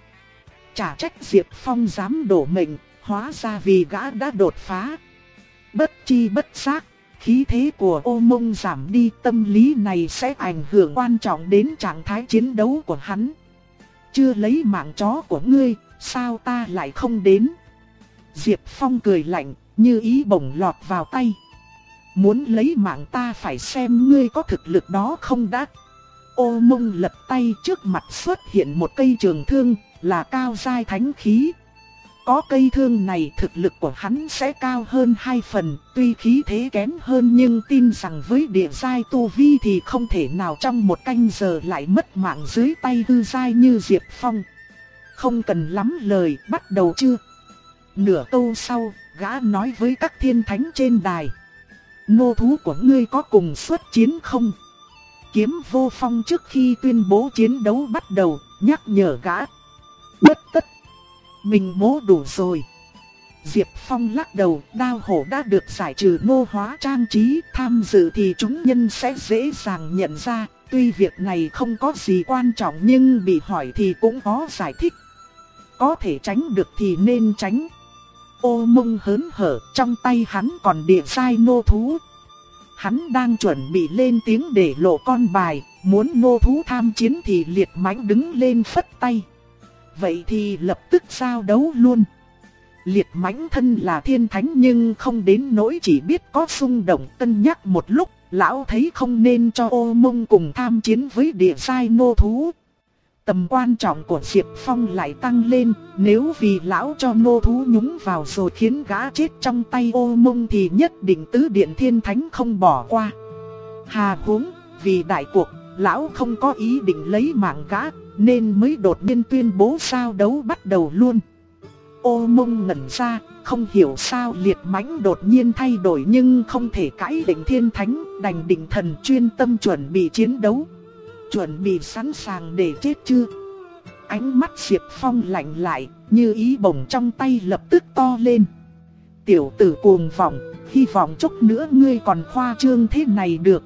Chả trách Diệp Phong dám đổ mệnh, hóa ra vì gã đã đột phá. Bất chi bất giác, khí thế của ô mông giảm đi tâm lý này sẽ ảnh hưởng quan trọng đến trạng thái chiến đấu của hắn. Chưa lấy mạng chó của ngươi, sao ta lại không đến? Diệp Phong cười lạnh, như ý bổng lọt vào tay. Muốn lấy mạng ta phải xem ngươi có thực lực đó không đã. Ô mông lật tay trước mặt xuất hiện một cây trường thương, là cao giai thánh khí. Có cây thương này thực lực của hắn sẽ cao hơn hai phần, tuy khí thế kém hơn nhưng tin rằng với địa giai tu vi thì không thể nào trong một canh giờ lại mất mạng dưới tay hư giai như Diệp Phong. không cần lắm lời, bắt đầu chưa? Nửa câu sau, gã nói với các thiên thánh trên đài. Nô thú của ngươi có cùng xuất chiến không? Kiếm vô phong trước khi tuyên bố chiến đấu bắt đầu, nhắc nhở gã. Bất tất. Mình mố đủ rồi. Diệp Phong lắc đầu, đao hổ đã được giải trừ nô hóa trang trí, tham dự thì chúng nhân sẽ dễ dàng nhận ra, tuy việc này không có gì quan trọng nhưng bị hỏi thì cũng có giải thích. Có thể tránh được thì nên tránh. Ô mông hớn hở, trong tay hắn còn địa sai nô thú. Hắn đang chuẩn bị lên tiếng để lộ con bài, muốn nô thú tham chiến thì liệt mãnh đứng lên phất tay. Vậy thì lập tức giao đấu luôn. Liệt mãnh thân là thiên thánh nhưng không đến nỗi chỉ biết có xung động cân nhắc một lúc, lão thấy không nên cho ô mông cùng tham chiến với địa sai nô thú. Tầm quan trọng của Diệp Phong lại tăng lên, nếu vì lão cho nô thú nhúng vào rồi khiến gã chết trong tay ô mông thì nhất định tứ điện thiên thánh không bỏ qua. Hà huống, vì đại cuộc, lão không có ý định lấy mạng gã, nên mới đột nhiên tuyên bố sao đấu bắt đầu luôn. Ô mông ngẩn ra, không hiểu sao liệt mãnh đột nhiên thay đổi nhưng không thể cãi định thiên thánh, đành định thần chuyên tâm chuẩn bị chiến đấu. Chuẩn bị sẵn sàng để chết chưa? Ánh mắt Diệp Phong lạnh lại, như ý bổng trong tay lập tức to lên. Tiểu tử cuồng vọng, hy vọng chút nữa ngươi còn khoa trương thế này được.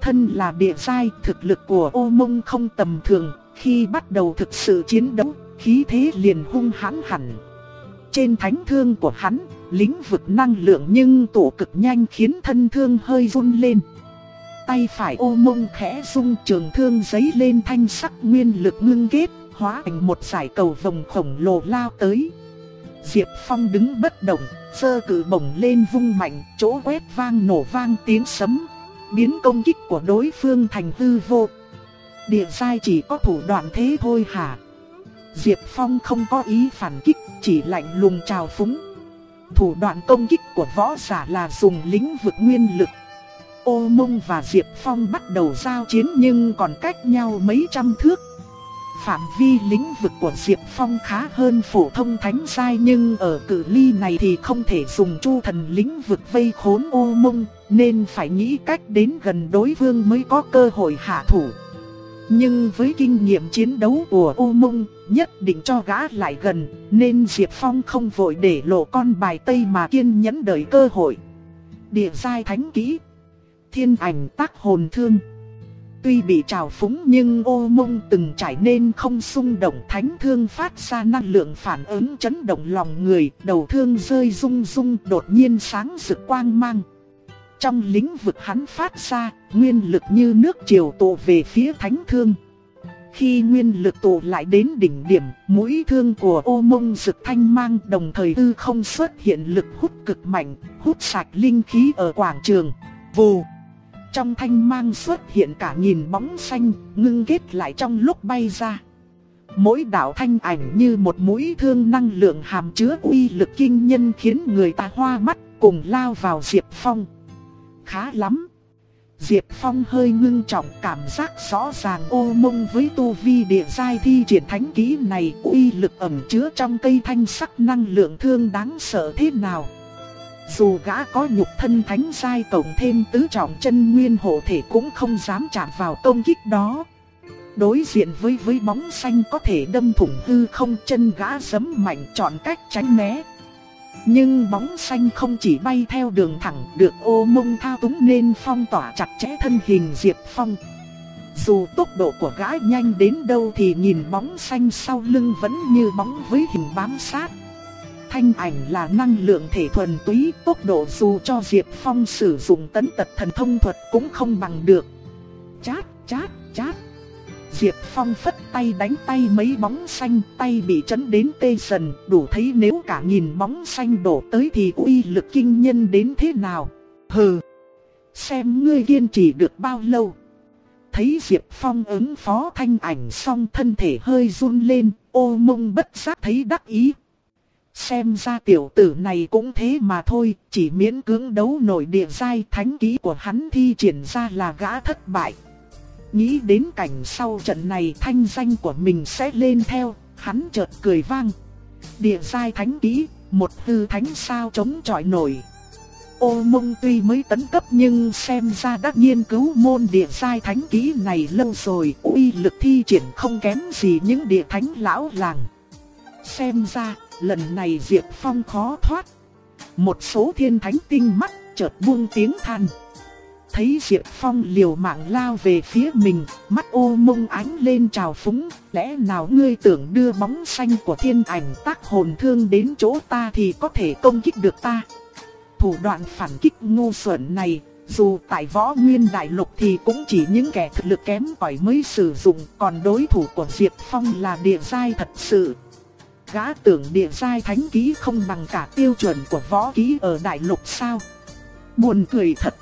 Thân là địa giai, thực lực của ô mông không tầm thường, khi bắt đầu thực sự chiến đấu, khí thế liền hung hãn hẳn. Trên thánh thương của hắn, lĩnh vực năng lượng nhưng tổ cực nhanh khiến thân thương hơi run lên. Tay phải ô mông khẽ rung trường thương giấy lên thanh sắc nguyên lực ngưng kết, hóa thành một giải cầu vòng khổng lồ lao tới. Diệp Phong đứng bất động, sơ cử bổng lên vung mạnh, chỗ quét vang nổ vang tiếng sấm, biến công kích của đối phương thành hư vô. Địa sai chỉ có thủ đoạn thế thôi hả? Diệp Phong không có ý phản kích, chỉ lạnh lùng chào phúng. Thủ đoạn công kích của võ giả là dùng lĩnh vực nguyên lực. Ô Mông và Diệp Phong bắt đầu giao chiến nhưng còn cách nhau mấy trăm thước. Phạm vi lĩnh vực của Diệp Phong khá hơn phổ thông thánh giai nhưng ở cự ly này thì không thể dùng chu thần lĩnh vực vây khốn ô mông, nên phải nghĩ cách đến gần đối phương mới có cơ hội hạ thủ. Nhưng với kinh nghiệm chiến đấu của U mông, nhất định cho gã lại gần, nên Diệp Phong không vội để lộ con bài tây mà kiên nhẫn đợi cơ hội. Địa giai thánh kỹ Thiên ảnh tác hồn thương Tuy bị trào phúng nhưng ô mông từng trải nên không xung động thánh thương phát ra năng lượng phản ứng chấn động lòng người, đầu thương rơi rung rung đột nhiên sáng rực quang mang. Trong lĩnh vực hắn phát ra, nguyên lực như nước triều tụ về phía thánh thương. Khi nguyên lực tụ lại đến đỉnh điểm, mũi thương của ô mông rực thanh mang đồng thời tư không xuất hiện lực hút cực mạnh, hút sạch linh khí ở quảng trường. Vù! Trong thanh mang xuất hiện cả nghìn bóng xanh, ngưng kết lại trong lúc bay ra. Mỗi đạo thanh ảnh như một mũi thương năng lượng hàm chứa uy lực kinh nhân khiến người ta hoa mắt cùng lao vào Diệp Phong. Khá lắm. Diệp Phong hơi ngưng trọng cảm giác rõ ràng ô mông với tu vi địa giai thi triển thánh kỹ này, uy lực ẩn chứa trong cây thanh sắc năng lượng thương đáng sợ thế nào. Dù gã có nhục thân thánh giai tổng thêm tứ trọng chân nguyên hộ thể cũng không dám chạm vào công kích đó. Đối diện với với bóng xanh có thể đâm thủng hư không, chân gã giấm mạnh chọn cách tránh né. Nhưng bóng xanh không chỉ bay theo đường thẳng được ô mông thao túng nên phong tỏa chặt chẽ thân hình Diệp Phong. Dù tốc độ của gã nhanh đến đâu thì nhìn bóng xanh sau lưng vẫn như bóng với hình bám sát thanh ảnh là năng lượng thể thuần túy, tốc độ dù cho Diệp Phong sử dụng tấn tật thần thông thuật cũng không bằng được. Chát, chát, chát. Diệp Phong phất tay đánh tay mấy bóng xanh, tay bị chấn đến tê sần, đủ thấy nếu cả nghìn bóng xanh đổ tới thì uy lực kinh nhân đến thế nào. Hừ, xem ngươi kiên trì được bao lâu. Thấy Diệp Phong ứng phó thanh ảnh xong thân thể hơi run lên, ô mông bất giác thấy đắc ý, Xem ra tiểu tử này cũng thế mà thôi, chỉ miễn cưỡng đấu nổi địa giai thánh ký của hắn thi triển ra là gã thất bại. Nghĩ đến cảnh sau trận này thanh danh của mình sẽ lên theo, Hắn chợt cười vang. Địa giai thánh kỹ, một hư thánh sao chống chọi nổi. Ô mông tuy mới tấn cấp nhưng xem ra đã nghiên cứu môn địa giai thánh kỹ này lâu rồi, uy lực thi triển không kém gì những địa thánh lão làng. Xem ra, lần này Diệp Phong khó thoát. Một số thiên thánh tinh mắt chợt buông tiếng than. Thấy Diệp Phong liều mạng lao về phía mình, mắt ô mông ánh lên trào phúng, lẽ nào ngươi tưởng đưa bóng xanh của thiên ảnh tác hồn thương đến chỗ ta thì có thể công kích được ta. Thủ đoạn phản kích ngu xuẩn này, dù tại võ nguyên đại lục thì cũng chỉ những kẻ thực lực kém cỏi mới sử dụng, còn đối thủ của Diệp Phong là địa giai thật sự. Gã tưởng địa giai thánh ký không bằng cả tiêu chuẩn của võ ký ở đại lục sao. Buồn cười thật.